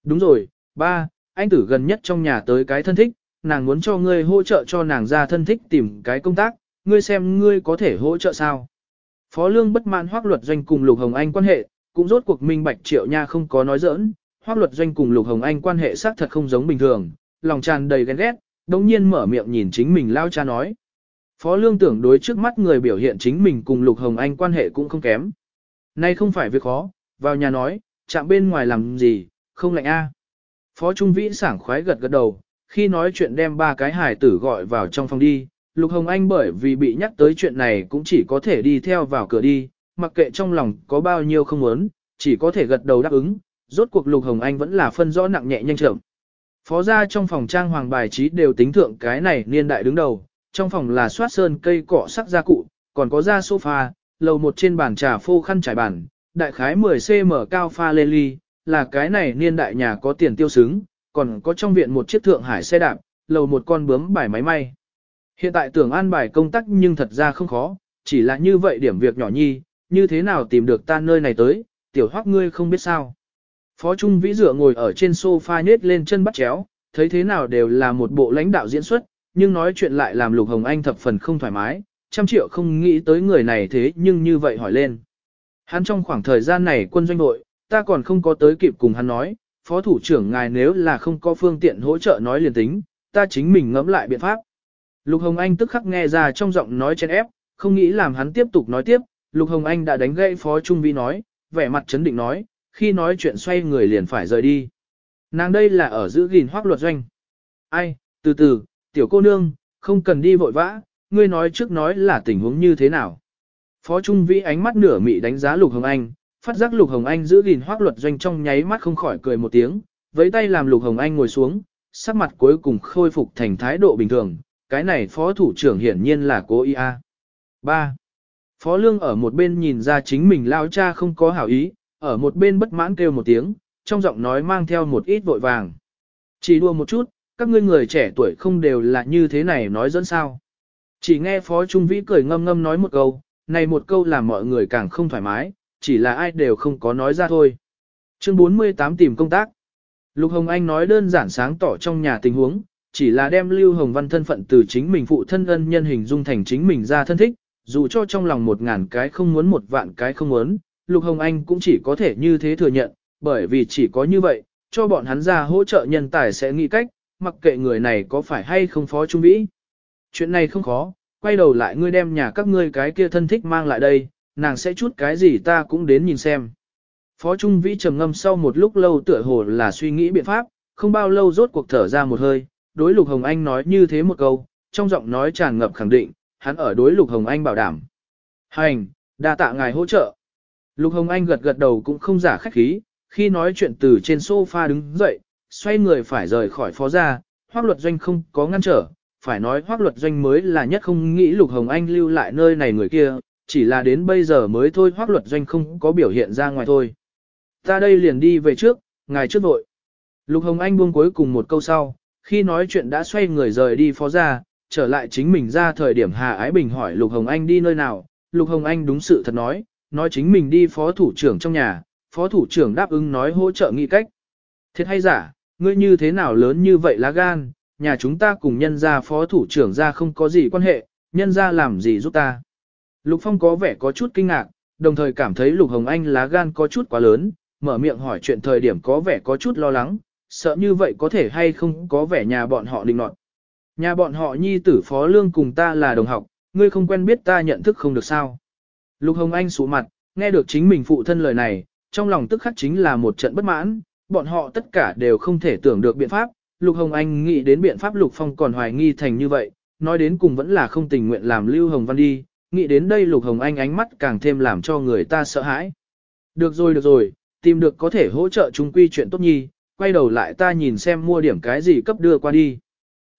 Đúng rồi, ba, anh tử gần nhất trong nhà tới cái thân thích, nàng muốn cho ngươi hỗ trợ cho nàng ra thân thích tìm cái công tác, ngươi xem ngươi có thể hỗ trợ sao. Phó Lương bất mãn hoác luật doanh cùng Lục Hồng Anh quan hệ, cũng rốt cuộc minh bạch triệu nha không có nói giỡn, hoác luật doanh cùng Lục Hồng Anh quan hệ xác thật không giống bình thường, lòng tràn đầy ghen ghét, đồng nhiên mở miệng nhìn chính mình lao cha nói. Phó Lương tưởng đối trước mắt người biểu hiện chính mình cùng Lục Hồng Anh quan hệ cũng không kém. Nay không phải việc khó, vào nhà nói, chạm bên ngoài làm gì, không lạnh a. Phó Trung Vĩ sảng khoái gật gật đầu, khi nói chuyện đem ba cái hài tử gọi vào trong phòng đi, Lục Hồng Anh bởi vì bị nhắc tới chuyện này cũng chỉ có thể đi theo vào cửa đi, mặc kệ trong lòng có bao nhiêu không muốn, chỉ có thể gật đầu đáp ứng, rốt cuộc Lục Hồng Anh vẫn là phân rõ nặng nhẹ nhanh chậm. Phó gia trong phòng trang hoàng bài trí đều tính thượng cái này niên đại đứng đầu, trong phòng là soát sơn cây cỏ sắc gia cụ, còn có da sofa, lầu một trên bàn trà phô khăn trải bàn, đại khái 10cm cao pha lê ly, là cái này niên đại nhà có tiền tiêu xứng, còn có trong viện một chiếc thượng hải xe đạp, lầu một con bướm bài máy may. Hiện tại tưởng an bài công tác nhưng thật ra không khó, chỉ là như vậy điểm việc nhỏ nhi, như thế nào tìm được ta nơi này tới, tiểu hoắc ngươi không biết sao. Phó Trung Vĩ dựa ngồi ở trên sofa nhết lên chân bắt chéo, thấy thế nào đều là một bộ lãnh đạo diễn xuất, nhưng nói chuyện lại làm Lục Hồng Anh thập phần không thoải mái, trăm triệu không nghĩ tới người này thế nhưng như vậy hỏi lên. Hắn trong khoảng thời gian này quân doanh đội, ta còn không có tới kịp cùng hắn nói, phó thủ trưởng ngài nếu là không có phương tiện hỗ trợ nói liền tính, ta chính mình ngẫm lại biện pháp. Lục Hồng Anh tức khắc nghe ra trong giọng nói chen ép, không nghĩ làm hắn tiếp tục nói tiếp, Lục Hồng Anh đã đánh gãy phó trung vi nói, vẻ mặt chấn định nói, khi nói chuyện xoay người liền phải rời đi. Nàng đây là ở giữ gìn hoác luật doanh. Ai, từ từ, tiểu cô nương, không cần đi vội vã, ngươi nói trước nói là tình huống như thế nào. Phó Trung Vĩ ánh mắt nửa mị đánh giá Lục Hồng Anh, phát giác Lục Hồng Anh giữ gìn hoác luật doanh trong nháy mắt không khỏi cười một tiếng, với tay làm Lục Hồng Anh ngồi xuống, sắc mặt cuối cùng khôi phục thành thái độ bình thường, cái này phó thủ trưởng hiển nhiên là cố ý a. 3. Phó Lương ở một bên nhìn ra chính mình lao cha không có hảo ý, ở một bên bất mãn kêu một tiếng, trong giọng nói mang theo một ít vội vàng. Chỉ đua một chút, các ngươi người trẻ tuổi không đều là như thế này nói dẫn sao. Chỉ nghe Phó Trung Vĩ cười ngâm ngâm nói một câu, này một câu làm mọi người càng không thoải mái, chỉ là ai đều không có nói ra thôi. Chương 48 tìm công tác. Lục Hồng Anh nói đơn giản sáng tỏ trong nhà tình huống, chỉ là đem Lưu Hồng Văn thân phận từ chính mình phụ thân ân nhân hình dung thành chính mình ra thân thích, dù cho trong lòng một ngàn cái không muốn một vạn cái không muốn, Lục Hồng Anh cũng chỉ có thể như thế thừa nhận, bởi vì chỉ có như vậy, cho bọn hắn ra hỗ trợ nhân tài sẽ nghĩ cách, mặc kệ người này có phải hay không phó trung vĩ. Chuyện này không khó, quay đầu lại ngươi đem nhà các ngươi cái kia thân thích mang lại đây, nàng sẽ chút cái gì ta cũng đến nhìn xem. Phó Trung Vĩ trầm ngâm sau một lúc lâu tựa hồ là suy nghĩ biện pháp, không bao lâu rốt cuộc thở ra một hơi, đối Lục Hồng Anh nói như thế một câu, trong giọng nói tràn ngập khẳng định, hắn ở đối Lục Hồng Anh bảo đảm. Hành, đa tạ ngài hỗ trợ. Lục Hồng Anh gật gật đầu cũng không giả khách khí, khi nói chuyện từ trên sofa đứng dậy, xoay người phải rời khỏi phó gia, hoác luật doanh không có ngăn trở, phải nói hoác luật doanh mới là nhất không nghĩ Lục Hồng Anh lưu lại nơi này người kia, chỉ là đến bây giờ mới thôi hoác luật doanh không có biểu hiện ra ngoài thôi. Ta đây liền đi về trước, ngài trước vội. Lục Hồng Anh buông cuối cùng một câu sau, khi nói chuyện đã xoay người rời đi phó ra, trở lại chính mình ra thời điểm Hà Ái Bình hỏi Lục Hồng Anh đi nơi nào, Lục Hồng Anh đúng sự thật nói, nói chính mình đi phó thủ trưởng trong nhà, phó thủ trưởng đáp ứng nói hỗ trợ nghị cách. Thiệt hay giả, ngươi như thế nào lớn như vậy lá gan, nhà chúng ta cùng nhân gia phó thủ trưởng ra không có gì quan hệ, nhân gia làm gì giúp ta. Lục Phong có vẻ có chút kinh ngạc, đồng thời cảm thấy Lục Hồng Anh lá gan có chút quá lớn, mở miệng hỏi chuyện thời điểm có vẻ có chút lo lắng, sợ như vậy có thể hay không có vẻ nhà bọn họ định nọt. Nhà bọn họ nhi tử phó lương cùng ta là đồng học, ngươi không quen biết ta nhận thức không được sao. Lục Hồng Anh sụ mặt, nghe được chính mình phụ thân lời này, trong lòng tức khắc chính là một trận bất mãn, bọn họ tất cả đều không thể tưởng được biện pháp. Lục Hồng Anh nghĩ đến biện pháp Lục Phong còn hoài nghi thành như vậy, nói đến cùng vẫn là không tình nguyện làm Lưu Hồng Văn đi, nghĩ đến đây Lục Hồng Anh ánh mắt càng thêm làm cho người ta sợ hãi. Được rồi được rồi, tìm được có thể hỗ trợ chúng quy chuyện tốt nhi, quay đầu lại ta nhìn xem mua điểm cái gì cấp đưa qua đi.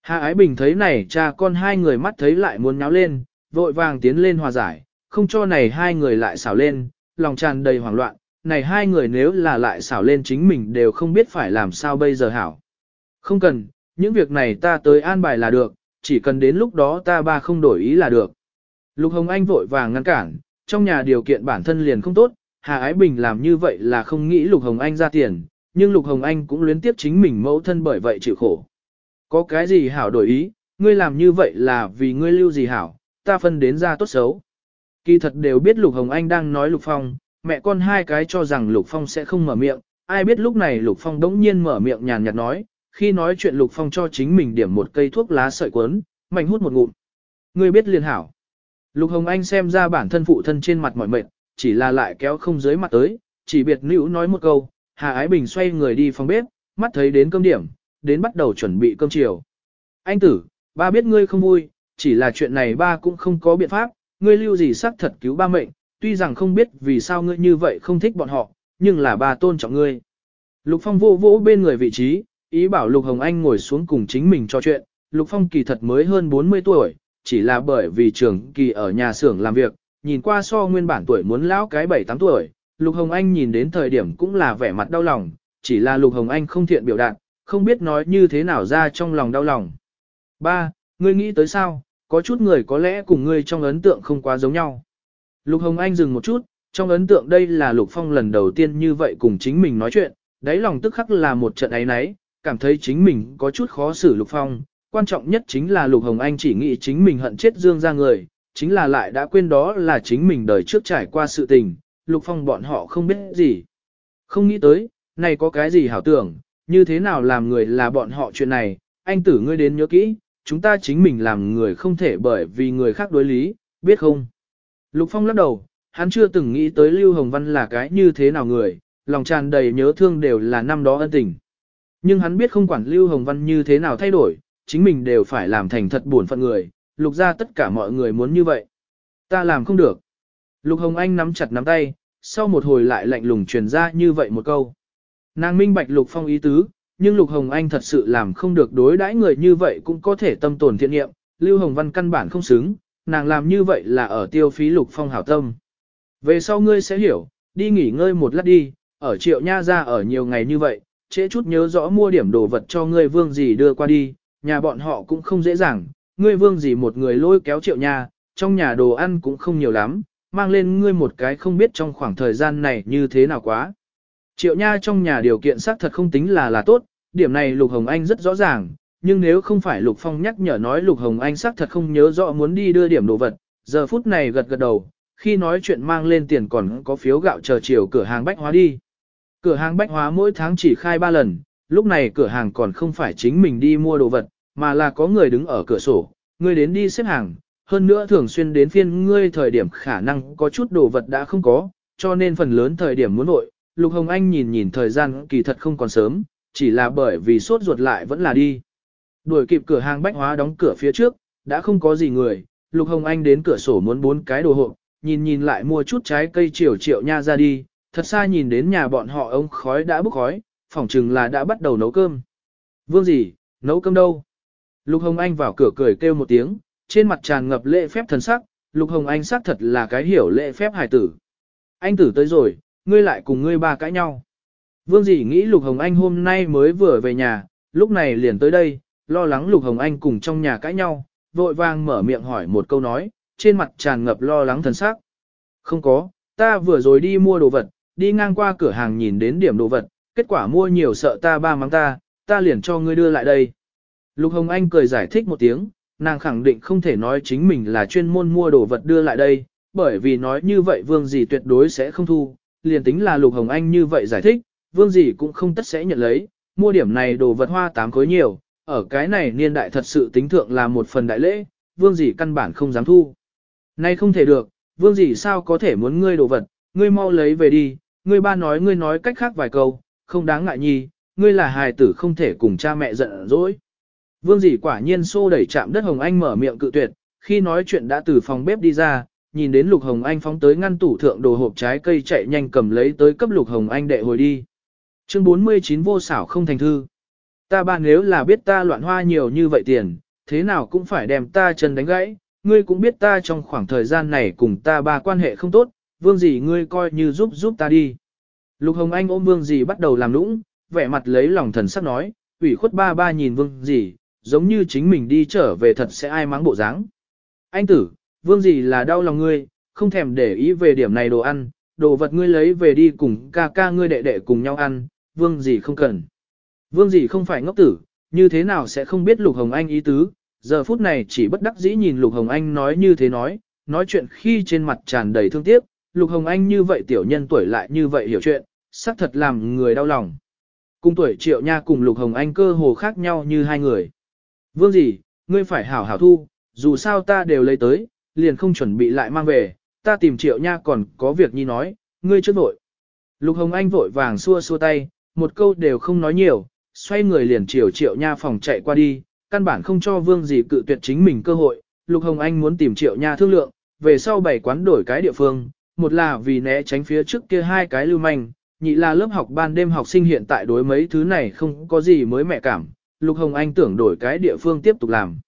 Hà Ái Bình thấy này cha con hai người mắt thấy lại muốn nháo lên, vội vàng tiến lên hòa giải, không cho này hai người lại xảo lên, lòng tràn đầy hoảng loạn, này hai người nếu là lại xảo lên chính mình đều không biết phải làm sao bây giờ hảo. Không cần, những việc này ta tới an bài là được, chỉ cần đến lúc đó ta ba không đổi ý là được. Lục Hồng Anh vội vàng ngăn cản, trong nhà điều kiện bản thân liền không tốt, Hà Ái Bình làm như vậy là không nghĩ Lục Hồng Anh ra tiền, nhưng Lục Hồng Anh cũng luyến tiếp chính mình mẫu thân bởi vậy chịu khổ. Có cái gì hảo đổi ý, ngươi làm như vậy là vì ngươi lưu gì hảo, ta phân đến ra tốt xấu. Kỳ thật đều biết Lục Hồng Anh đang nói Lục Phong, mẹ con hai cái cho rằng Lục Phong sẽ không mở miệng, ai biết lúc này Lục Phong đống nhiên mở miệng nhàn nhạt nói, khi nói chuyện Lục Phong cho chính mình điểm một cây thuốc lá sợi quấn, mạnh hút một ngụm. Ngươi biết liền hảo. Lục Hồng Anh xem ra bản thân phụ thân trên mặt mỏi mệt, chỉ là lại kéo không dưới mặt tới, chỉ biệt nữ nói một câu, Hà Ái Bình xoay người đi phòng bếp, mắt thấy đến cơm điểm, đến bắt đầu chuẩn bị cơm chiều. Anh tử, ba biết ngươi không vui, chỉ là chuyện này ba cũng không có biện pháp, ngươi lưu gì xác thật cứu ba mệnh, tuy rằng không biết vì sao ngươi như vậy không thích bọn họ, nhưng là ba tôn trọng ngươi. Lục Phong vô vỗ bên người vị trí, ý bảo Lục Hồng Anh ngồi xuống cùng chính mình trò chuyện, Lục Phong kỳ thật mới hơn 40 tuổi, chỉ là bởi vì trường kỳ ở nhà xưởng làm việc, nhìn qua so nguyên bản tuổi muốn lão cái 7-8 tuổi, Lục Hồng Anh nhìn đến thời điểm cũng là vẻ mặt đau lòng, chỉ là Lục Hồng Anh không thiện biểu đạt, không biết nói như thế nào ra trong lòng đau lòng. Ba, ngươi nghĩ tới sao, có chút người có lẽ cùng ngươi trong ấn tượng không quá giống nhau. Lục Hồng Anh dừng một chút, trong ấn tượng đây là Lục Phong lần đầu tiên như vậy cùng chính mình nói chuyện, đáy lòng tức khắc là một trận ấy náy, cảm thấy chính mình có chút khó xử Lục Phong. Quan trọng nhất chính là Lục Hồng Anh chỉ nghĩ chính mình hận chết Dương ra người, chính là lại đã quên đó là chính mình đời trước trải qua sự tình, Lục Phong bọn họ không biết gì. Không nghĩ tới, này có cái gì hảo tưởng, như thế nào làm người là bọn họ chuyện này, anh tử ngươi đến nhớ kỹ, chúng ta chính mình làm người không thể bởi vì người khác đối lý, biết không? Lục Phong lắc đầu, hắn chưa từng nghĩ tới Lưu Hồng Văn là cái như thế nào người, lòng tràn đầy nhớ thương đều là năm đó ân tình. Nhưng hắn biết không quản Lưu Hồng Văn như thế nào thay đổi, chính mình đều phải làm thành thật buồn phận người, lục ra tất cả mọi người muốn như vậy. Ta làm không được. Lục Hồng Anh nắm chặt nắm tay, sau một hồi lại lạnh lùng truyền ra như vậy một câu. Nàng minh bạch Lục Phong ý tứ, nhưng Lục Hồng Anh thật sự làm không được đối đãi người như vậy cũng có thể tâm tồn thiện nghiệm, Lưu Hồng Văn căn bản không xứng, nàng làm như vậy là ở tiêu phí Lục Phong hảo tâm. Về sau ngươi sẽ hiểu, đi nghỉ ngơi một lát đi, ở triệu nha ra ở nhiều ngày như vậy, trễ chút nhớ rõ mua điểm đồ vật cho ngươi vương gì đưa qua đi, nhà bọn họ cũng không dễ dàng, ngươi vương gì một người lôi kéo triệu nha, trong nhà đồ ăn cũng không nhiều lắm, mang lên ngươi một cái không biết trong khoảng thời gian này như thế nào quá. Triệu Nha trong nhà điều kiện xác thật không tính là là tốt, điểm này Lục Hồng Anh rất rõ ràng, nhưng nếu không phải Lục Phong nhắc nhở nói Lục Hồng Anh xác thật không nhớ rõ muốn đi đưa điểm đồ vật, giờ phút này gật gật đầu, khi nói chuyện mang lên tiền còn có phiếu gạo chờ chiều cửa hàng bách hóa đi. Cửa hàng bách hóa mỗi tháng chỉ khai 3 lần, lúc này cửa hàng còn không phải chính mình đi mua đồ vật, mà là có người đứng ở cửa sổ, người đến đi xếp hàng, hơn nữa thường xuyên đến phiên ngươi thời điểm khả năng có chút đồ vật đã không có, cho nên phần lớn thời điểm muốn vội, Lục Hồng Anh nhìn nhìn thời gian kỳ thật không còn sớm, chỉ là bởi vì sốt ruột lại vẫn là đi. Đuổi kịp cửa hàng bách hóa đóng cửa phía trước, đã không có gì người, Lục Hồng Anh đến cửa sổ muốn bốn cái đồ hộp, nhìn nhìn lại mua chút trái cây triệu triệu nha ra đi, thật xa nhìn đến nhà bọn họ ông khói đã bốc khói, phỏng chừng là đã bắt đầu nấu cơm. Vương gì, nấu cơm đâu? Lục Hồng Anh vào cửa cười kêu một tiếng, trên mặt tràn ngập lễ phép thần sắc, Lục Hồng Anh xác thật là cái hiểu lễ phép hài tử. Anh tử tới rồi, ngươi lại cùng ngươi ba cãi nhau. Vương dĩ nghĩ Lục Hồng Anh hôm nay mới vừa về nhà, lúc này liền tới đây, lo lắng Lục Hồng Anh cùng trong nhà cãi nhau, vội vàng mở miệng hỏi một câu nói, trên mặt tràn ngập lo lắng thần sắc. Không có, ta vừa rồi đi mua đồ vật, đi ngang qua cửa hàng nhìn đến điểm đồ vật, kết quả mua nhiều sợ ta ba mắng ta, ta liền cho ngươi đưa lại đây. Lục Hồng Anh cười giải thích một tiếng, nàng khẳng định không thể nói chính mình là chuyên môn mua đồ vật đưa lại đây, bởi vì nói như vậy vương gì tuyệt đối sẽ không thu, liền tính là Lục Hồng Anh như vậy giải thích, vương gì cũng không tất sẽ nhận lấy, mua điểm này đồ vật hoa tám khối nhiều, ở cái này niên đại thật sự tính thượng là một phần đại lễ, vương gì căn bản không dám thu. Nay không thể được, vương gì sao có thể muốn ngươi đồ vật, ngươi mau lấy về đi, ngươi ba nói ngươi nói cách khác vài câu, không đáng ngại nhi, ngươi là hài tử không thể cùng cha mẹ giận dỗi. Vương dì quả nhiên xô đẩy chạm đất Hồng Anh mở miệng cự tuyệt, khi nói chuyện đã từ phòng bếp đi ra, nhìn đến Lục Hồng Anh phóng tới ngăn tủ thượng đồ hộp trái cây chạy nhanh cầm lấy tới cấp Lục Hồng Anh đệ hồi đi. Chương 49 vô xảo không thành thư. Ta ba nếu là biết ta loạn hoa nhiều như vậy tiền, thế nào cũng phải đem ta chân đánh gãy, ngươi cũng biết ta trong khoảng thời gian này cùng ta ba quan hệ không tốt, vương gì ngươi coi như giúp giúp ta đi. Lục Hồng Anh ôm vương gì bắt đầu làm lũng, vẻ mặt lấy lòng thần sắc nói, ủy khuất ba ba nhìn vương gì, giống như chính mình đi trở về thật sẽ ai mắng bộ dáng. Anh tử, vương gì là đau lòng ngươi, không thèm để ý về điểm này đồ ăn, đồ vật ngươi lấy về đi cùng ca ca ngươi đệ đệ cùng nhau ăn, vương gì không cần. Vương gì không phải ngốc tử, như thế nào sẽ không biết Lục Hồng Anh ý tứ, giờ phút này chỉ bất đắc dĩ nhìn Lục Hồng Anh nói như thế nói, nói chuyện khi trên mặt tràn đầy thương tiếc, Lục Hồng Anh như vậy tiểu nhân tuổi lại như vậy hiểu chuyện, xác thật làm người đau lòng. Cùng tuổi triệu nha cùng Lục Hồng Anh cơ hồ khác nhau như hai người. Vương gì, ngươi phải hảo hảo thu, dù sao ta đều lấy tới, liền không chuẩn bị lại mang về, ta tìm triệu nha còn có việc nhi nói, ngươi chưa vội. Lục Hồng Anh vội vàng xua xua tay, một câu đều không nói nhiều, xoay người liền chiều triệu nha phòng chạy qua đi, căn bản không cho vương gì cự tuyệt chính mình cơ hội. Lục Hồng Anh muốn tìm triệu nha thương lượng, về sau bảy quán đổi cái địa phương, một là vì né tránh phía trước kia hai cái lưu manh, nhị là lớp học ban đêm học sinh hiện tại đối mấy thứ này không có gì mới mẹ cảm, Lục Hồng Anh tưởng đổi cái địa phương tiếp tục làm.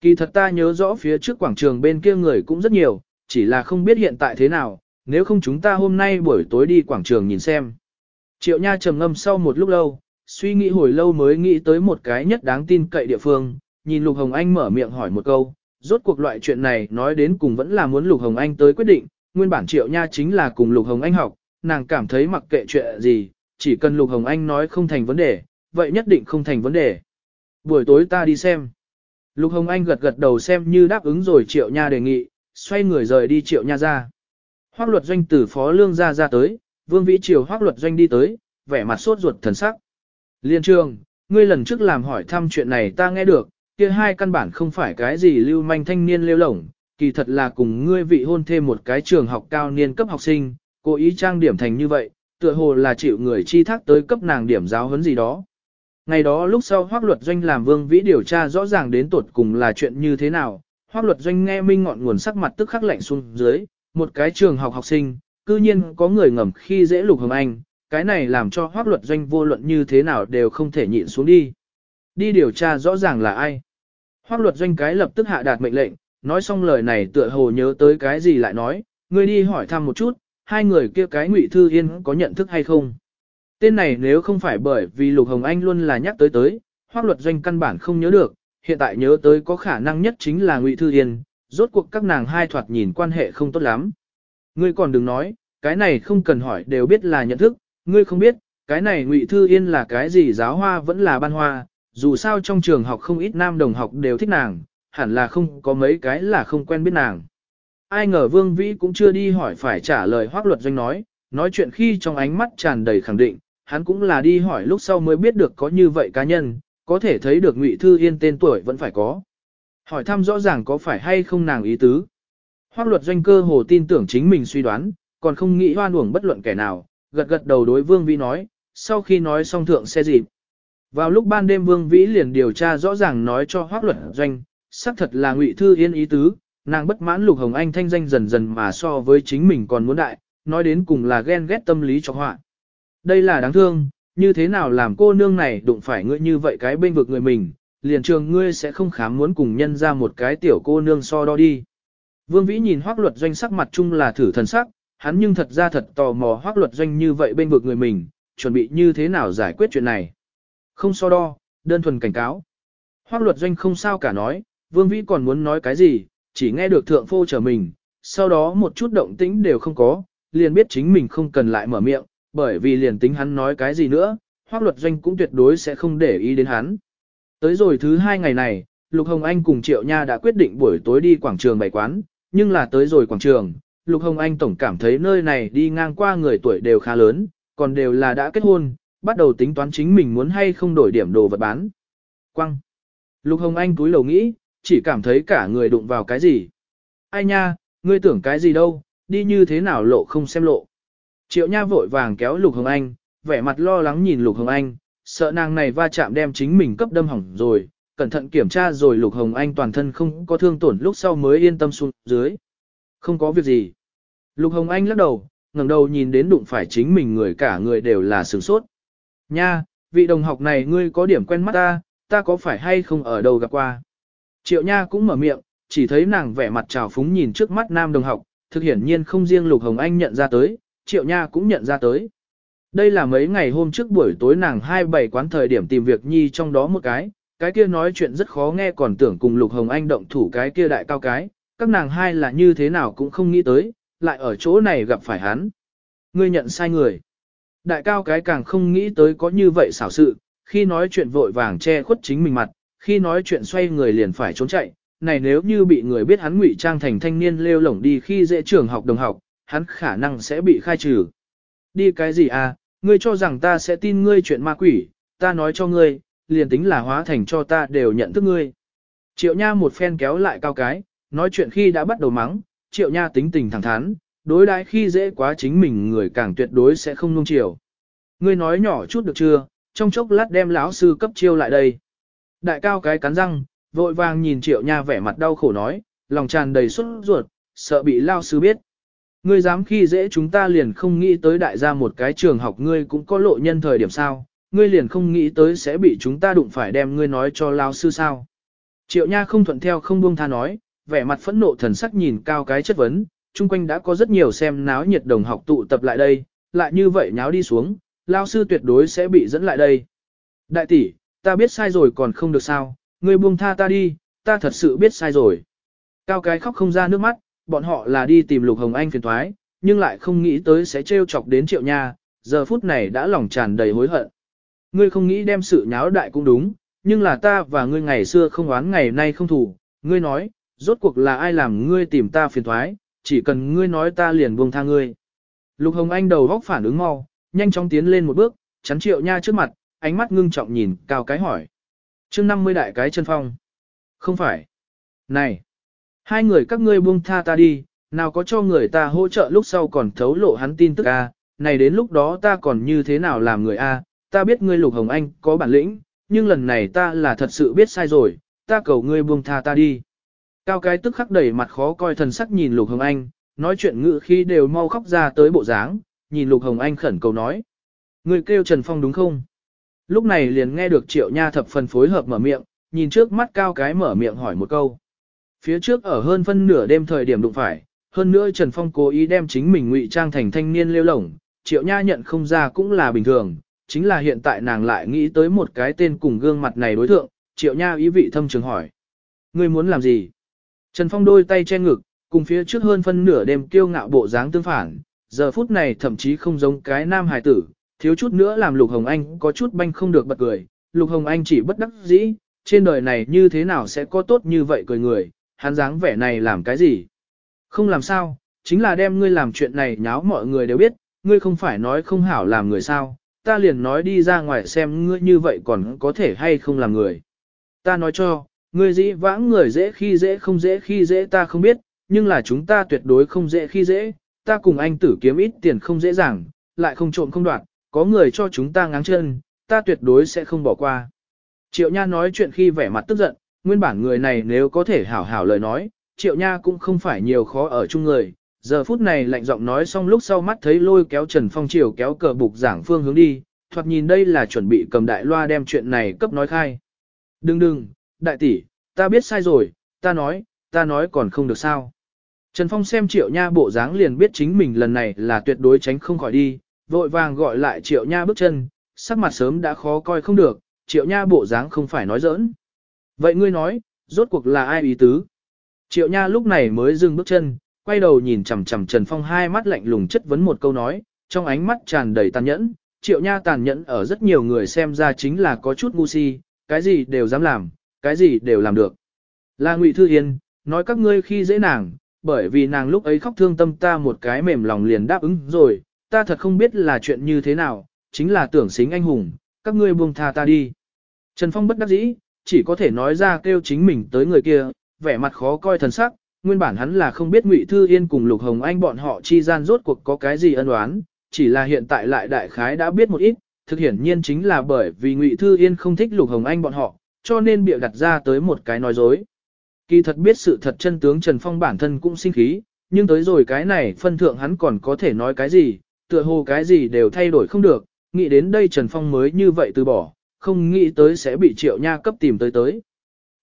Kỳ thật ta nhớ rõ phía trước quảng trường bên kia người cũng rất nhiều, chỉ là không biết hiện tại thế nào, nếu không chúng ta hôm nay buổi tối đi quảng trường nhìn xem. Triệu Nha trầm ngâm sau một lúc lâu, suy nghĩ hồi lâu mới nghĩ tới một cái nhất đáng tin cậy địa phương, nhìn Lục Hồng Anh mở miệng hỏi một câu, rốt cuộc loại chuyện này nói đến cùng vẫn là muốn Lục Hồng Anh tới quyết định, nguyên bản Triệu Nha chính là cùng Lục Hồng Anh học, nàng cảm thấy mặc kệ chuyện gì, chỉ cần Lục Hồng Anh nói không thành vấn đề, vậy nhất định không thành vấn đề. Buổi tối ta đi xem. Lục Hồng Anh gật gật đầu xem như đáp ứng rồi Triệu Nha đề nghị, xoay người rời đi Triệu Nha ra. Hoác luật doanh từ phó lương ra ra tới, Vương Vĩ Triều hoác luật doanh đi tới, vẻ mặt sốt ruột thần sắc. Liên trường, ngươi lần trước làm hỏi thăm chuyện này ta nghe được, kia hai căn bản không phải cái gì lưu manh thanh niên lêu lổng, kỳ thật là cùng ngươi vị hôn thêm một cái trường học cao niên cấp học sinh, cố ý trang điểm thành như vậy, tựa hồ là chịu người chi thác tới cấp nàng điểm giáo huấn gì đó. Ngày đó lúc sau hoác luật doanh làm vương vĩ điều tra rõ ràng đến tột cùng là chuyện như thế nào, hoác luật doanh nghe minh ngọn nguồn sắc mặt tức khắc lạnh xuống dưới, một cái trường học học sinh, cư nhiên có người ngầm khi dễ lục hồng anh, cái này làm cho hoác luật doanh vô luận như thế nào đều không thể nhịn xuống đi. Đi điều tra rõ ràng là ai. Hoác luật doanh cái lập tức hạ đạt mệnh lệnh, nói xong lời này tựa hồ nhớ tới cái gì lại nói, người đi hỏi thăm một chút, hai người kia cái ngụy thư yên có nhận thức hay không. Tên này nếu không phải bởi vì Lục Hồng Anh luôn là nhắc tới tới, hoác luật doanh căn bản không nhớ được, hiện tại nhớ tới có khả năng nhất chính là Ngụy Thư Yên, rốt cuộc các nàng hai thoạt nhìn quan hệ không tốt lắm. Ngươi còn đừng nói, cái này không cần hỏi đều biết là nhận thức, ngươi không biết, cái này Ngụy Thư Yên là cái gì giáo hoa vẫn là ban hoa, dù sao trong trường học không ít nam đồng học đều thích nàng, hẳn là không có mấy cái là không quen biết nàng. Ai ngờ Vương Vĩ cũng chưa đi hỏi phải trả lời hoác luật doanh nói, nói chuyện khi trong ánh mắt tràn đầy khẳng định, hắn cũng là đi hỏi lúc sau mới biết được có như vậy cá nhân, có thể thấy được Ngụy Thư Yên tên tuổi vẫn phải có. Hỏi thăm rõ ràng có phải hay không nàng ý tứ. Hoác luật doanh cơ hồ tin tưởng chính mình suy đoán, còn không nghĩ hoan uổng bất luận kẻ nào, gật gật đầu đối Vương Vĩ nói, sau khi nói xong thượng xe dịp. Vào lúc ban đêm Vương Vĩ liền điều tra rõ ràng nói cho Hoác luật doanh, xác thật là Ngụy Thư Yên ý tứ, nàng bất mãn Lục Hồng Anh thanh danh dần dần mà so với chính mình còn muốn đại, nói đến cùng là ghen ghét tâm lý cho họa. Đây là đáng thương, như thế nào làm cô nương này đụng phải ngươi như vậy cái bên vực người mình, liền trường ngươi sẽ không khám muốn cùng nhân ra một cái tiểu cô nương so đo đi. Vương Vĩ nhìn hoác luật doanh sắc mặt chung là thử thần sắc, hắn nhưng thật ra thật tò mò hoác luật doanh như vậy bên vực người mình, chuẩn bị như thế nào giải quyết chuyện này. Không so đo, đơn thuần cảnh cáo. Hoác luật doanh không sao cả nói, Vương Vĩ còn muốn nói cái gì, chỉ nghe được thượng phô trở mình, sau đó một chút động tĩnh đều không có, liền biết chính mình không cần lại mở miệng, bởi vì liền tính hắn nói cái gì nữa, hoác luật doanh cũng tuyệt đối sẽ không để ý đến hắn. Tới rồi thứ hai ngày này, Lục Hồng Anh cùng Triệu Nha đã quyết định buổi tối đi quảng trường bày quán, nhưng là tới rồi quảng trường, Lục Hồng Anh tổng cảm thấy nơi này đi ngang qua người tuổi đều khá lớn, còn đều là đã kết hôn, bắt đầu tính toán chính mình muốn hay không đổi điểm đồ vật bán. Quăng! Lục Hồng Anh túi lầu nghĩ, chỉ cảm thấy cả người đụng vào cái gì. Ai nha, ngươi tưởng cái gì đâu, đi như thế nào lộ không xem lộ. Triệu Nha vội vàng kéo Lục Hồng Anh, vẻ mặt lo lắng nhìn Lục Hồng Anh, sợ nàng này va chạm đem chính mình cấp đâm hỏng rồi, cẩn thận kiểm tra rồi Lục Hồng Anh toàn thân không có thương tổn lúc sau mới yên tâm xuống dưới. Không có việc gì. Lục Hồng Anh lắc đầu, ngẩng đầu nhìn đến đụng phải chính mình người cả người đều là sửng sốt. Nha, vị đồng học này ngươi có điểm quen mắt ta, ta có phải hay không ở đâu gặp qua. Triệu Nha cũng mở miệng, chỉ thấy nàng vẻ mặt trào phúng nhìn trước mắt nam đồng học, thực hiển nhiên không riêng Lục Hồng Anh nhận ra tới, Triệu Nha cũng nhận ra tới. Đây là mấy ngày hôm trước buổi tối nàng hai bảy quán thời điểm tìm việc nhi trong đó một cái, cái kia nói chuyện rất khó nghe còn tưởng cùng Lục Hồng Anh động thủ cái kia đại cao cái, các nàng hai là như thế nào cũng không nghĩ tới, lại ở chỗ này gặp phải hắn. Ngươi nhận sai người. Đại cao cái càng không nghĩ tới có như vậy xảo sự, khi nói chuyện vội vàng che khuất chính mình mặt, khi nói chuyện xoay người liền phải trốn chạy, này nếu như bị người biết hắn ngụy trang thành thanh niên lêu lổng đi khi dễ trường học đồng học, hắn khả năng sẽ bị khai trừ. Đi cái gì à, ngươi cho rằng ta sẽ tin ngươi chuyện ma quỷ, ta nói cho ngươi, liền tính là hóa thành cho ta đều nhận thức ngươi. Triệu Nha một phen kéo lại cao cái, nói chuyện khi đã bắt đầu mắng, Triệu Nha tính tình thẳng thắn, đối đãi khi dễ quá chính mình người càng tuyệt đối sẽ không nung chiều. Ngươi nói nhỏ chút được chưa, trong chốc lát đem lão sư cấp chiêu lại đây. Đại cao cái cắn răng, vội vàng nhìn Triệu Nha vẻ mặt đau khổ nói, lòng tràn đầy xuất ruột, sợ bị lao sư biết. Ngươi dám khi dễ chúng ta liền không nghĩ tới đại gia một cái trường học ngươi cũng có lộ nhân thời điểm sao, ngươi liền không nghĩ tới sẽ bị chúng ta đụng phải đem ngươi nói cho lao sư sao. Triệu Nha không thuận theo không buông tha nói, vẻ mặt phẫn nộ thần sắc nhìn cao cái chất vấn, chung quanh đã có rất nhiều xem náo nhiệt đồng học tụ tập lại đây, lại như vậy nháo đi xuống, lao sư tuyệt đối sẽ bị dẫn lại đây. Đại tỷ, ta biết sai rồi còn không được sao, ngươi buông tha ta đi, ta thật sự biết sai rồi. Cao cái khóc không ra nước mắt, bọn họ là đi tìm Lục Hồng Anh phiền thoái, nhưng lại không nghĩ tới sẽ trêu chọc đến triệu nha, giờ phút này đã lòng tràn đầy hối hận. Ngươi không nghĩ đem sự nháo đại cũng đúng, nhưng là ta và ngươi ngày xưa không oán ngày nay không thủ, ngươi nói, rốt cuộc là ai làm ngươi tìm ta phiền thoái, chỉ cần ngươi nói ta liền buông tha ngươi. Lục Hồng Anh đầu góc phản ứng mau, nhanh chóng tiến lên một bước, chắn triệu nha trước mặt, ánh mắt ngưng trọng nhìn cao cái hỏi. chương 50 đại cái chân phong. Không phải. Này. Hai người các ngươi buông tha ta đi, nào có cho người ta hỗ trợ lúc sau còn thấu lộ hắn tin tức a, này đến lúc đó ta còn như thế nào làm người a, ta biết ngươi Lục Hồng Anh có bản lĩnh, nhưng lần này ta là thật sự biết sai rồi, ta cầu ngươi buông tha ta đi. Cao cái tức khắc đẩy mặt khó coi thần sắc nhìn Lục Hồng Anh, nói chuyện ngự khi đều mau khóc ra tới bộ dáng, nhìn Lục Hồng Anh khẩn cầu nói. người kêu Trần Phong đúng không? Lúc này liền nghe được Triệu Nha thập phần phối hợp mở miệng, nhìn trước mắt cao cái mở miệng hỏi một câu. Phía trước ở hơn phân nửa đêm thời điểm đụng phải, hơn nữa Trần Phong cố ý đem chính mình ngụy trang thành thanh niên lêu lổng, Triệu Nha nhận không ra cũng là bình thường, chính là hiện tại nàng lại nghĩ tới một cái tên cùng gương mặt này đối tượng, Triệu Nha ý vị thâm trường hỏi. Ngươi muốn làm gì? Trần Phong đôi tay che ngực, cùng phía trước hơn phân nửa đêm kiêu ngạo bộ dáng tương phản, giờ phút này thậm chí không giống cái nam hài tử, thiếu chút nữa làm Lục Hồng Anh có chút banh không được bật cười, Lục Hồng Anh chỉ bất đắc dĩ, trên đời này như thế nào sẽ có tốt như vậy cười người, hắn dáng vẻ này làm cái gì? Không làm sao, chính là đem ngươi làm chuyện này nháo mọi người đều biết, ngươi không phải nói không hảo làm người sao, ta liền nói đi ra ngoài xem ngươi như vậy còn có thể hay không làm người. Ta nói cho, ngươi dĩ vãng người dễ khi dễ không dễ khi dễ ta không biết, nhưng là chúng ta tuyệt đối không dễ khi dễ, ta cùng anh tử kiếm ít tiền không dễ dàng, lại không trộm không đoạt, có người cho chúng ta ngáng chân, ta tuyệt đối sẽ không bỏ qua. Triệu Nha nói chuyện khi vẻ mặt tức giận, nguyên bản người này nếu có thể hảo hảo lời nói, Triệu Nha cũng không phải nhiều khó ở chung người. Giờ phút này lạnh giọng nói xong lúc sau mắt thấy lôi kéo Trần Phong Triều kéo cờ bục giảng phương hướng đi, thoạt nhìn đây là chuẩn bị cầm đại loa đem chuyện này cấp nói khai. Đừng đừng, đại tỷ, ta biết sai rồi, ta nói, ta nói còn không được sao. Trần Phong xem Triệu Nha bộ dáng liền biết chính mình lần này là tuyệt đối tránh không khỏi đi, vội vàng gọi lại Triệu Nha bước chân, sắc mặt sớm đã khó coi không được, Triệu Nha bộ dáng không phải nói giỡn. Vậy ngươi nói, rốt cuộc là ai ý tứ? Triệu Nha lúc này mới dừng bước chân, quay đầu nhìn chằm chằm Trần Phong hai mắt lạnh lùng chất vấn một câu nói, trong ánh mắt tràn đầy tàn nhẫn. Triệu Nha tàn nhẫn ở rất nhiều người xem ra chính là có chút ngu si, cái gì đều dám làm, cái gì đều làm được. Là Ngụy Thư Yên, nói các ngươi khi dễ nàng, bởi vì nàng lúc ấy khóc thương tâm ta một cái mềm lòng liền đáp ứng rồi, ta thật không biết là chuyện như thế nào, chính là tưởng xính anh hùng, các ngươi buông tha ta đi. Trần Phong bất đắc dĩ, chỉ có thể nói ra kêu chính mình tới người kia, vẻ mặt khó coi thần sắc, nguyên bản hắn là không biết Ngụy Thư Yên cùng Lục Hồng Anh bọn họ chi gian rốt cuộc có cái gì ân oán, chỉ là hiện tại lại đại khái đã biết một ít, thực hiển nhiên chính là bởi vì Ngụy Thư Yên không thích Lục Hồng Anh bọn họ, cho nên bịa đặt ra tới một cái nói dối. Kỳ thật biết sự thật chân tướng Trần Phong bản thân cũng sinh khí, nhưng tới rồi cái này phân thượng hắn còn có thể nói cái gì, tựa hồ cái gì đều thay đổi không được, nghĩ đến đây Trần Phong mới như vậy từ bỏ, không nghĩ tới sẽ bị triệu nha cấp tìm tới tới.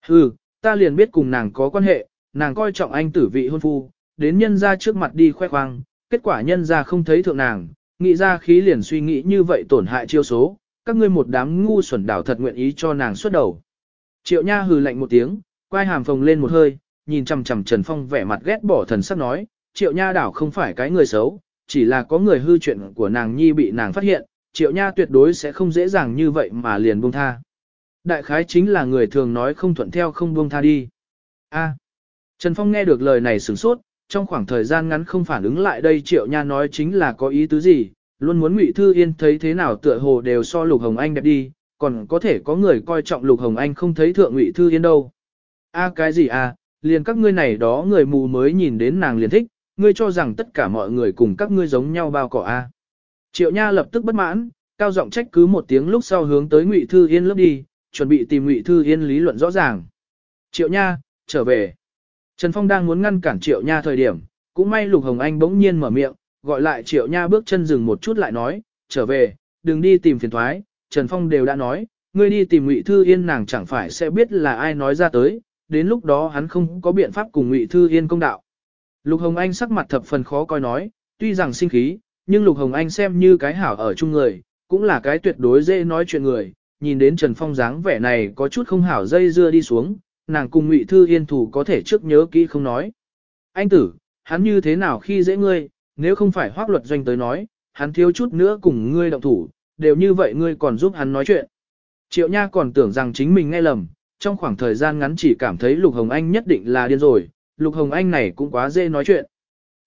Hừ, ta liền biết cùng nàng có quan hệ, nàng coi trọng anh tử vị hôn phu, đến nhân ra trước mặt đi khoe khoang, kết quả nhân ra không thấy thượng nàng, nghĩ ra khí liền suy nghĩ như vậy tổn hại chiêu số, các ngươi một đám ngu xuẩn đảo thật nguyện ý cho nàng xuất đầu. Triệu nha hừ lạnh một tiếng, quay hàm phồng lên một hơi, nhìn chằm chằm Trần Phong vẻ mặt ghét bỏ thần sắc nói, triệu nha đảo không phải cái người xấu, chỉ là có người hư chuyện của nàng nhi bị nàng phát hiện, triệu nha tuyệt đối sẽ không dễ dàng như vậy mà liền buông tha. Đại khái chính là người thường nói không thuận theo không buông tha đi. A. Trần Phong nghe được lời này sửng sốt, trong khoảng thời gian ngắn không phản ứng lại đây triệu nha nói chính là có ý tứ gì, luôn muốn Ngụy Thư Yên thấy thế nào tựa hồ đều so Lục Hồng Anh đẹp đi, còn có thể có người coi trọng Lục Hồng Anh không thấy thượng Ngụy Thư Yên đâu. A cái gì a, liền các ngươi này đó người mù mới nhìn đến nàng liền thích, ngươi cho rằng tất cả mọi người cùng các ngươi giống nhau bao cỏ a. Triệu Nha lập tức bất mãn, cao giọng trách cứ một tiếng lúc sau hướng tới Ngụy Thư Yên lớp đi, chuẩn bị tìm Ngụy Thư Yên lý luận rõ ràng. Triệu Nha, trở về. Trần Phong đang muốn ngăn cản Triệu Nha thời điểm, cũng may Lục Hồng Anh bỗng nhiên mở miệng, gọi lại Triệu Nha bước chân dừng một chút lại nói, trở về, đừng đi tìm phiền thoái, Trần Phong đều đã nói, ngươi đi tìm Ngụy Thư Yên nàng chẳng phải sẽ biết là ai nói ra tới, đến lúc đó hắn không có biện pháp cùng Ngụy Thư Yên công đạo. Lục Hồng Anh sắc mặt thập phần khó coi nói, tuy rằng sinh khí, nhưng Lục Hồng Anh xem như cái hảo ở chung người, cũng là cái tuyệt đối dễ nói chuyện người, nhìn đến Trần Phong dáng vẻ này có chút không hảo dây dưa đi xuống, nàng cùng Ngụy Thư Yên thủ có thể trước nhớ kỹ không nói. Anh tử, hắn như thế nào khi dễ ngươi, nếu không phải hoác luật doanh tới nói, hắn thiếu chút nữa cùng ngươi động thủ, đều như vậy ngươi còn giúp hắn nói chuyện. Triệu Nha còn tưởng rằng chính mình nghe lầm, trong khoảng thời gian ngắn chỉ cảm thấy Lục Hồng Anh nhất định là điên rồi, Lục Hồng Anh này cũng quá dễ nói chuyện.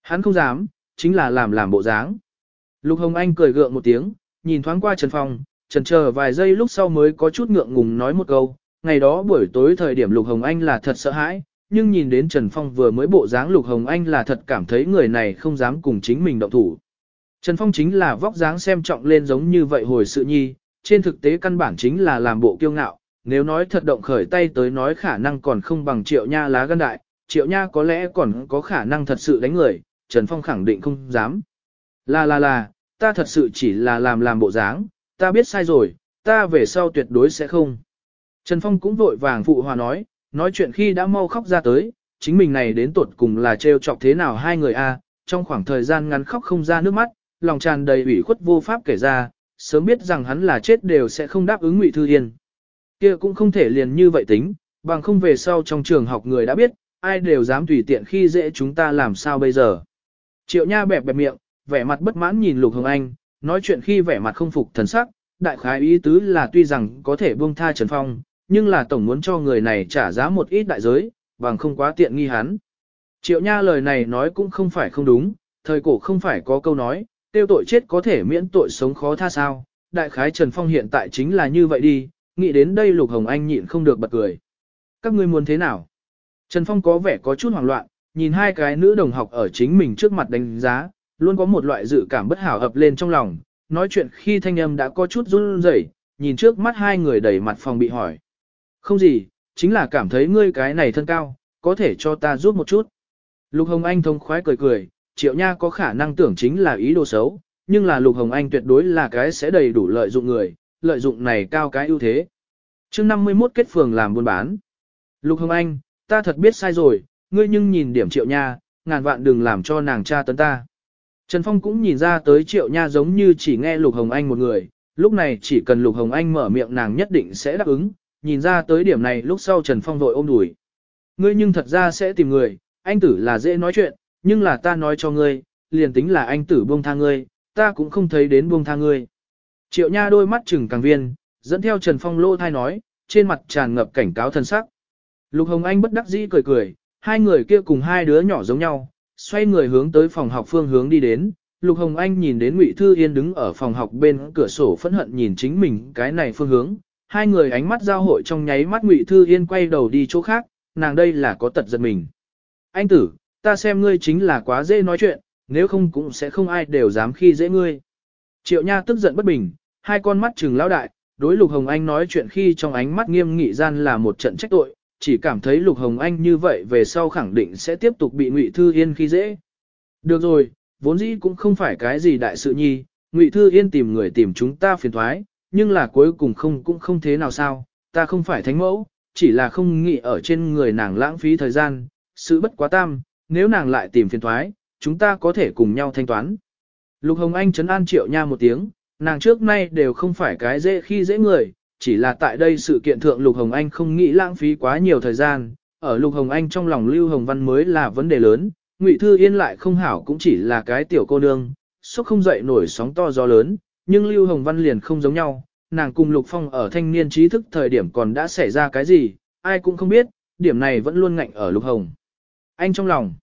Hắn không dám, chính là làm làm bộ dáng. Lục Hồng Anh cười gượng một tiếng, nhìn thoáng qua Trần Phong, trần chờ vài giây lúc sau mới có chút ngượng ngùng nói một câu, ngày đó buổi tối thời điểm Lục Hồng Anh là thật sợ hãi, nhưng nhìn đến Trần Phong vừa mới bộ dáng Lục Hồng Anh là thật cảm thấy người này không dám cùng chính mình động thủ. Trần Phong chính là vóc dáng xem trọng lên giống như vậy hồi sự nhi, trên thực tế căn bản chính là làm bộ kiêu ngạo, nếu nói thật động khởi tay tới nói khả năng còn không bằng triệu nha lá gan đại, triệu nha có lẽ còn có khả năng thật sự đánh người, Trần Phong khẳng định không dám. Là là là, ta thật sự chỉ là làm làm bộ dáng, ta biết sai rồi, ta về sau tuyệt đối sẽ không. Trần Phong cũng vội vàng phụ hòa nói, nói chuyện khi đã mau khóc ra tới, chính mình này đến tuột cùng là trêu chọc thế nào hai người a, trong khoảng thời gian ngắn khóc không ra nước mắt, lòng tràn đầy ủy khuất vô pháp kể ra, sớm biết rằng hắn là chết đều sẽ không đáp ứng Ngụy Thư Yên. Kia cũng không thể liền như vậy tính, bằng không về sau trong trường học người đã biết, ai đều dám tùy tiện khi dễ chúng ta làm sao bây giờ. Triệu Nha bẹp bẹp miệng, vẻ mặt bất mãn nhìn Lục Hồng Anh, nói chuyện khi vẻ mặt không phục thần sắc, đại khái ý tứ là tuy rằng có thể buông tha Trần Phong, nhưng là tổng muốn cho người này trả giá một ít đại giới, bằng không quá tiện nghi hắn. Triệu Nha lời này nói cũng không phải không đúng, thời cổ không phải có câu nói, tiêu tội chết có thể miễn tội sống khó tha sao, đại khái Trần Phong hiện tại chính là như vậy đi, nghĩ đến đây Lục Hồng Anh nhịn không được bật cười. Các ngươi muốn thế nào? Trần Phong có vẻ có chút hoảng loạn, nhìn hai cái nữ đồng học ở chính mình trước mặt đánh giá, luôn có một loại dự cảm bất hảo ập lên trong lòng, nói chuyện khi thanh âm đã có chút run rẩy, nhìn trước mắt hai người đầy mặt phòng bị hỏi. Không gì, chính là cảm thấy ngươi cái này thân cao, có thể cho ta giúp một chút. Lục Hồng Anh thông khoái cười cười, triệu nha có khả năng tưởng chính là ý đồ xấu, nhưng là Lục Hồng Anh tuyệt đối là cái sẽ đầy đủ lợi dụng người, lợi dụng này cao cái ưu thế. chương 51 kết phường làm buôn bán. Lục Hồng Anh, ta thật biết sai rồi, ngươi nhưng nhìn điểm triệu nha, ngàn vạn đừng làm cho nàng cha tấn ta. Trần Phong cũng nhìn ra tới triệu nha giống như chỉ nghe Lục Hồng Anh một người, lúc này chỉ cần Lục Hồng Anh mở miệng nàng nhất định sẽ đáp ứng, nhìn ra tới điểm này lúc sau Trần Phong vội ôm đùi. Ngươi nhưng thật ra sẽ tìm người, anh tử là dễ nói chuyện, nhưng là ta nói cho ngươi, liền tính là anh tử buông tha ngươi, ta cũng không thấy đến buông tha ngươi. Triệu Nha đôi mắt trừng càng viên, dẫn theo Trần Phong lô thai nói, trên mặt tràn ngập cảnh cáo thân sắc. Lục Hồng Anh bất đắc dĩ cười cười, hai người kia cùng hai đứa nhỏ giống nhau, xoay người hướng tới phòng học phương hướng đi đến. Lục Hồng Anh nhìn đến Ngụy Thư Yên đứng ở phòng học bên cửa sổ phẫn hận nhìn chính mình cái này phương hướng. Hai người ánh mắt giao hội trong nháy mắt Ngụy Thư Yên quay đầu đi chỗ khác, nàng đây là có tật giật mình. Anh tử, ta xem ngươi chính là quá dễ nói chuyện, nếu không cũng sẽ không ai đều dám khi dễ ngươi. Triệu Nha tức giận bất bình, hai con mắt trừng lão đại, đối Lục Hồng Anh nói chuyện khi trong ánh mắt nghiêm nghị gian là một trận trách tội, chỉ cảm thấy Lục Hồng Anh như vậy về sau khẳng định sẽ tiếp tục bị Ngụy Thư Yên khi dễ. Được rồi, vốn dĩ cũng không phải cái gì đại sự nhi, Ngụy Thư Yên tìm người tìm chúng ta phiền thoái, nhưng là cuối cùng không cũng không thế nào sao, ta không phải thánh mẫu, chỉ là không nghĩ ở trên người nàng lãng phí thời gian, sự bất quá tam, nếu nàng lại tìm phiền thoái, chúng ta có thể cùng nhau thanh toán. Lục Hồng Anh chấn an triệu nha một tiếng, nàng trước nay đều không phải cái dễ khi dễ người, chỉ là tại đây sự kiện thượng Lục Hồng Anh không nghĩ lãng phí quá nhiều thời gian, ở Lục Hồng Anh trong lòng Lưu Hồng Văn mới là vấn đề lớn, Ngụy Thư Yên lại không hảo cũng chỉ là cái tiểu cô nương, sốc không dậy nổi sóng to gió lớn, nhưng Lưu Hồng Văn liền không giống nhau, nàng cùng Lục Phong ở thanh niên trí thức thời điểm còn đã xảy ra cái gì, ai cũng không biết, điểm này vẫn luôn ngạnh ở Lục Hồng. Anh trong lòng,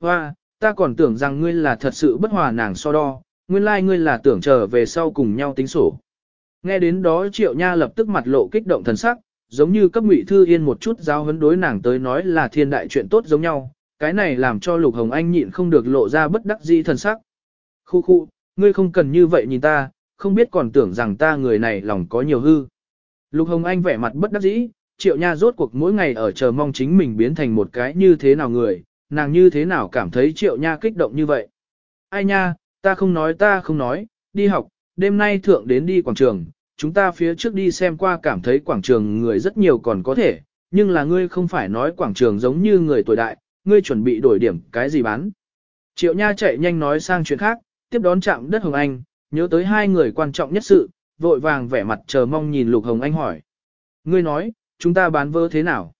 hoa, ta còn tưởng rằng ngươi là thật sự bất hòa nàng so đo, nguyên lai like ngươi là tưởng trở về sau cùng nhau tính sổ. Nghe đến đó Triệu Nha lập tức mặt lộ kích động thần sắc, giống như cấp Ngụy Thư Yên một chút giao hấn đối nàng tới nói là thiên đại chuyện tốt giống nhau, cái này làm cho Lục Hồng Anh nhịn không được lộ ra bất đắc dĩ thần sắc. Khu khu, ngươi không cần như vậy nhìn ta, không biết còn tưởng rằng ta người này lòng có nhiều hư. Lục Hồng Anh vẻ mặt bất đắc dĩ, Triệu Nha rốt cuộc mỗi ngày ở chờ mong chính mình biến thành một cái như thế nào người, nàng như thế nào cảm thấy Triệu Nha kích động như vậy. Ai nha, ta không nói ta không nói, đi học, đêm nay thượng đến đi quảng trường, chúng ta phía trước đi xem qua cảm thấy quảng trường người rất nhiều còn có thể, nhưng là ngươi không phải nói quảng trường giống như người tuổi đại, ngươi chuẩn bị đổi điểm cái gì bán. Triệu Nha chạy nhanh nói sang chuyện khác, tiếp đón chạm đất Hồng Anh, nhớ tới hai người quan trọng nhất sự, vội vàng vẻ mặt chờ mong nhìn Lục Hồng Anh hỏi. Ngươi nói, chúng ta bán vỡ thế nào?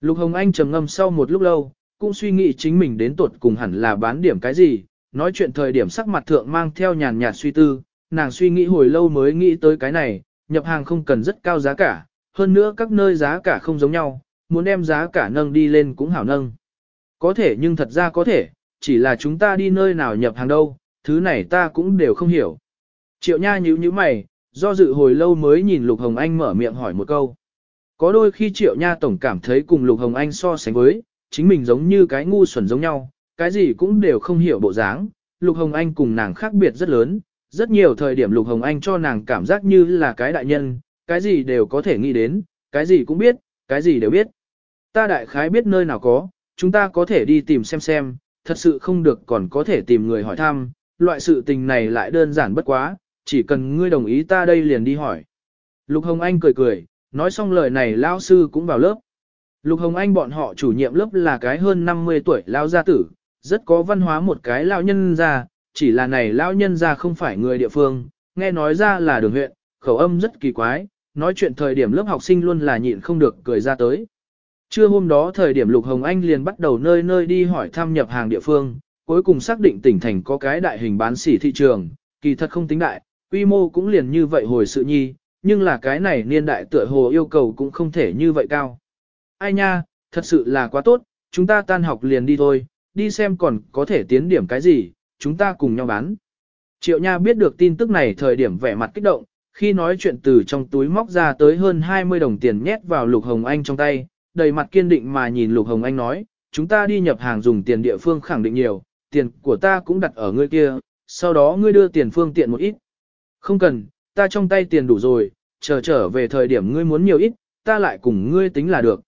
Lục Hồng Anh trầm ngâm sau một lúc lâu, cũng suy nghĩ chính mình đến tuột cùng hẳn là bán điểm cái gì, nói chuyện thời điểm sắc mặt thượng mang theo nhàn nhạt suy tư, nàng suy nghĩ hồi lâu mới nghĩ tới cái này, nhập hàng không cần rất cao giá cả, hơn nữa các nơi giá cả không giống nhau, muốn đem giá cả nâng đi lên cũng hảo nâng. Có thể nhưng thật ra có thể, chỉ là chúng ta đi nơi nào nhập hàng đâu, thứ này ta cũng đều không hiểu. Triệu Nha nhíu nhíu mày, do dự hồi lâu mới nhìn Lục Hồng Anh mở miệng hỏi một câu. Có đôi khi Triệu Nha tổng cảm thấy cùng Lục Hồng Anh so sánh với, chính mình giống như cái ngu xuẩn giống nhau, cái gì cũng đều không hiểu bộ dáng. Lục Hồng Anh cùng nàng khác biệt rất lớn, rất nhiều thời điểm Lục Hồng Anh cho nàng cảm giác như là cái đại nhân, cái gì đều có thể nghĩ đến, cái gì cũng biết, cái gì đều biết. Ta đại khái biết nơi nào có, chúng ta có thể đi tìm xem xem, thật sự không được còn có thể tìm người hỏi thăm, loại sự tình này lại đơn giản bất quá, chỉ cần ngươi đồng ý ta đây liền đi hỏi. Lục Hồng Anh cười cười, nói xong lời này lao sư cũng vào lớp. Lục Hồng Anh bọn họ chủ nhiệm lớp là cái hơn 50 tuổi lao gia tử, rất có văn hóa một cái lao nhân gia, chỉ là này lao nhân gia không phải người địa phương, nghe nói ra là đường huyện, khẩu âm rất kỳ quái, nói chuyện thời điểm lớp học sinh luôn là nhịn không được cười ra tới. Trưa hôm đó thời điểm Lục Hồng Anh liền bắt đầu nơi nơi đi hỏi thăm nhập hàng địa phương, cuối cùng xác định tỉnh thành có cái đại hình bán sỉ thị trường, kỳ thật không tính đại, quy mô cũng liền như vậy hồi sự nhi, nhưng là cái này niên đại tựa hồ yêu cầu cũng không thể như vậy cao. Ai nha, thật sự là quá tốt, chúng ta tan học liền đi thôi, đi xem còn có thể tiến điểm cái gì, chúng ta cùng nhau bán. Triệu Nha biết được tin tức này thời điểm vẻ mặt kích động, khi nói chuyện từ trong túi móc ra tới hơn 20 đồng tiền nhét vào Lục Hồng Anh trong tay, đầy mặt kiên định mà nhìn Lục Hồng Anh nói, chúng ta đi nhập hàng dùng tiền địa phương khẳng định nhiều, tiền của ta cũng đặt ở ngươi kia, sau đó ngươi đưa tiền phương tiện một ít. Không cần, ta trong tay tiền đủ rồi, chờ trở về thời điểm ngươi muốn nhiều ít, ta lại cùng ngươi tính là được.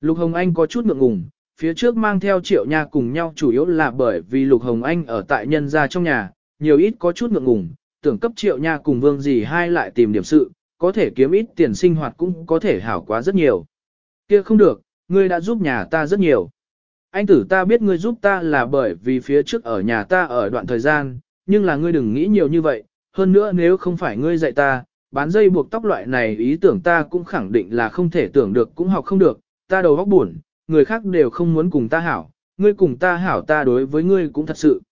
Lục Hồng Anh có chút ngượng ngùng, phía trước mang theo triệu nha cùng nhau chủ yếu là bởi vì Lục Hồng Anh ở tại nhân gia trong nhà, nhiều ít có chút ngượng ngùng, tưởng cấp triệu nha cùng vương gì hai lại tìm điểm sự, có thể kiếm ít tiền sinh hoạt cũng có thể hảo quá rất nhiều. Kia không được, ngươi đã giúp nhà ta rất nhiều. Anh tử ta biết ngươi giúp ta là bởi vì phía trước ở nhà ta ở đoạn thời gian, nhưng là ngươi đừng nghĩ nhiều như vậy, hơn nữa nếu không phải ngươi dạy ta, bán dây buộc tóc loại này ý tưởng ta cũng khẳng định là không thể tưởng được cũng học không được, ta đầu óc buồn, người khác đều không muốn cùng ta hảo, ngươi cùng ta hảo ta đối với ngươi cũng thật sự.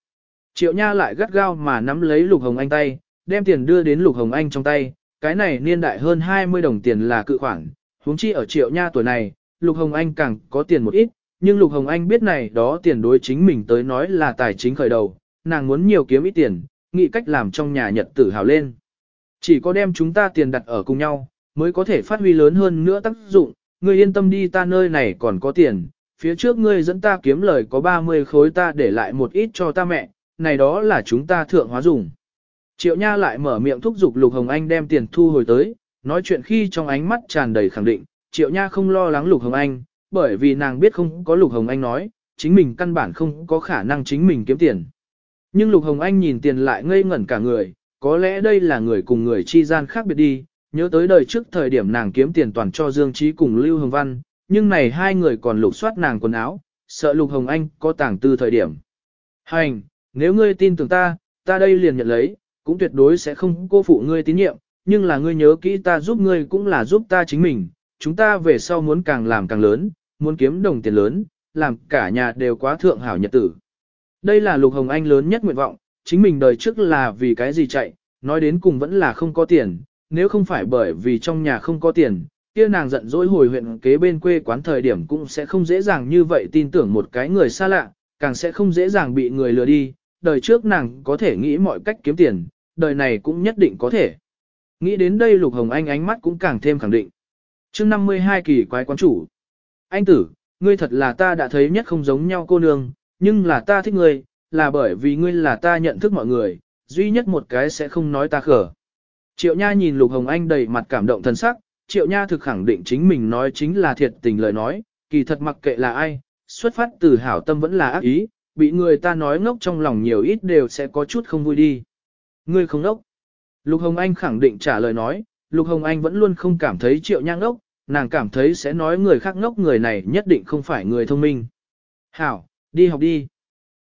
Triệu Nha lại gắt gao mà nắm lấy Lục Hồng Anh tay, đem tiền đưa đến Lục Hồng Anh trong tay, cái này niên đại hơn 20 đồng tiền là cự khoản, huống chi ở Triệu Nha tuổi này, Lục Hồng Anh càng có tiền một ít, nhưng Lục Hồng Anh biết này đó tiền đối chính mình tới nói là tài chính khởi đầu, nàng muốn nhiều kiếm ít tiền, nghĩ cách làm trong nhà nhật tử hào lên. Chỉ có đem chúng ta tiền đặt ở cùng nhau, mới có thể phát huy lớn hơn nữa tác dụng, ngươi yên tâm đi ta nơi này còn có tiền, phía trước ngươi dẫn ta kiếm lời có 30 khối ta để lại một ít cho ta mẹ, này đó là chúng ta thượng hóa dùng. Triệu Nha lại mở miệng thúc giục Lục Hồng Anh đem tiền thu hồi tới, nói chuyện khi trong ánh mắt tràn đầy khẳng định, Triệu Nha không lo lắng Lục Hồng Anh, bởi vì nàng biết không có Lục Hồng Anh nói, chính mình căn bản không có khả năng chính mình kiếm tiền. Nhưng Lục Hồng Anh nhìn tiền lại ngây ngẩn cả người, có lẽ đây là người cùng người chi gian khác biệt đi, nhớ tới đời trước thời điểm nàng kiếm tiền toàn cho Dương Trí cùng Lưu Hồng Văn, nhưng này hai người còn lục soát nàng quần áo, sợ Lục Hồng Anh có tàng tư thời điểm. Hành, nếu ngươi tin tưởng ta, ta đây liền nhận lấy, cũng tuyệt đối sẽ không cô phụ ngươi tín nhiệm, nhưng là ngươi nhớ kỹ ta giúp ngươi cũng là giúp ta chính mình, chúng ta về sau muốn càng làm càng lớn, muốn kiếm đồng tiền lớn, làm cả nhà đều quá thượng hảo nhật tử. Đây là Lục Hồng Anh lớn nhất nguyện vọng, chính mình đời trước là vì cái gì chạy, nói đến cùng vẫn là không có tiền, nếu không phải bởi vì trong nhà không có tiền, kia nàng giận dỗi hồi huyện kế bên quê quán thời điểm cũng sẽ không dễ dàng như vậy tin tưởng một cái người xa lạ, càng sẽ không dễ dàng bị người lừa đi, đời trước nàng có thể nghĩ mọi cách kiếm tiền, đời này cũng nhất định có thể. Nghĩ đến đây Lục Hồng Anh ánh mắt cũng càng thêm khẳng định. chương 52 kỳ quái quán chủ. Anh tử, ngươi thật là ta đã thấy nhất không giống nhau cô nương, nhưng là ta thích ngươi, là bởi vì ngươi là ta nhận thức mọi người, duy nhất một cái sẽ không nói ta khở. Triệu Nha nhìn Lục Hồng Anh đầy mặt cảm động thân sắc, Triệu Nha thực khẳng định chính mình nói chính là thiệt tình lời nói, kỳ thật mặc kệ là ai, xuất phát từ hảo tâm vẫn là ác ý, bị người ta nói ngốc trong lòng nhiều ít đều sẽ có chút không vui đi. Ngươi không ngốc. Lục Hồng Anh khẳng định trả lời nói, Lục Hồng Anh vẫn luôn không cảm thấy Triệu Nha ngốc, nàng cảm thấy sẽ nói người khác ngốc người này nhất định không phải người thông minh. Hảo, đi học đi.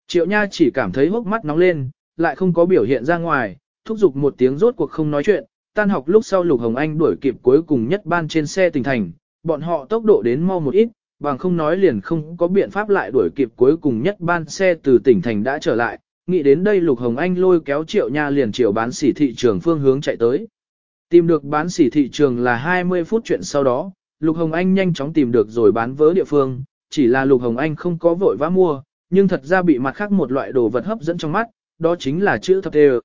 Triệu Nha chỉ cảm thấy hốc mắt nóng lên, lại không có biểu hiện ra ngoài, thúc giục một tiếng rốt cuộc không nói chuyện, tan học lúc sau Lục Hồng Anh đuổi kịp cuối cùng nhất ban trên xe tỉnh thành, bọn họ tốc độ đến mau một ít, bằng không nói liền không có biện pháp lại đuổi kịp cuối cùng nhất ban xe từ tỉnh thành đã trở lại, nghĩ đến đây Lục Hồng Anh lôi kéo Triệu Nha liền chiều bán sỉ thị trường phương hướng chạy tới. Tìm được bán sỉ thị trường là 20 phút chuyện sau đó, Lục Hồng Anh nhanh chóng tìm được rồi bán vớ địa phương, chỉ là Lục Hồng Anh không có vội vã mua, nhưng thật ra bị mặt khác một loại đồ vật hấp dẫn trong mắt, đó chính là chữ thập thêu.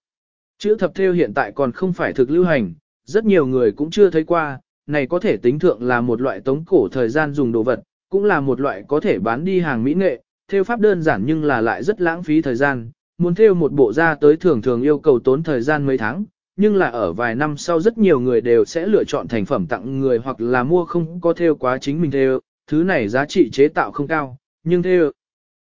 Chữ thập thêu hiện tại còn không phải thực lưu hành, rất nhiều người cũng chưa thấy qua, này có thể tính thượng là một loại tống cổ thời gian dùng đồ vật, cũng là một loại có thể bán đi hàng mỹ nghệ, thêu pháp đơn giản nhưng là lại rất lãng phí thời gian, muốn thêu một bộ ra tới thường thường yêu cầu tốn thời gian mấy tháng, nhưng là ở vài năm sau rất nhiều người đều sẽ lựa chọn thành phẩm tặng người hoặc là mua không có thêu quá chính mình thêu, thứ này giá trị chế tạo không cao, nhưng thế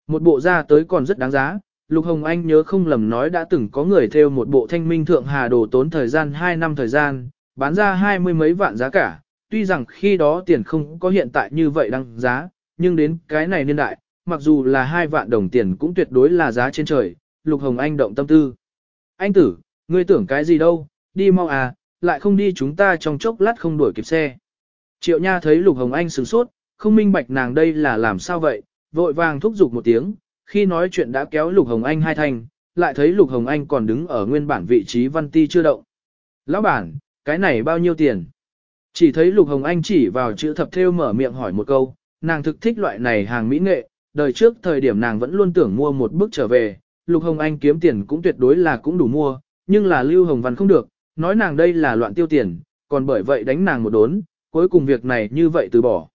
một bộ ra tới còn rất đáng giá. Lục Hồng Anh nhớ không lầm nói đã từng có người theo một bộ thanh minh thượng hà đồ tốn thời gian 2 năm thời gian, bán ra hai mươi mấy vạn giá cả, tuy rằng khi đó tiền không có hiện tại như vậy đăng giá, nhưng đến cái này niên đại, mặc dù là hai vạn đồng tiền cũng tuyệt đối là giá trên trời, Lục Hồng Anh động tâm tư. Anh tử, ngươi tưởng cái gì đâu, đi mau à, lại không đi chúng ta trong chốc lát không đuổi kịp xe. Triệu Nha thấy Lục Hồng Anh sửng sốt, không minh bạch nàng đây là làm sao vậy, vội vàng thúc giục một tiếng, khi nói chuyện đã kéo Lục Hồng Anh hai thành, lại thấy Lục Hồng Anh còn đứng ở nguyên bản vị trí văn ti chưa động. Lão bản, cái này bao nhiêu tiền? Chỉ thấy Lục Hồng Anh chỉ vào chữ thập theo mở miệng hỏi một câu, nàng thực thích loại này hàng mỹ nghệ, đời trước thời điểm nàng vẫn luôn tưởng mua một bức trở về, Lục Hồng Anh kiếm tiền cũng tuyệt đối là cũng đủ mua, nhưng là Lưu Hồng Văn không được, nói nàng đây là loạn tiêu tiền, còn bởi vậy đánh nàng một đốn, cuối cùng việc này như vậy từ bỏ.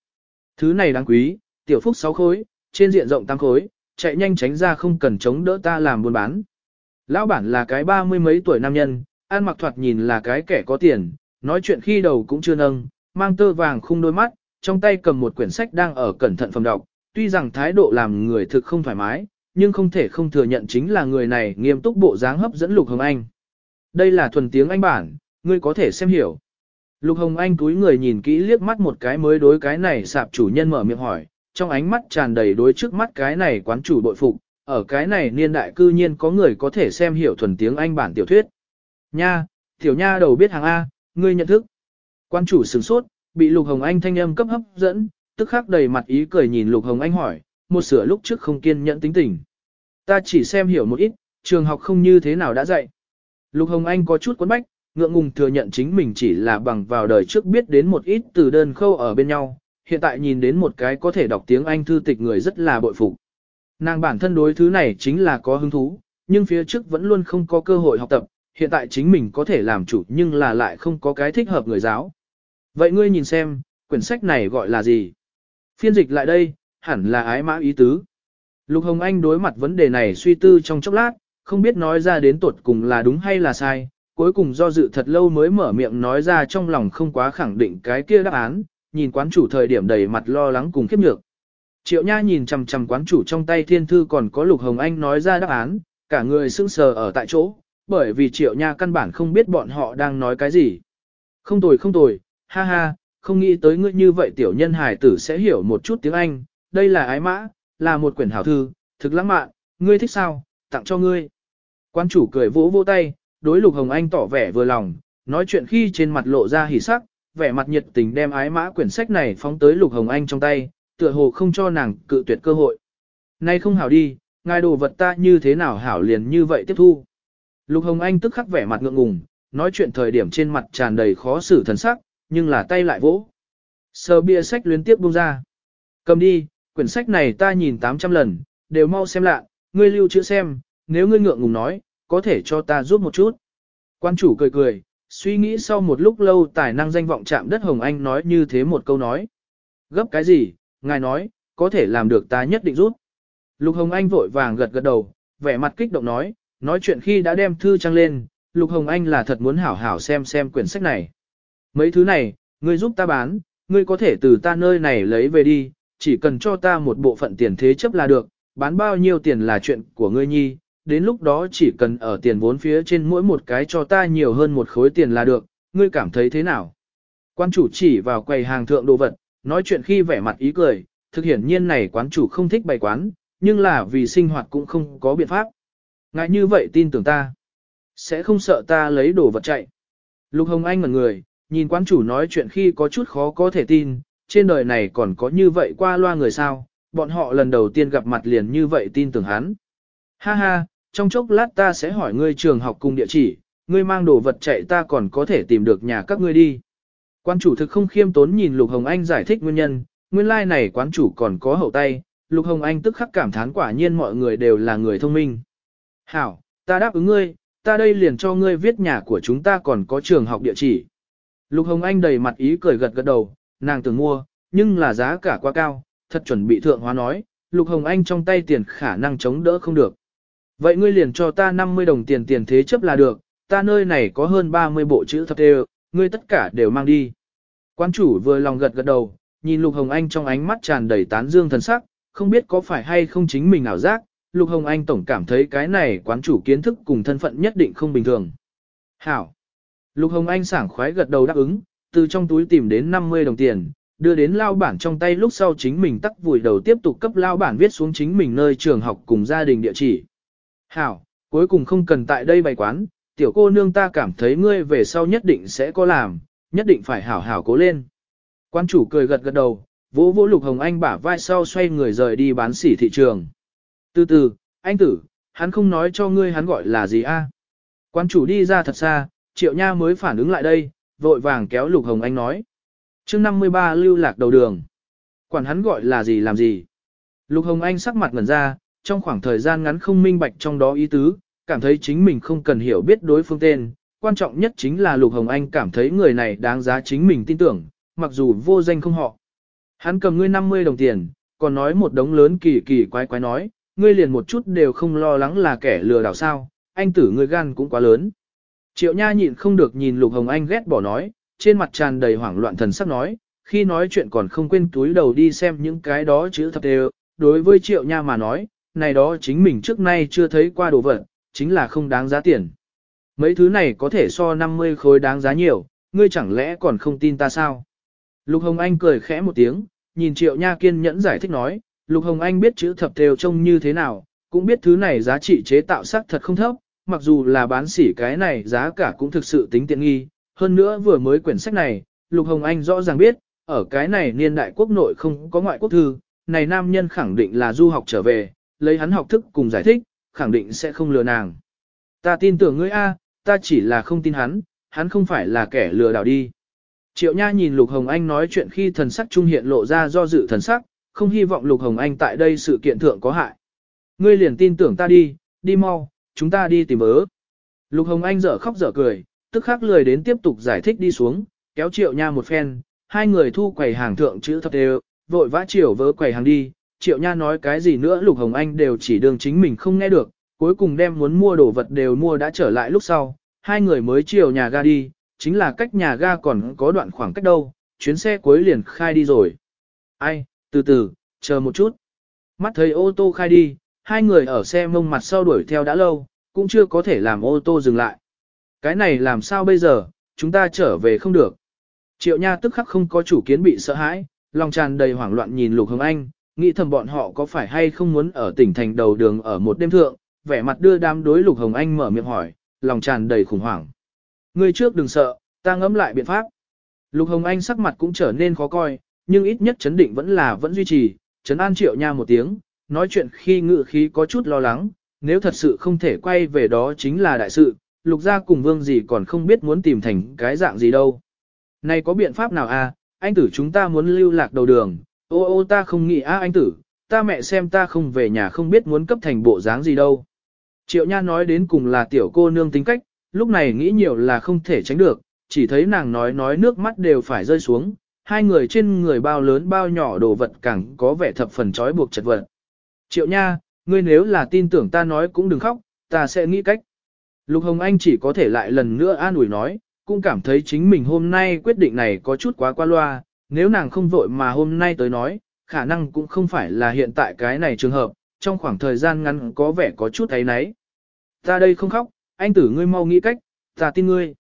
Thứ này đáng quý, tiểu phúc 6 khối, trên diện rộng tăng khối, chạy nhanh tránh ra không cần chống đỡ ta làm buôn bán. Lão bản là cái ba mươi mấy tuổi nam nhân, ăn mặc thoạt nhìn là cái kẻ có tiền, nói chuyện khi đầu cũng chưa nâng, mang tơ vàng khung đôi mắt, trong tay cầm một quyển sách đang ở cẩn thận phẩm đọc, tuy rằng thái độ làm người thực không thoải mái, nhưng không thể không thừa nhận chính là người này nghiêm túc bộ dáng hấp dẫn Lục Hồng Anh. Đây là thuần tiếng Anh bản, ngươi có thể xem hiểu. Lục Hồng Anh túi người nhìn kỹ liếc mắt một cái mới đối cái này sạp chủ nhân mở miệng hỏi, trong ánh mắt tràn đầy đối trước mắt cái này quán chủ bội phục, ở cái này niên đại cư nhiên có người có thể xem hiểu thuần tiếng Anh bản tiểu thuyết. Nha, tiểu nha đầu biết hàng A, ngươi nhận thức. Quan chủ sửng sốt, bị Lục Hồng Anh thanh âm cấp hấp dẫn, tức khắc đầy mặt ý cười nhìn Lục Hồng Anh hỏi, một sửa lúc trước không kiên nhẫn tính tình. Ta chỉ xem hiểu một ít, trường học không như thế nào đã dạy. Lục Hồng Anh có chút quấn bách, ngượng ngùng thừa nhận chính mình chỉ là bằng vào đời trước biết đến một ít từ đơn khâu ở bên nhau, hiện tại nhìn đến một cái có thể đọc tiếng Anh thư tịch người rất là bội phục. Nàng bản thân đối thứ này chính là có hứng thú, nhưng phía trước vẫn luôn không có cơ hội học tập, hiện tại chính mình có thể làm chủ nhưng là lại không có cái thích hợp người giáo. Vậy ngươi nhìn xem, quyển sách này gọi là gì? Phiên dịch lại đây, hẳn là ái mã ý tứ. Lục Hồng Anh đối mặt vấn đề này suy tư trong chốc lát, không biết nói ra đến tuột cùng là đúng hay là sai, cuối cùng do dự thật lâu mới mở miệng nói ra trong lòng không quá khẳng định cái kia đáp án, nhìn quán chủ thời điểm đầy mặt lo lắng cùng khiếp nhược. Triệu Nha nhìn chằm chằm quán chủ trong tay thiên thư còn có Lục Hồng Anh nói ra đáp án, cả người sững sờ ở tại chỗ, bởi vì Triệu Nha căn bản không biết bọn họ đang nói cái gì. Không tồi không tồi, ha ha, không nghĩ tới ngươi như vậy tiểu nhân hài tử sẽ hiểu một chút tiếng Anh, đây là ái mã, là một quyển hảo thư, thực lãng mạn, ngươi thích sao, tặng cho ngươi. Quán chủ cười vỗ vỗ tay, đối Lục Hồng Anh tỏ vẻ vừa lòng, nói chuyện khi trên mặt lộ ra hỉ sắc, vẻ mặt nhiệt tình đem ái mã quyển sách này phóng tới Lục Hồng Anh trong tay, tựa hồ không cho nàng cự tuyệt cơ hội. Nay không hảo đi, ngài đồ vật ta như thế nào hảo liền như vậy tiếp thu. Lục Hồng Anh tức khắc vẻ mặt ngượng ngùng, nói chuyện thời điểm trên mặt tràn đầy khó xử thần sắc, nhưng là tay lại vỗ. Sờ bia sách liên tiếp buông ra. Cầm đi, quyển sách này ta nhìn 800 lần, đều mau xem lạ, ngươi lưu chữ xem, nếu ngươi ngượng ngùng nói, có thể cho ta giúp một chút. Quan chủ cười cười, suy nghĩ sau một lúc lâu tài năng danh vọng chạm đất Hồng Anh nói như thế một câu nói. Gấp cái gì, ngài nói, có thể làm được ta nhất định rút. Lục Hồng Anh vội vàng gật gật đầu, vẻ mặt kích động nói, nói chuyện khi đã đem thư trăng lên, Lục Hồng Anh là thật muốn hảo hảo xem xem quyển sách này. Mấy thứ này, ngươi giúp ta bán, ngươi có thể từ ta nơi này lấy về đi, chỉ cần cho ta một bộ phận tiền thế chấp là được, bán bao nhiêu tiền là chuyện của ngươi nhi, đến lúc đó chỉ cần ở tiền vốn phía trên mỗi một cái cho ta nhiều hơn một khối tiền là được, ngươi cảm thấy thế nào? Quan chủ chỉ vào quầy hàng thượng đồ vật, nói chuyện khi vẻ mặt ý cười, thực hiển nhiên này quán chủ không thích bày quán, nhưng là vì sinh hoạt cũng không có biện pháp. Ngại như vậy tin tưởng ta, sẽ không sợ ta lấy đồ vật chạy. Lục Hồng Anh ngẩn người, nhìn quán chủ nói chuyện khi có chút khó có thể tin, trên đời này còn có như vậy qua loa người sao, bọn họ lần đầu tiên gặp mặt liền như vậy tin tưởng hắn. Ha ha, trong chốc lát ta sẽ hỏi ngươi trường học cùng địa chỉ, ngươi mang đồ vật chạy ta còn có thể tìm được nhà các ngươi đi. Quan chủ thực không khiêm tốn nhìn Lục Hồng Anh giải thích nguyên nhân, nguyên lai like này quán chủ còn có hậu tay, Lục Hồng Anh tức khắc cảm thán quả nhiên mọi người đều là người thông minh. Hảo, ta đáp ứng ngươi, ta đây liền cho ngươi viết nhà của chúng ta còn có trường học địa chỉ. Lục Hồng Anh đầy mặt ý cười gật gật đầu, nàng tưởng mua, nhưng là giá cả quá cao, thật chuẩn bị thượng hóa nói, Lục Hồng Anh trong tay tiền khả năng chống đỡ không được. Vậy ngươi liền cho ta 50 đồng tiền tiền thế chấp là được, ta nơi này có hơn 30 bộ chữ thập đều, ngươi tất cả đều mang đi. quán chủ vừa lòng gật gật đầu, nhìn Lục Hồng Anh trong ánh mắt tràn đầy tán dương thần sắc, không biết có phải hay không chính mình ảo giác, Lục Hồng Anh tổng cảm thấy cái này quán chủ kiến thức cùng thân phận nhất định không bình thường. Hảo! Lục Hồng Anh sảng khoái gật đầu đáp ứng, từ trong túi tìm đến 50 đồng tiền, đưa đến lao bản trong tay lúc sau chính mình tắt vùi đầu tiếp tục cấp lao bản viết xuống chính mình nơi trường học cùng gia đình địa chỉ. Hảo, cuối cùng không cần tại đây bày quán, tiểu cô nương ta cảm thấy ngươi về sau nhất định sẽ có làm, nhất định phải hảo hảo cố lên. Quan chủ cười gật gật đầu, vỗ vỗ Lục Hồng Anh bả vai sau xoay người rời đi bán sỉ thị trường. Từ từ, anh tử, hắn không nói cho ngươi hắn gọi là gì a? Quan chủ đi ra thật xa, triệu nha mới phản ứng lại đây, vội vàng kéo Lục Hồng Anh nói. chương 53 lưu lạc đầu đường. Quản hắn gọi là gì làm gì? Lục Hồng Anh sắc mặt ngẩn ra, trong khoảng thời gian ngắn không minh bạch trong đó ý tứ, cảm thấy chính mình không cần hiểu biết đối phương tên. Quan trọng nhất chính là Lục Hồng Anh cảm thấy người này đáng giá chính mình tin tưởng, mặc dù vô danh không họ. Hắn cầm ngươi 50 đồng tiền, còn nói một đống lớn kỳ kỳ quái quái nói, ngươi liền một chút đều không lo lắng là kẻ lừa đảo sao, anh tử ngươi gan cũng quá lớn. Triệu Nha nhịn không được nhìn Lục Hồng Anh ghét bỏ nói, trên mặt tràn đầy hoảng loạn thần sắc nói, khi nói chuyện còn không quên túi đầu đi xem những cái đó chữ thập đều, đối với Triệu Nha mà nói, này đó chính mình trước nay chưa thấy qua đồ vật, chính là không đáng giá tiền. Mấy thứ này có thể so 50 khối đáng giá nhiều, ngươi chẳng lẽ còn không tin ta sao? Lục Hồng Anh cười khẽ một tiếng, nhìn Triệu Nha kiên nhẫn giải thích nói, Lục Hồng Anh biết chữ thập đều trông như thế nào, cũng biết thứ này giá trị chế tạo sắc thật không thấp, mặc dù là bán sỉ cái này giá cả cũng thực sự tính tiện nghi, hơn nữa vừa mới quyển sách này, Lục Hồng Anh rõ ràng biết, ở cái này niên đại quốc nội không có ngoại quốc thư, này nam nhân khẳng định là du học trở về, lấy hắn học thức cùng giải thích, khẳng định sẽ không lừa nàng. Ta tin tưởng ngươi A, ta chỉ là không tin hắn, hắn không phải là kẻ lừa đảo đi. Triệu Nha nhìn Lục Hồng Anh nói chuyện khi thần sắc trung hiện lộ ra do dự thần sắc, không hy vọng Lục Hồng Anh tại đây sự kiện thượng có hại. Ngươi liền tin tưởng ta đi, đi mau, chúng ta đi tìm ớ. Lục Hồng Anh dở khóc dở cười, tức khắc lười đến tiếp tục giải thích đi xuống, kéo Triệu Nha một phen, hai người thu quầy hàng thượng chữ thập đều, vội vã chiều vớ quầy hàng đi, Triệu Nha nói cái gì nữa Lục Hồng Anh đều chỉ đường chính mình không nghe được, cuối cùng đem muốn mua đồ vật đều mua đã trở lại lúc sau, hai người mới chiều nhà ga đi, chính là cách nhà ga còn có đoạn khoảng cách đâu, chuyến xe cuối liền khai đi rồi. Ai, từ từ, chờ một chút. Mắt thấy ô tô khai đi, hai người ở xe mông mặt sau đuổi theo đã lâu, cũng chưa có thể làm ô tô dừng lại. Cái này làm sao bây giờ, chúng ta trở về không được. Triệu Nha tức khắc không có chủ kiến bị sợ hãi, lòng tràn đầy hoảng loạn nhìn Lục Hồng Anh, nghĩ thầm bọn họ có phải hay không muốn ở tỉnh thành đầu đường ở một đêm thượng, vẻ mặt đưa đám đối Lục Hồng Anh mở miệng hỏi, lòng tràn đầy khủng hoảng. Ngươi trước đừng sợ, ta ngẫm lại biện pháp. Lục Hồng Anh sắc mặt cũng trở nên khó coi, nhưng ít nhất chấn định vẫn là vẫn duy trì, chấn an triệu nha một tiếng, nói chuyện khi ngự khí có chút lo lắng, nếu thật sự không thể quay về đó chính là đại sự, lục gia cùng vương gì còn không biết muốn tìm thành cái dạng gì đâu. Này có biện pháp nào à, anh tử chúng ta muốn lưu lạc đầu đường, ô ô ta không nghĩ a anh tử, ta mẹ xem ta không về nhà không biết muốn cấp thành bộ dáng gì đâu. Triệu Nha nói đến cùng là tiểu cô nương tính cách, lúc này nghĩ nhiều là không thể tránh được, chỉ thấy nàng nói nói nước mắt đều phải rơi xuống, hai người trên người bao lớn bao nhỏ đồ vật càng có vẻ thập phần trói buộc chật vật. Triệu Nha, ngươi nếu là tin tưởng ta nói cũng đừng khóc, ta sẽ nghĩ cách. Lục Hồng Anh chỉ có thể lại lần nữa an ủi nói, cũng cảm thấy chính mình hôm nay quyết định này có chút quá qua loa, nếu nàng không vội mà hôm nay tới nói, khả năng cũng không phải là hiện tại cái này trường hợp, trong khoảng thời gian ngắn có vẻ có chút thấy nấy. Ta đây không khóc, anh tử ngươi mau nghĩ cách, ta tin ngươi.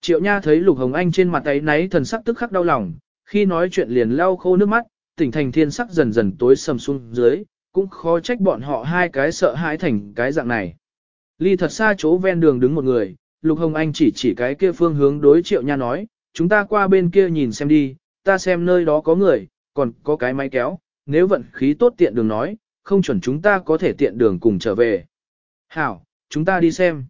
Triệu Nha thấy Lục Hồng Anh trên mặt ấy náy thần sắc tức khắc đau lòng, khi nói chuyện liền lau khô nước mắt, tỉnh thành thiên sắc dần dần tối sầm xuống dưới, cũng khó trách bọn họ hai cái sợ hãi thành cái dạng này. Ly thật xa chỗ ven đường đứng một người, Lục Hồng Anh chỉ chỉ cái kia phương hướng đối Triệu Nha nói, chúng ta qua bên kia nhìn xem đi, ta xem nơi đó có người, còn có cái máy kéo, nếu vận khí tốt tiện đường nói, không chuẩn chúng ta có thể tiện đường cùng trở về. Hảo, chúng ta đi xem.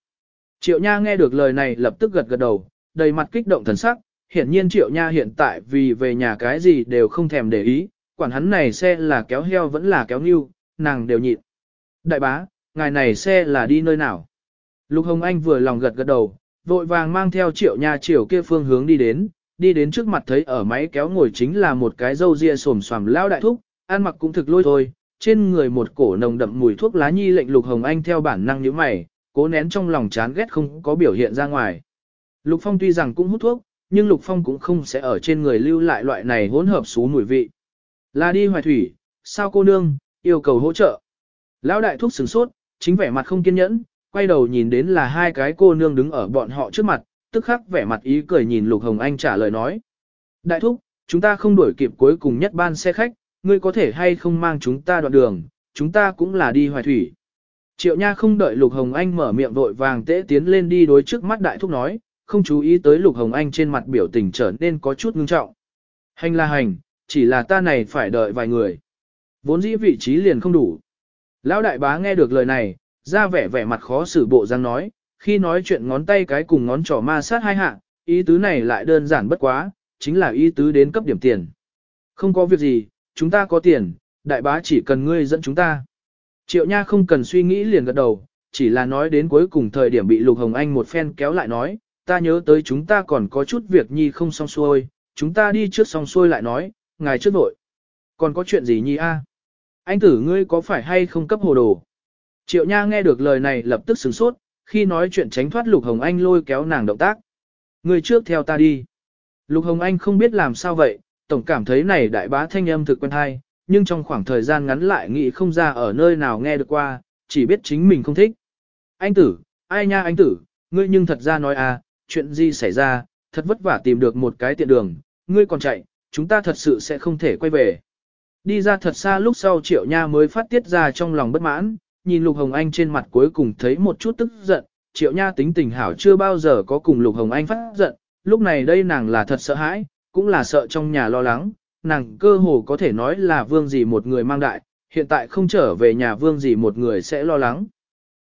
Triệu Nha nghe được lời này lập tức gật gật đầu, đầy mặt kích động thần sắc, hiển nhiên Triệu Nha hiện tại vì về nhà cái gì đều không thèm để ý, quản hắn này xe là kéo heo vẫn là kéo nghiêu, nàng đều nhịn. Đại bá, ngài này xe là đi nơi nào? Lục Hồng Anh vừa lòng gật gật đầu, vội vàng mang theo Triệu Nha chiều kia phương hướng đi đến, đi đến trước mặt thấy ở máy kéo ngồi chính là một cái dâu ria xồm xoàm lao đại thúc, ăn mặc cũng thực lôi thôi, trên người một cổ nồng đậm mùi thuốc lá nhi lệnh Lục Hồng Anh theo bản năng nhíu mày, cố nén trong lòng chán ghét không có biểu hiện ra ngoài. Lục Phong tuy rằng cũng hút thuốc, nhưng Lục Phong cũng không sẽ ở trên người lưu lại loại này hỗn hợp xú mùi vị. Là đi hoài thủy, sao cô nương, yêu cầu hỗ trợ. Lão đại thúc sửng sốt, chính vẻ mặt không kiên nhẫn, quay đầu nhìn đến là hai cái cô nương đứng ở bọn họ trước mặt, tức khắc vẻ mặt ý cười nhìn Lục Hồng Anh trả lời nói. Đại thúc, chúng ta không đuổi kịp cuối cùng nhất ban xe khách, ngươi có thể hay không mang chúng ta đoạn đường, chúng ta cũng là đi hoài thủy. Triệu Nha không đợi Lục Hồng Anh mở miệng vội vàng tễ tiến lên đi đối trước mắt đại thúc nói, không chú ý tới Lục Hồng Anh trên mặt biểu tình trở nên có chút ngưng trọng. Hành là hành, chỉ là ta này phải đợi vài người. Vốn dĩ vị trí liền không đủ. Lão đại bá nghe được lời này, ra vẻ vẻ mặt khó xử bộ răng nói, khi nói chuyện ngón tay cái cùng ngón trỏ ma sát hai hạ, ý tứ này lại đơn giản bất quá, chính là ý tứ đến cấp điểm tiền. Không có việc gì, chúng ta có tiền, đại bá chỉ cần ngươi dẫn chúng ta. Triệu Nha không cần suy nghĩ liền gật đầu, chỉ là nói đến cuối cùng thời điểm bị Lục Hồng Anh một phen kéo lại nói, ta nhớ tới chúng ta còn có chút việc nhi không xong xuôi, chúng ta đi trước xong xuôi lại nói, ngài trước vội. Còn có chuyện gì nhi a? Anh tử ngươi có phải hay không cấp hồ đồ? Triệu Nha nghe được lời này lập tức sửng sốt, khi nói chuyện tránh thoát Lục Hồng Anh lôi kéo nàng động tác. Người trước theo ta đi. Lục Hồng Anh không biết làm sao vậy, tổng cảm thấy này đại bá thanh âm thực quen hay, nhưng trong khoảng thời gian ngắn lại nghĩ không ra ở nơi nào nghe được qua, chỉ biết chính mình không thích. Anh tử, ai nha anh tử, ngươi nhưng thật ra nói à, chuyện gì xảy ra, thật vất vả tìm được một cái tiện đường, ngươi còn chạy, chúng ta thật sự sẽ không thể quay về. Đi ra thật xa lúc sau triệu nha mới phát tiết ra trong lòng bất mãn, nhìn Lục Hồng Anh trên mặt cuối cùng thấy một chút tức giận, triệu nha tính tình hảo chưa bao giờ có cùng Lục Hồng Anh phát giận, lúc này đây nàng là thật sợ hãi, cũng là sợ trong nhà lo lắng, nàng cơ hồ có thể nói là vương gì một người mang đại, hiện tại không trở về nhà vương gì một người sẽ lo lắng.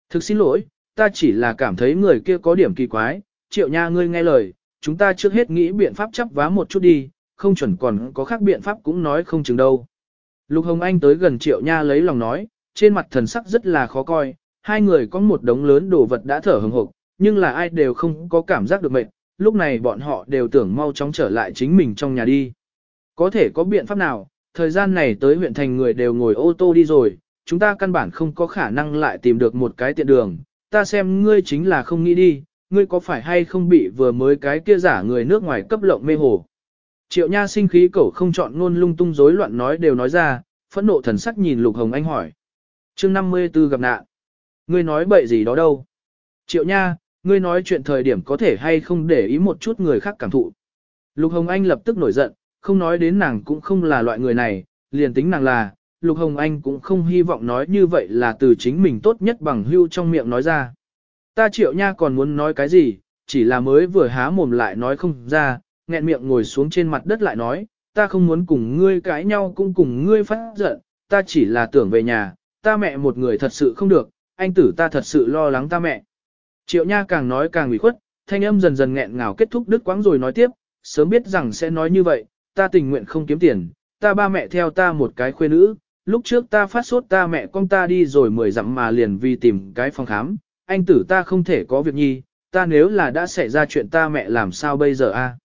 Thực xin lỗi, ta chỉ là cảm thấy người kia có điểm kỳ quái, triệu nha ngươi nghe lời, chúng ta trước hết nghĩ biện pháp chấp vá một chút đi, không chuẩn còn có khác biện pháp cũng nói không chừng đâu. Lục Hồng Anh tới gần triệu nha lấy lòng nói, trên mặt thần sắc rất là khó coi, hai người có một đống lớn đồ vật đã thở hừng hực nhưng là ai đều không có cảm giác được mệt, lúc này bọn họ đều tưởng mau chóng trở lại chính mình trong nhà đi. Có thể có biện pháp nào, thời gian này tới huyện thành người đều ngồi ô tô đi rồi, chúng ta căn bản không có khả năng lại tìm được một cái tiện đường, ta xem ngươi chính là không nghĩ đi, ngươi có phải hay không bị vừa mới cái kia giả người nước ngoài cấp lộng mê hồ. Triệu Nha sinh khí cẩu không chọn ngôn lung tung rối loạn nói đều nói ra, phẫn nộ thần sắc nhìn Lục Hồng Anh hỏi chương 54 gặp nạn. Ngươi nói bậy gì đó đâu? Triệu Nha, ngươi nói chuyện thời điểm có thể hay không để ý một chút người khác cảm thụ. Lục Hồng Anh lập tức nổi giận, không nói đến nàng cũng không là loại người này, liền tính nàng là, Lục Hồng Anh cũng không hy vọng nói như vậy là từ chính mình tốt nhất bằng hưu trong miệng nói ra. Ta triệu nha còn muốn nói cái gì, chỉ là mới vừa há mồm lại nói không ra, nghẹn miệng ngồi xuống trên mặt đất lại nói, ta không muốn cùng ngươi cãi nhau cũng cùng ngươi phát giận, ta chỉ là tưởng về nhà, ta mẹ một người thật sự không được, anh tử ta thật sự lo lắng ta mẹ. Triệu Nha càng nói càng ủy khuất, thanh âm dần dần nghẹn ngào kết thúc đứt quãng rồi nói tiếp, sớm biết rằng sẽ nói như vậy, ta tình nguyện không kiếm tiền, ta ba mẹ theo ta một cái khuê nữ, lúc trước ta phát sốt ta mẹ con ta đi rồi mười dặm mà liền vì tìm cái phòng khám, anh tử ta không thể có việc nhi, ta nếu là đã xảy ra chuyện ta mẹ làm sao bây giờ a?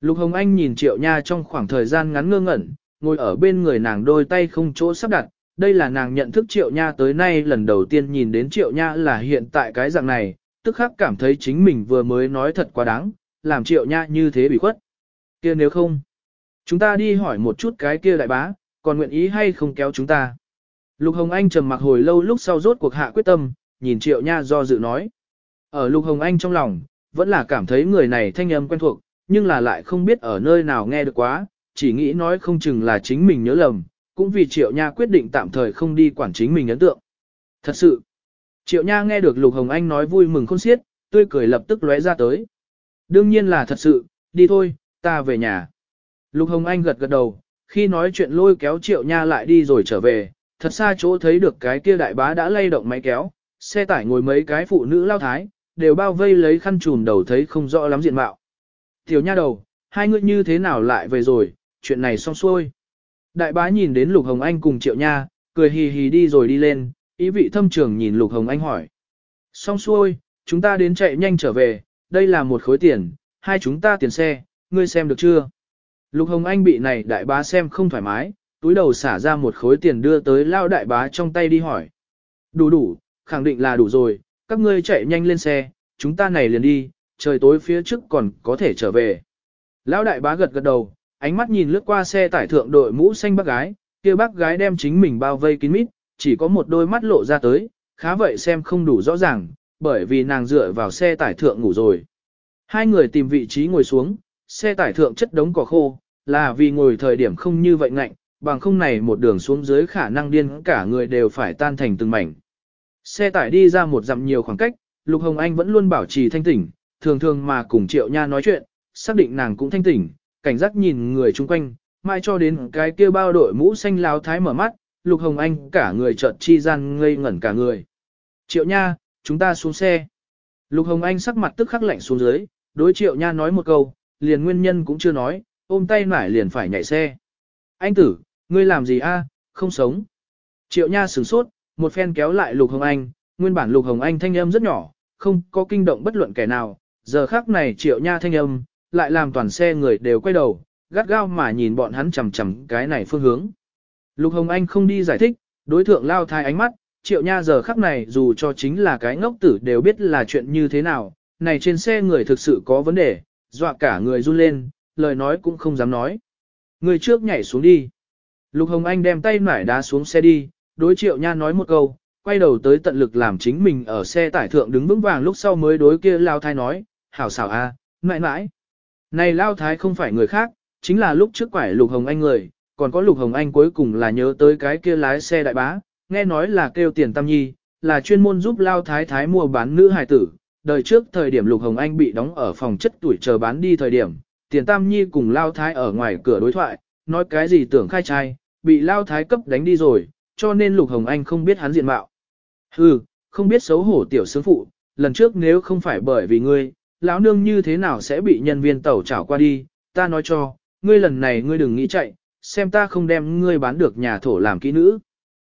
Lục Hồng Anh nhìn Triệu Nha trong khoảng thời gian ngắn ngơ ngẩn, ngồi ở bên người nàng đôi tay không chỗ sắp đặt, đây là nàng nhận thức Triệu Nha tới nay lần đầu tiên nhìn đến Triệu Nha là hiện tại cái dạng này, tức khắc cảm thấy chính mình vừa mới nói thật quá đáng, làm Triệu Nha như thế bị khuất. kia nếu không, chúng ta đi hỏi một chút cái kia đại bá, còn nguyện ý hay không kéo chúng ta. Lục Hồng Anh trầm mặc hồi lâu lúc sau rốt cuộc hạ quyết tâm, nhìn Triệu Nha do dự nói. Ở Lục Hồng Anh trong lòng, vẫn là cảm thấy người này thanh âm quen thuộc, nhưng là lại không biết ở nơi nào nghe được quá, chỉ nghĩ nói không chừng là chính mình nhớ lầm, cũng vì Triệu Nha quyết định tạm thời không đi quản chính mình ấn tượng. Thật sự, Triệu Nha nghe được Lục Hồng Anh nói vui mừng khôn xiết, tươi cười lập tức lóe ra tới. Đương nhiên là thật sự, đi thôi, ta về nhà. Lục Hồng Anh gật gật đầu, khi nói chuyện lôi kéo Triệu Nha lại đi rồi trở về, thật xa chỗ thấy được cái kia đại bá đã lay động máy kéo, xe tải ngồi mấy cái phụ nữ lao thái, đều bao vây lấy khăn trùm đầu thấy không rõ lắm diện mạo. Tiểu nha đầu, hai người như thế nào lại về rồi, chuyện này xong xuôi. Đại bá nhìn đến Lục Hồng Anh cùng Triệu Nha, cười hì hì đi rồi đi lên, ý vị thâm trường nhìn Lục Hồng Anh hỏi. Xong xuôi, chúng ta đến chạy nhanh trở về, đây là một khối tiền, hai chúng ta tiền xe, ngươi xem được chưa? Lục Hồng Anh bị này đại bá xem không thoải mái, túi đầu xả ra một khối tiền đưa tới lao đại bá trong tay đi hỏi. Đủ đủ, khẳng định là đủ rồi, các ngươi chạy nhanh lên xe, chúng ta này liền đi, trời tối phía trước còn có thể trở về. Lão đại bá gật gật đầu, ánh mắt nhìn lướt qua xe tải thượng đội mũ xanh bác gái, kia bác gái đem chính mình bao vây kín mít, chỉ có một đôi mắt lộ ra tới, khá vậy xem không đủ rõ ràng, bởi vì nàng dựa vào xe tải thượng ngủ rồi. Hai người tìm vị trí ngồi xuống, xe tải thượng chất đống cỏ khô, là vì ngồi thời điểm không như vậy ngạnh, bằng không này một đường xuống dưới khả năng điên cả người đều phải tan thành từng mảnh. Xe tải đi ra một dặm nhiều khoảng cách, Lục Hồng Anh vẫn luôn bảo trì thanh tỉnh, thường thường mà cùng Triệu Nha nói chuyện, xác định nàng cũng thanh tỉnh, cảnh giác nhìn người chung quanh, mai cho đến cái kia bao đội mũ xanh láo thái mở mắt, Lục Hồng Anh cả người chợt chi gian ngây ngẩn cả người. Triệu Nha, chúng ta xuống xe. Lục Hồng Anh sắc mặt tức khắc lạnh xuống dưới, đối Triệu Nha nói một câu, liền nguyên nhân cũng chưa nói, ôm tay nải liền phải nhảy xe. Anh tử, ngươi làm gì a? không sống. Triệu Nha sửng sốt, một phen kéo lại Lục Hồng Anh, nguyên bản Lục Hồng Anh thanh âm rất nhỏ, không có kinh động bất luận kẻ nào, giờ khác này Triệu Nha thanh âm, lại làm toàn xe người đều quay đầu, gắt gao mà nhìn bọn hắn chầm chầm cái này phương hướng. Lục Hồng Anh không đi giải thích, đối thượng lao thai ánh mắt, Triệu Nha giờ khắc này dù cho chính là cái ngốc tử đều biết là chuyện như thế nào, này trên xe người thực sự có vấn đề, dọa cả người run lên, lời nói cũng không dám nói. Người trước nhảy xuống đi. Lục Hồng Anh đem tay nải đá xuống xe đi, đối triệu nha nói một câu, quay đầu tới tận lực làm chính mình ở xe tải thượng đứng vững vàng lúc sau mới đối kia lao thai nói, hảo xảo a, à, mãi mãi. Này lao thái không phải người khác, chính là lúc trước quải Lục Hồng Anh người, còn có Lục Hồng Anh cuối cùng là nhớ tới cái kia lái xe đại bá, nghe nói là kêu tiền tam nhi, là chuyên môn giúp lao thái thái mua bán nữ hài tử, đời trước thời điểm Lục Hồng Anh bị đóng ở phòng chất tuổi chờ bán đi thời điểm, tiền tam nhi cùng lao thái ở ngoài cửa đối thoại, nói cái gì tưởng khai trai, bị lao thái cấp đánh đi rồi, cho nên Lục Hồng Anh không biết hắn diện mạo. Hừ, không biết xấu hổ tiểu sướng phụ, lần trước nếu không phải bởi vì ngươi, lão nương như thế nào sẽ bị nhân viên tẩu trảo qua đi, ta nói cho, ngươi lần này ngươi đừng nghĩ chạy, xem ta không đem ngươi bán được nhà thổ làm kỹ nữ.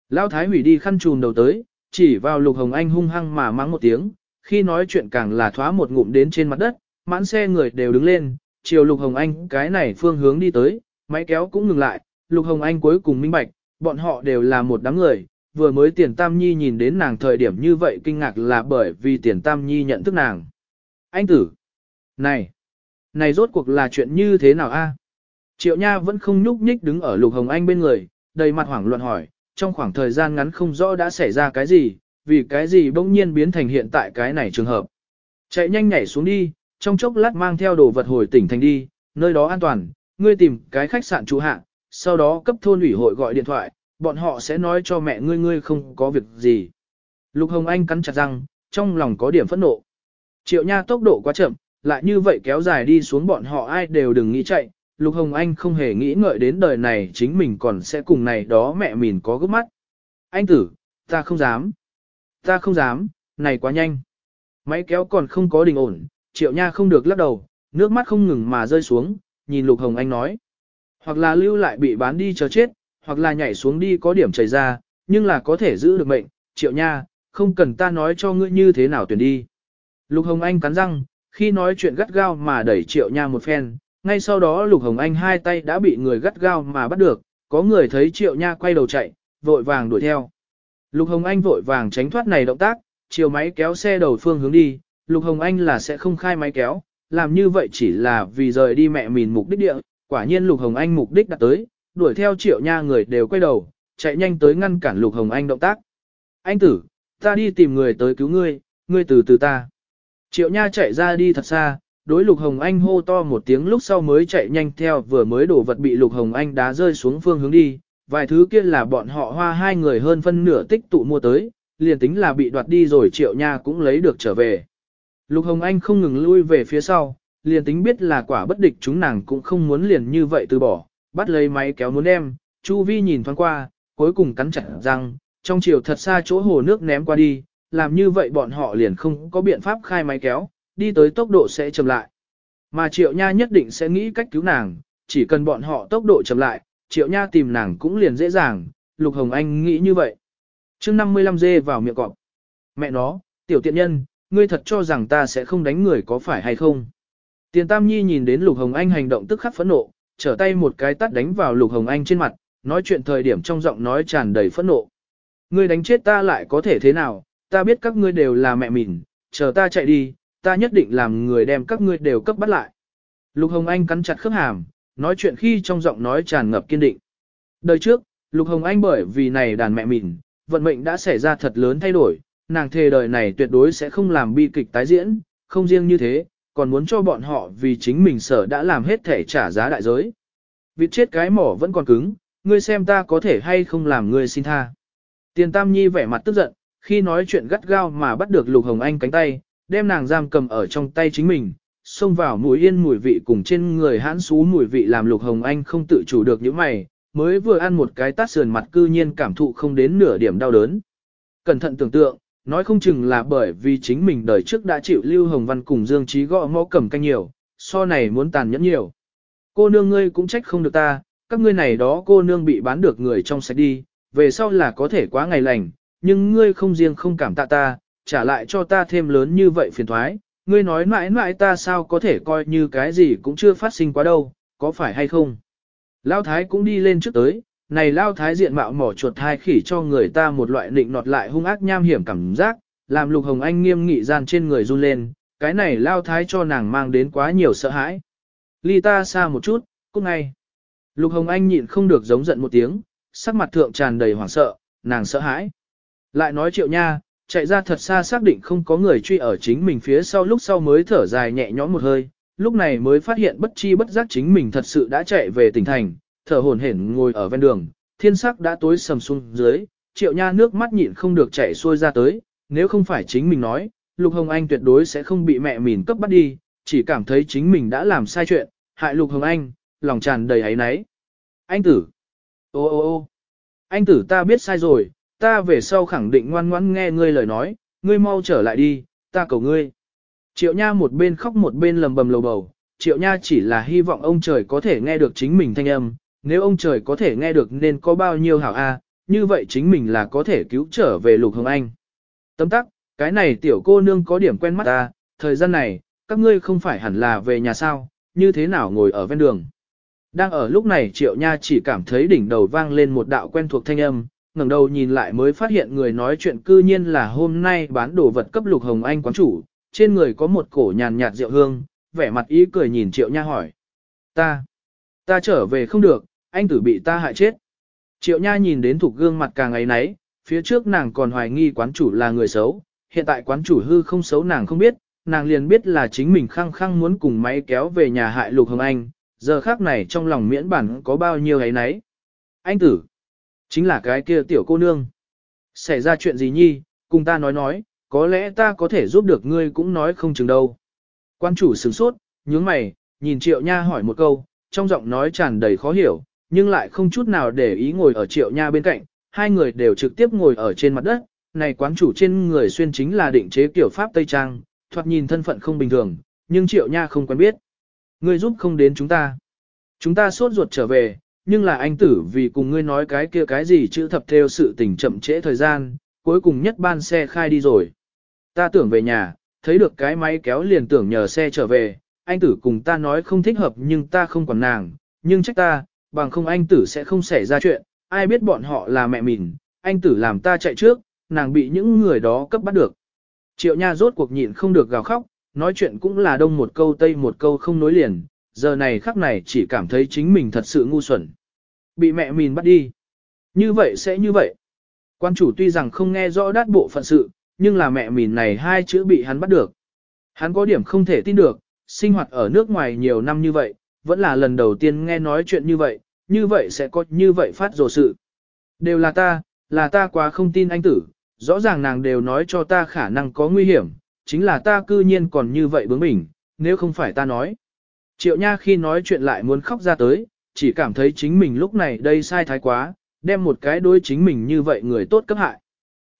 Lão thái hủy đi khăn trùm đầu tới, chỉ vào Lục Hồng Anh hung hăng mà mắng một tiếng, khi nói chuyện càng là thoá một ngụm đến trên mặt đất, mãn xe người đều đứng lên, chiều Lục Hồng Anh cái này phương hướng đi tới, máy kéo cũng ngừng lại, Lục Hồng Anh cuối cùng minh bạch, bọn họ đều là một đám người, vừa mới Tiền Tam Nhi nhìn đến nàng thời điểm như vậy kinh ngạc là bởi vì Tiền Tam Nhi nhận thức nàng. Anh tử! Này! Này rốt cuộc là chuyện như thế nào a? Triệu Nha vẫn không nhúc nhích đứng ở Lục Hồng Anh bên người, đầy mặt hoảng loạn hỏi, trong khoảng thời gian ngắn không rõ đã xảy ra cái gì, vì cái gì bỗng nhiên biến thành hiện tại cái này trường hợp. Chạy nhanh nhảy xuống đi, trong chốc lát mang theo đồ vật hồi tỉnh thành đi, nơi đó an toàn, ngươi tìm cái khách sạn trú hạ, sau đó cấp thôn ủy hội gọi điện thoại, bọn họ sẽ nói cho mẹ ngươi ngươi không có việc gì. Lục Hồng Anh cắn chặt răng, trong lòng có điểm phẫn nộ. Triệu Nha tốc độ quá chậm, lại như vậy kéo dài đi xuống bọn họ ai đều đừng nghĩ chạy. Lục Hồng Anh không hề nghĩ ngợi đến đời này chính mình còn sẽ cùng này đó mẹ mình có gấp mắt. Anh tử, ta không dám. Ta không dám, này quá nhanh. Máy kéo còn không có đình ổn, Triệu Nha không được lắc đầu, nước mắt không ngừng mà rơi xuống, nhìn Lục Hồng Anh nói. Hoặc là lưu lại bị bán đi chờ chết, hoặc là nhảy xuống đi có điểm chảy ra, nhưng là có thể giữ được mệnh, triệu nha, không cần ta nói cho ngươi như thế nào tuyển đi. Lục Hồng Anh cắn răng, khi nói chuyện gắt gao mà đẩy triệu nha một phen, ngay sau đó Lục Hồng Anh hai tay đã bị người gắt gao mà bắt được, có người thấy triệu nha quay đầu chạy, vội vàng đuổi theo. Lục Hồng Anh vội vàng tránh thoát này động tác, chiều máy kéo xe đầu phương hướng đi, Lục Hồng Anh là sẽ không khai máy kéo, làm như vậy chỉ là vì rời đi mẹ mình mục đích địa, quả nhiên Lục Hồng Anh mục đích đã tới, đuổi theo triệu nha người đều quay đầu, chạy nhanh tới ngăn cản Lục Hồng Anh động tác. Anh tử, ta đi tìm người tới cứu ngươi, ngươi từ từ ta. Triệu nha chạy ra đi thật xa, đối Lục Hồng Anh hô to một tiếng lúc sau mới chạy nhanh theo vừa mới đổ vật bị Lục Hồng Anh đá rơi xuống phương hướng đi. Vài thứ kia là bọn họ hoa hai người hơn phân nửa tích tụ mua tới, liền tính là bị đoạt đi rồi Triệu nha cũng lấy được trở về. Lục Hồng Anh không ngừng lui về phía sau, liền tính biết là quả bất địch chúng nàng cũng không muốn liền như vậy từ bỏ, bắt lấy máy kéo muốn đem, Chu Vi nhìn thoáng qua, cuối cùng cắn chặt răng, trong chiều thật xa chỗ hồ nước ném qua đi, làm như vậy bọn họ liền không có biện pháp khai máy kéo, đi tới tốc độ sẽ chậm lại. Mà Triệu Nha nhất định sẽ nghĩ cách cứu nàng, chỉ cần bọn họ tốc độ chậm lại, Triệu Nha tìm nàng cũng liền dễ dàng, Lục Hồng Anh nghĩ như vậy. chương 55 dê vào miệng cọp. Mẹ nó, tiểu tiện nhân, ngươi thật cho rằng ta sẽ không đánh người có phải hay không? Tiền Tam Nhi nhìn đến Lục Hồng Anh hành động tức khắc phẫn nộ, trở tay một cái tắt đánh vào Lục Hồng Anh trên mặt, nói chuyện thời điểm trong giọng nói tràn đầy phẫn nộ. Ngươi đánh chết ta lại có thể thế nào, ta biết các ngươi đều là mẹ mình, chờ ta chạy đi, ta nhất định làm người đem các ngươi đều cấp bắt lại. Lục Hồng Anh cắn chặt khớp hàm, nói chuyện khi trong giọng nói tràn ngập kiên định. Đời trước, Lục Hồng Anh bởi vì này đàn mẹ mình, vận mệnh đã xảy ra thật lớn thay đổi, nàng thề đời này tuyệt đối sẽ không làm bi kịch tái diễn, không riêng như thế, còn muốn cho bọn họ vì chính mình sở đã làm hết thể trả giá đại giới. Vịt chết cái mỏ vẫn còn cứng, ngươi xem ta có thể hay không làm ngươi xin tha. Tiền Tam Nhi vẻ mặt tức giận, khi nói chuyện gắt gao mà bắt được Lục Hồng Anh cánh tay, đem nàng giam cầm ở trong tay chính mình, xông vào mùi yên mùi vị cùng trên người hãn xú mùi vị làm Lục Hồng Anh không tự chủ được những mày, mới vừa ăn một cái tát sườn mặt cư nhiên cảm thụ không đến nửa điểm đau đớn. Cẩn thận tưởng tượng, nói không chừng là bởi vì chính mình đời trước đã chịu Lưu Hồng Văn cùng Dương Trí gõ mõ cầm canh nhiều, so này muốn tàn nhẫn nhiều. Cô nương ngươi cũng trách không được ta, các ngươi này đó cô nương bị bán được người trong sạch đi, về sau là có thể quá ngày lành, nhưng ngươi không riêng không cảm tạ ta, trả lại cho ta thêm lớn như vậy phiền thoái, ngươi nói mãi mãi ta sao có thể coi như cái gì cũng chưa phát sinh quá đâu, có phải hay không? Lao Thái cũng đi lên trước tới, này lao thái diện mạo mỏ chuột hai khỉ cho người ta một loại nịnh nọt lại hung ác nham hiểm cảm giác, làm lục hồng anh nghiêm nghị gian trên người run lên, cái này lao thái cho nàng mang đến quá nhiều sợ hãi. Ly ta xa một chút, cút ngay. Lục hồng anh nhịn không được giống giận một tiếng, sắc mặt thượng tràn đầy hoảng sợ, nàng sợ hãi. Lại nói triệu nha, chạy ra thật xa xác định không có người truy ở chính mình phía sau lúc sau mới thở dài nhẹ nhõm một hơi, lúc này mới phát hiện bất chi bất giác chính mình thật sự đã chạy về tỉnh thành, thở hổn hển ngồi ở ven đường, thiên sắc đã tối sầm xuống dưới, triệu nha nước mắt nhịn không được chảy xuôi ra tới, nếu không phải chính mình nói, Lục Hồng Anh tuyệt đối sẽ không bị mẹ mình cấp bắt đi, chỉ cảm thấy chính mình đã làm sai chuyện, hại Lục Hồng Anh, lòng tràn đầy ấy náy. Anh tử! Ô ô ô! Anh tử ta biết sai rồi, ta về sau khẳng định ngoan ngoãn nghe ngươi lời nói, ngươi mau trở lại đi, ta cầu ngươi. Triệu Nha một bên khóc một bên lầm bầm lầu bầu, Triệu Nha chỉ là hy vọng ông trời có thể nghe được chính mình thanh âm, nếu ông trời có thể nghe được nên có bao nhiêu hảo a, à, như vậy chính mình là có thể cứu trở về Lục Hồng Anh. Tấm tắc, cái này tiểu cô nương có điểm quen mắt ta, thời gian này, các ngươi không phải hẳn là về nhà sao, như thế nào ngồi ở ven đường. Đang ở lúc này Triệu Nha chỉ cảm thấy đỉnh đầu vang lên một đạo quen thuộc thanh âm, ngẩng đầu nhìn lại mới phát hiện người nói chuyện cư nhiên là hôm nay bán đồ vật cấp Lục Hồng Anh quán chủ, trên người có một cổ nhàn nhạt rượu hương, vẻ mặt ý cười nhìn Triệu Nha hỏi. Ta, ta trở về không được, anh tử bị ta hại chết. Triệu Nha nhìn đến thuộc gương mặt càng ấy nấy, phía trước nàng còn hoài nghi quán chủ là người xấu, hiện tại quán chủ hư không xấu nàng không biết, nàng liền biết là chính mình khăng khăng muốn cùng máy kéo về nhà hại Lục Hồng Anh, giờ khác này trong lòng miễn bản có bao nhiêu ấy nấy. Anh tử, chính là cái kia tiểu cô nương. Xảy ra chuyện gì nhi, cùng ta nói nói, có lẽ ta có thể giúp được ngươi cũng nói không chừng đâu. Quan chủ sửng sốt, nhướng mày, nhìn triệu nha hỏi một câu, trong giọng nói tràn đầy khó hiểu, nhưng lại không chút nào để ý ngồi ở triệu nha bên cạnh, hai người đều trực tiếp ngồi ở trên mặt đất, này quán chủ trên người xuyên chính là định chế kiểu Pháp Tây Trang, thoạt nhìn thân phận không bình thường, nhưng triệu nha không quen biết. Ngươi giúp không đến chúng ta. Chúng ta sốt ruột trở về, nhưng là anh tử vì cùng ngươi nói cái kia cái gì chữ thập theo sự tình chậm trễ thời gian, cuối cùng nhất ban xe khai đi rồi. Ta tưởng về nhà, thấy được cái máy kéo liền tưởng nhờ xe trở về, anh tử cùng ta nói không thích hợp nhưng ta không còn nàng, nhưng trách ta, bằng không anh tử sẽ không xảy ra chuyện, ai biết bọn họ là mẹ mình, anh tử làm ta chạy trước, nàng bị những người đó cấp bắt được. Triệu Nha rốt cuộc nhịn không được gào khóc, nói chuyện cũng là đông một câu tây một câu không nối liền, giờ này khắc này chỉ cảm thấy chính mình thật sự ngu xuẩn. Bị mẹ mình bắt đi. Như vậy sẽ như vậy. Quan chủ tuy rằng không nghe rõ đát bộ phận sự, nhưng là mẹ mình này hai chữ bị hắn bắt được. Hắn có điểm không thể tin được, sinh hoạt ở nước ngoài nhiều năm như vậy, vẫn là lần đầu tiên nghe nói chuyện như vậy, như vậy sẽ có như vậy phát rồ sự. Đều là ta, là ta quá không tin anh tử, rõ ràng nàng đều nói cho ta khả năng có nguy hiểm, chính là ta cư nhiên còn như vậy bướng bỉnh, nếu không phải ta nói. Triệu Nha khi nói chuyện lại muốn khóc ra tới, chỉ cảm thấy chính mình lúc này đây sai thái quá, đem một cái đối chính mình như vậy người tốt cấp hại.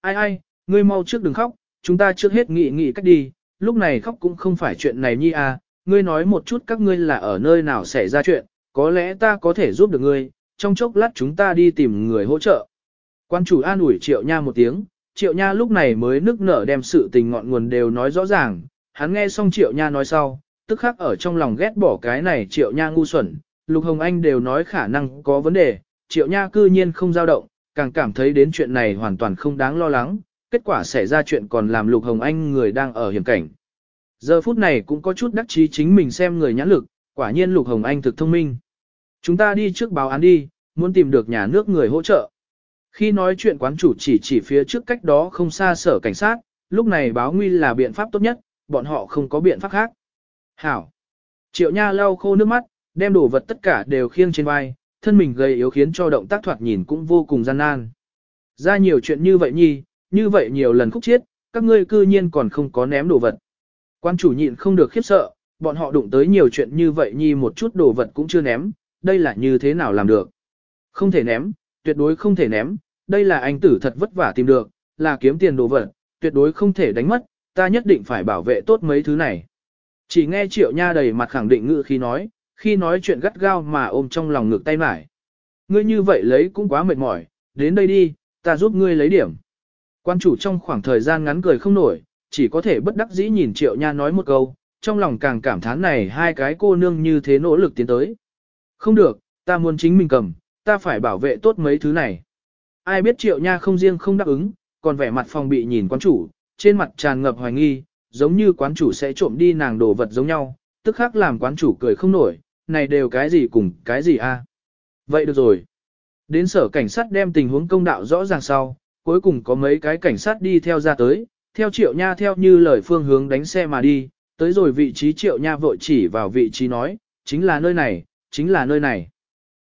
Ai ai, ngươi mau trước đừng khóc, chúng ta trước hết nghị nghị cách đi, lúc này khóc cũng không phải chuyện này nhi à, ngươi nói một chút các ngươi là ở nơi nào xảy ra chuyện, có lẽ ta có thể giúp được ngươi, trong chốc lát chúng ta đi tìm người hỗ trợ. Quan chủ an ủi triệu nha một tiếng, triệu nha lúc này mới nức nở đem sự tình ngọn nguồn đều nói rõ ràng, hắn nghe xong triệu nha nói sau, tức khắc ở trong lòng ghét bỏ cái này triệu nha ngu xuẩn, Lục Hồng Anh đều nói khả năng có vấn đề, triệu nha cư nhiên không dao động, càng cảm thấy đến chuyện này hoàn toàn không đáng lo lắng, kết quả xảy ra chuyện còn làm Lục Hồng Anh người đang ở hiểm cảnh. Giờ phút này cũng có chút đắc chí chính mình xem người nhãn lực, quả nhiên Lục Hồng Anh thực thông minh. Chúng ta đi trước báo án đi, muốn tìm được nhà nước người hỗ trợ. Khi nói chuyện quán chủ chỉ chỉ phía trước cách đó không xa sở cảnh sát, lúc này báo nguy là biện pháp tốt nhất, bọn họ không có biện pháp khác. Hảo. Triệu Nha lau khô nước mắt, đem đồ vật tất cả đều khiêng trên vai, thân mình gầy yếu khiến cho động tác thoạt nhìn cũng vô cùng gian nan. Ra nhiều chuyện như vậy nhi, như vậy nhiều lần khúc chiết, các ngươi cư nhiên còn không có ném đồ vật. Quan chủ nhịn không được khiếp sợ, bọn họ đụng tới nhiều chuyện như vậy nhi một chút đồ vật cũng chưa ném, đây là như thế nào làm được. Không thể ném, tuyệt đối không thể ném, đây là anh tử thật vất vả tìm được, là kiếm tiền đồ vật, tuyệt đối không thể đánh mất, ta nhất định phải bảo vệ tốt mấy thứ này. Chỉ nghe triệu nha đầy mặt khẳng định ngự khi nói, khi nói chuyện gắt gao mà ôm trong lòng ngực tay mải. Ngươi như vậy lấy cũng quá mệt mỏi, đến đây đi, ta giúp ngươi lấy điểm. Quan chủ trong khoảng thời gian ngắn cười không nổi, chỉ có thể bất đắc dĩ nhìn triệu nha nói một câu, trong lòng càng cảm thán này hai cái cô nương như thế nỗ lực tiến tới. Không được, ta muốn chính mình cầm, ta phải bảo vệ tốt mấy thứ này. Ai biết triệu nha không riêng không đáp ứng, còn vẻ mặt phòng bị nhìn quan chủ, trên mặt tràn ngập hoài nghi, giống như quán chủ sẽ trộm đi nàng đồ vật giống nhau, tức khác làm quán chủ cười không nổi, này đều cái gì cùng cái gì a? Vậy được rồi. Đến sở cảnh sát đem tình huống công đạo rõ ràng sau, cuối cùng có mấy cái cảnh sát đi theo ra tới, theo triệu nha theo như lời phương hướng đánh xe mà đi, tới rồi vị trí triệu nha vội chỉ vào vị trí nói, chính là nơi này, chính là nơi này.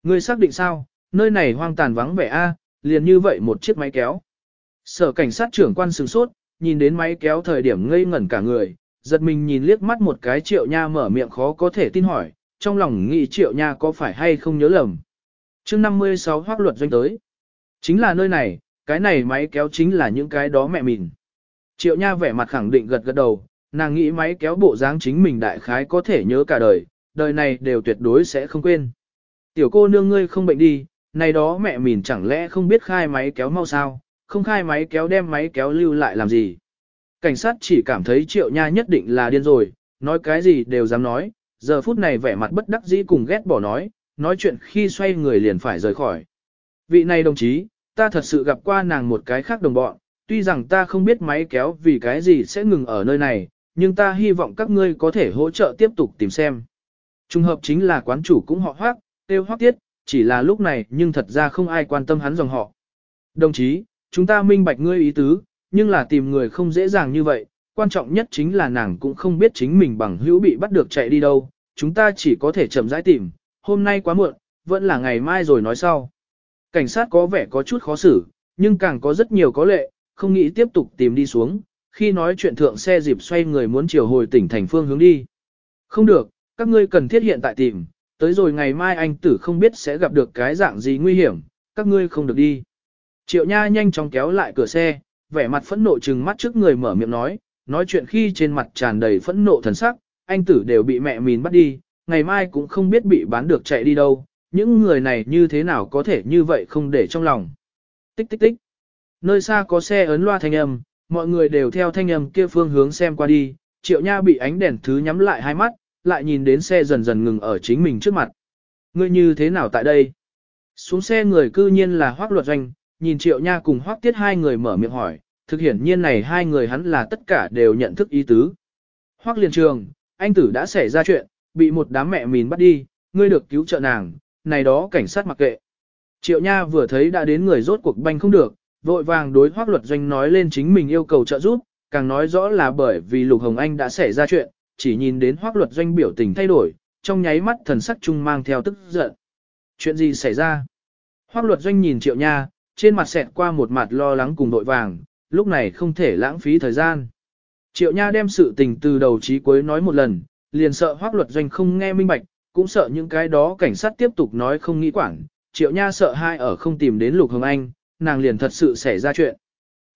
Ngươi xác định sao, nơi này hoang tàn vắng vẻ a, liền như vậy một chiếc máy kéo. Sở cảnh sát trưởng quan sừng sốt, nhìn đến máy kéo thời điểm ngây ngẩn cả người, giật mình nhìn liếc mắt một cái triệu nha mở miệng khó có thể tin hỏi, trong lòng nghĩ triệu nha có phải hay không nhớ lầm. chương 56 hoác luật doanh tới. Chính là nơi này, cái này máy kéo chính là những cái đó mẹ mình. Triệu nha vẻ mặt khẳng định gật gật đầu, nàng nghĩ máy kéo bộ dáng chính mình đại khái có thể nhớ cả đời, đời này đều tuyệt đối sẽ không quên. Tiểu cô nương ngươi không bệnh đi, này đó mẹ mình chẳng lẽ không biết khai máy kéo mau sao, không khai máy kéo đem máy kéo lưu lại làm gì. Cảnh sát chỉ cảm thấy triệu nha nhất định là điên rồi, nói cái gì đều dám nói, giờ phút này vẻ mặt bất đắc dĩ cùng ghét bỏ nói, nói chuyện khi xoay người liền phải rời khỏi. Vị này đồng chí, ta thật sự gặp qua nàng một cái khác đồng bọn, tuy rằng ta không biết máy kéo vì cái gì sẽ ngừng ở nơi này, nhưng ta hy vọng các ngươi có thể hỗ trợ tiếp tục tìm xem. Trung hợp chính là quán chủ cũng họ hoác, tiêu hoác tiết, chỉ là lúc này nhưng thật ra không ai quan tâm hắn dòng họ. Đồng chí, chúng ta minh bạch ngươi ý tứ, nhưng là tìm người không dễ dàng như vậy, quan trọng nhất chính là nàng cũng không biết chính mình bằng hữu bị bắt được chạy đi đâu, chúng ta chỉ có thể chậm rãi tìm, hôm nay quá muộn, vẫn là ngày mai rồi nói sau. Cảnh sát có vẻ có chút khó xử, nhưng càng có rất nhiều có lệ, không nghĩ tiếp tục tìm đi xuống, khi nói chuyện thượng xe dịp xoay người muốn chiều hồi tỉnh thành phương hướng đi. Không được, các ngươi cần thiết hiện tại tìm, tới rồi ngày mai anh tử không biết sẽ gặp được cái dạng gì nguy hiểm, các ngươi không được đi. Triệu Nha nhanh chóng kéo lại cửa xe, vẻ mặt phẫn nộ trừng mắt trước người mở miệng nói, nói chuyện khi trên mặt tràn đầy phẫn nộ thần sắc, anh tử đều bị mẹ mìn bắt đi, ngày mai cũng không biết bị bán được chạy đi đâu, những người này như thế nào có thể như vậy không để trong lòng. Tích tích tích. Nơi xa có xe ấn loa thanh âm, mọi người đều theo thanh âm kia phương hướng xem qua đi, triệu nha bị ánh đèn thứ nhắm lại hai mắt, lại nhìn đến xe dần dần ngừng ở chính mình trước mặt. Ngươi như thế nào tại đây? Xuống xe người cư nhiên là hoác luật doanh, nhìn triệu nha cùng hoác tiết hai người mở miệng hỏi, thực hiển nhiên này hai người hắn là tất cả đều nhận thức ý tứ. Hoác liền trường, anh tử đã xảy ra chuyện, bị một đám mẹ mìn bắt đi, ngươi được cứu trợ nàng, này đó cảnh sát mặc kệ. Triệu Nha vừa thấy đã đến người rốt cuộc banh không được, vội vàng đối hoác luật doanh nói lên chính mình yêu cầu trợ giúp, càng nói rõ là bởi vì Lục Hồng Anh đã xảy ra chuyện, chỉ nhìn đến hoác luật doanh biểu tình thay đổi, trong nháy mắt thần sắc trung mang theo tức giận. Chuyện gì xảy ra? Hoác luật doanh nhìn Triệu Nha, trên mặt xẹt qua một mặt lo lắng cùng đội vàng, lúc này không thể lãng phí thời gian. Triệu Nha đem sự tình từ đầu chí cuối nói một lần, liền sợ hoác luật doanh không nghe minh bạch, cũng sợ những cái đó cảnh sát tiếp tục nói không nghĩ quản. Triệu Nha sợ hai ở không tìm đến Lục Hồng Anh, nàng liền thật sự xảy ra chuyện.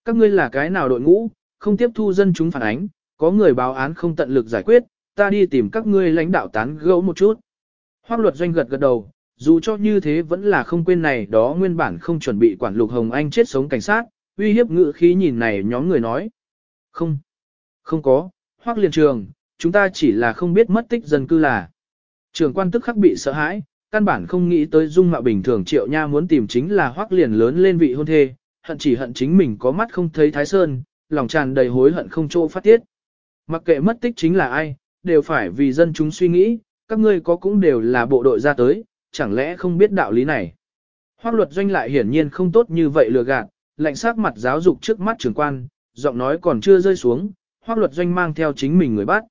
Các ngươi là cái nào đội ngũ, không tiếp thu dân chúng phản ánh, có người báo án không tận lực giải quyết, ta đi tìm các ngươi lãnh đạo tán gẫu một chút. Hoác luật doanh gật gật đầu, dù cho như thế vẫn là không quên này đó nguyên bản không chuẩn bị quản Lục Hồng Anh chết sống cảnh sát, uy hiếp ngự khí nhìn này nhóm người nói. Không, không có, hoác liền trường, chúng ta chỉ là không biết mất tích dân cư là. Trường quan tức khắc bị sợ hãi, căn bản không nghĩ tới dung mạo bình thường triệu nha muốn tìm chính là hoác liền lớn lên vị hôn thê, hận chỉ hận chính mình có mắt không thấy thái sơn, lòng tràn đầy hối hận không chỗ phát tiết. Mặc kệ mất tích chính là ai, đều phải vì dân chúng suy nghĩ, các ngươi có cũng đều là bộ đội ra tới, chẳng lẽ không biết đạo lý này. Hoác luật doanh lại hiển nhiên không tốt như vậy lừa gạt, lạnh sắc mặt giáo dục trước mắt trường quan, giọng nói còn chưa rơi xuống, hoác luật doanh mang theo chính mình người bắt.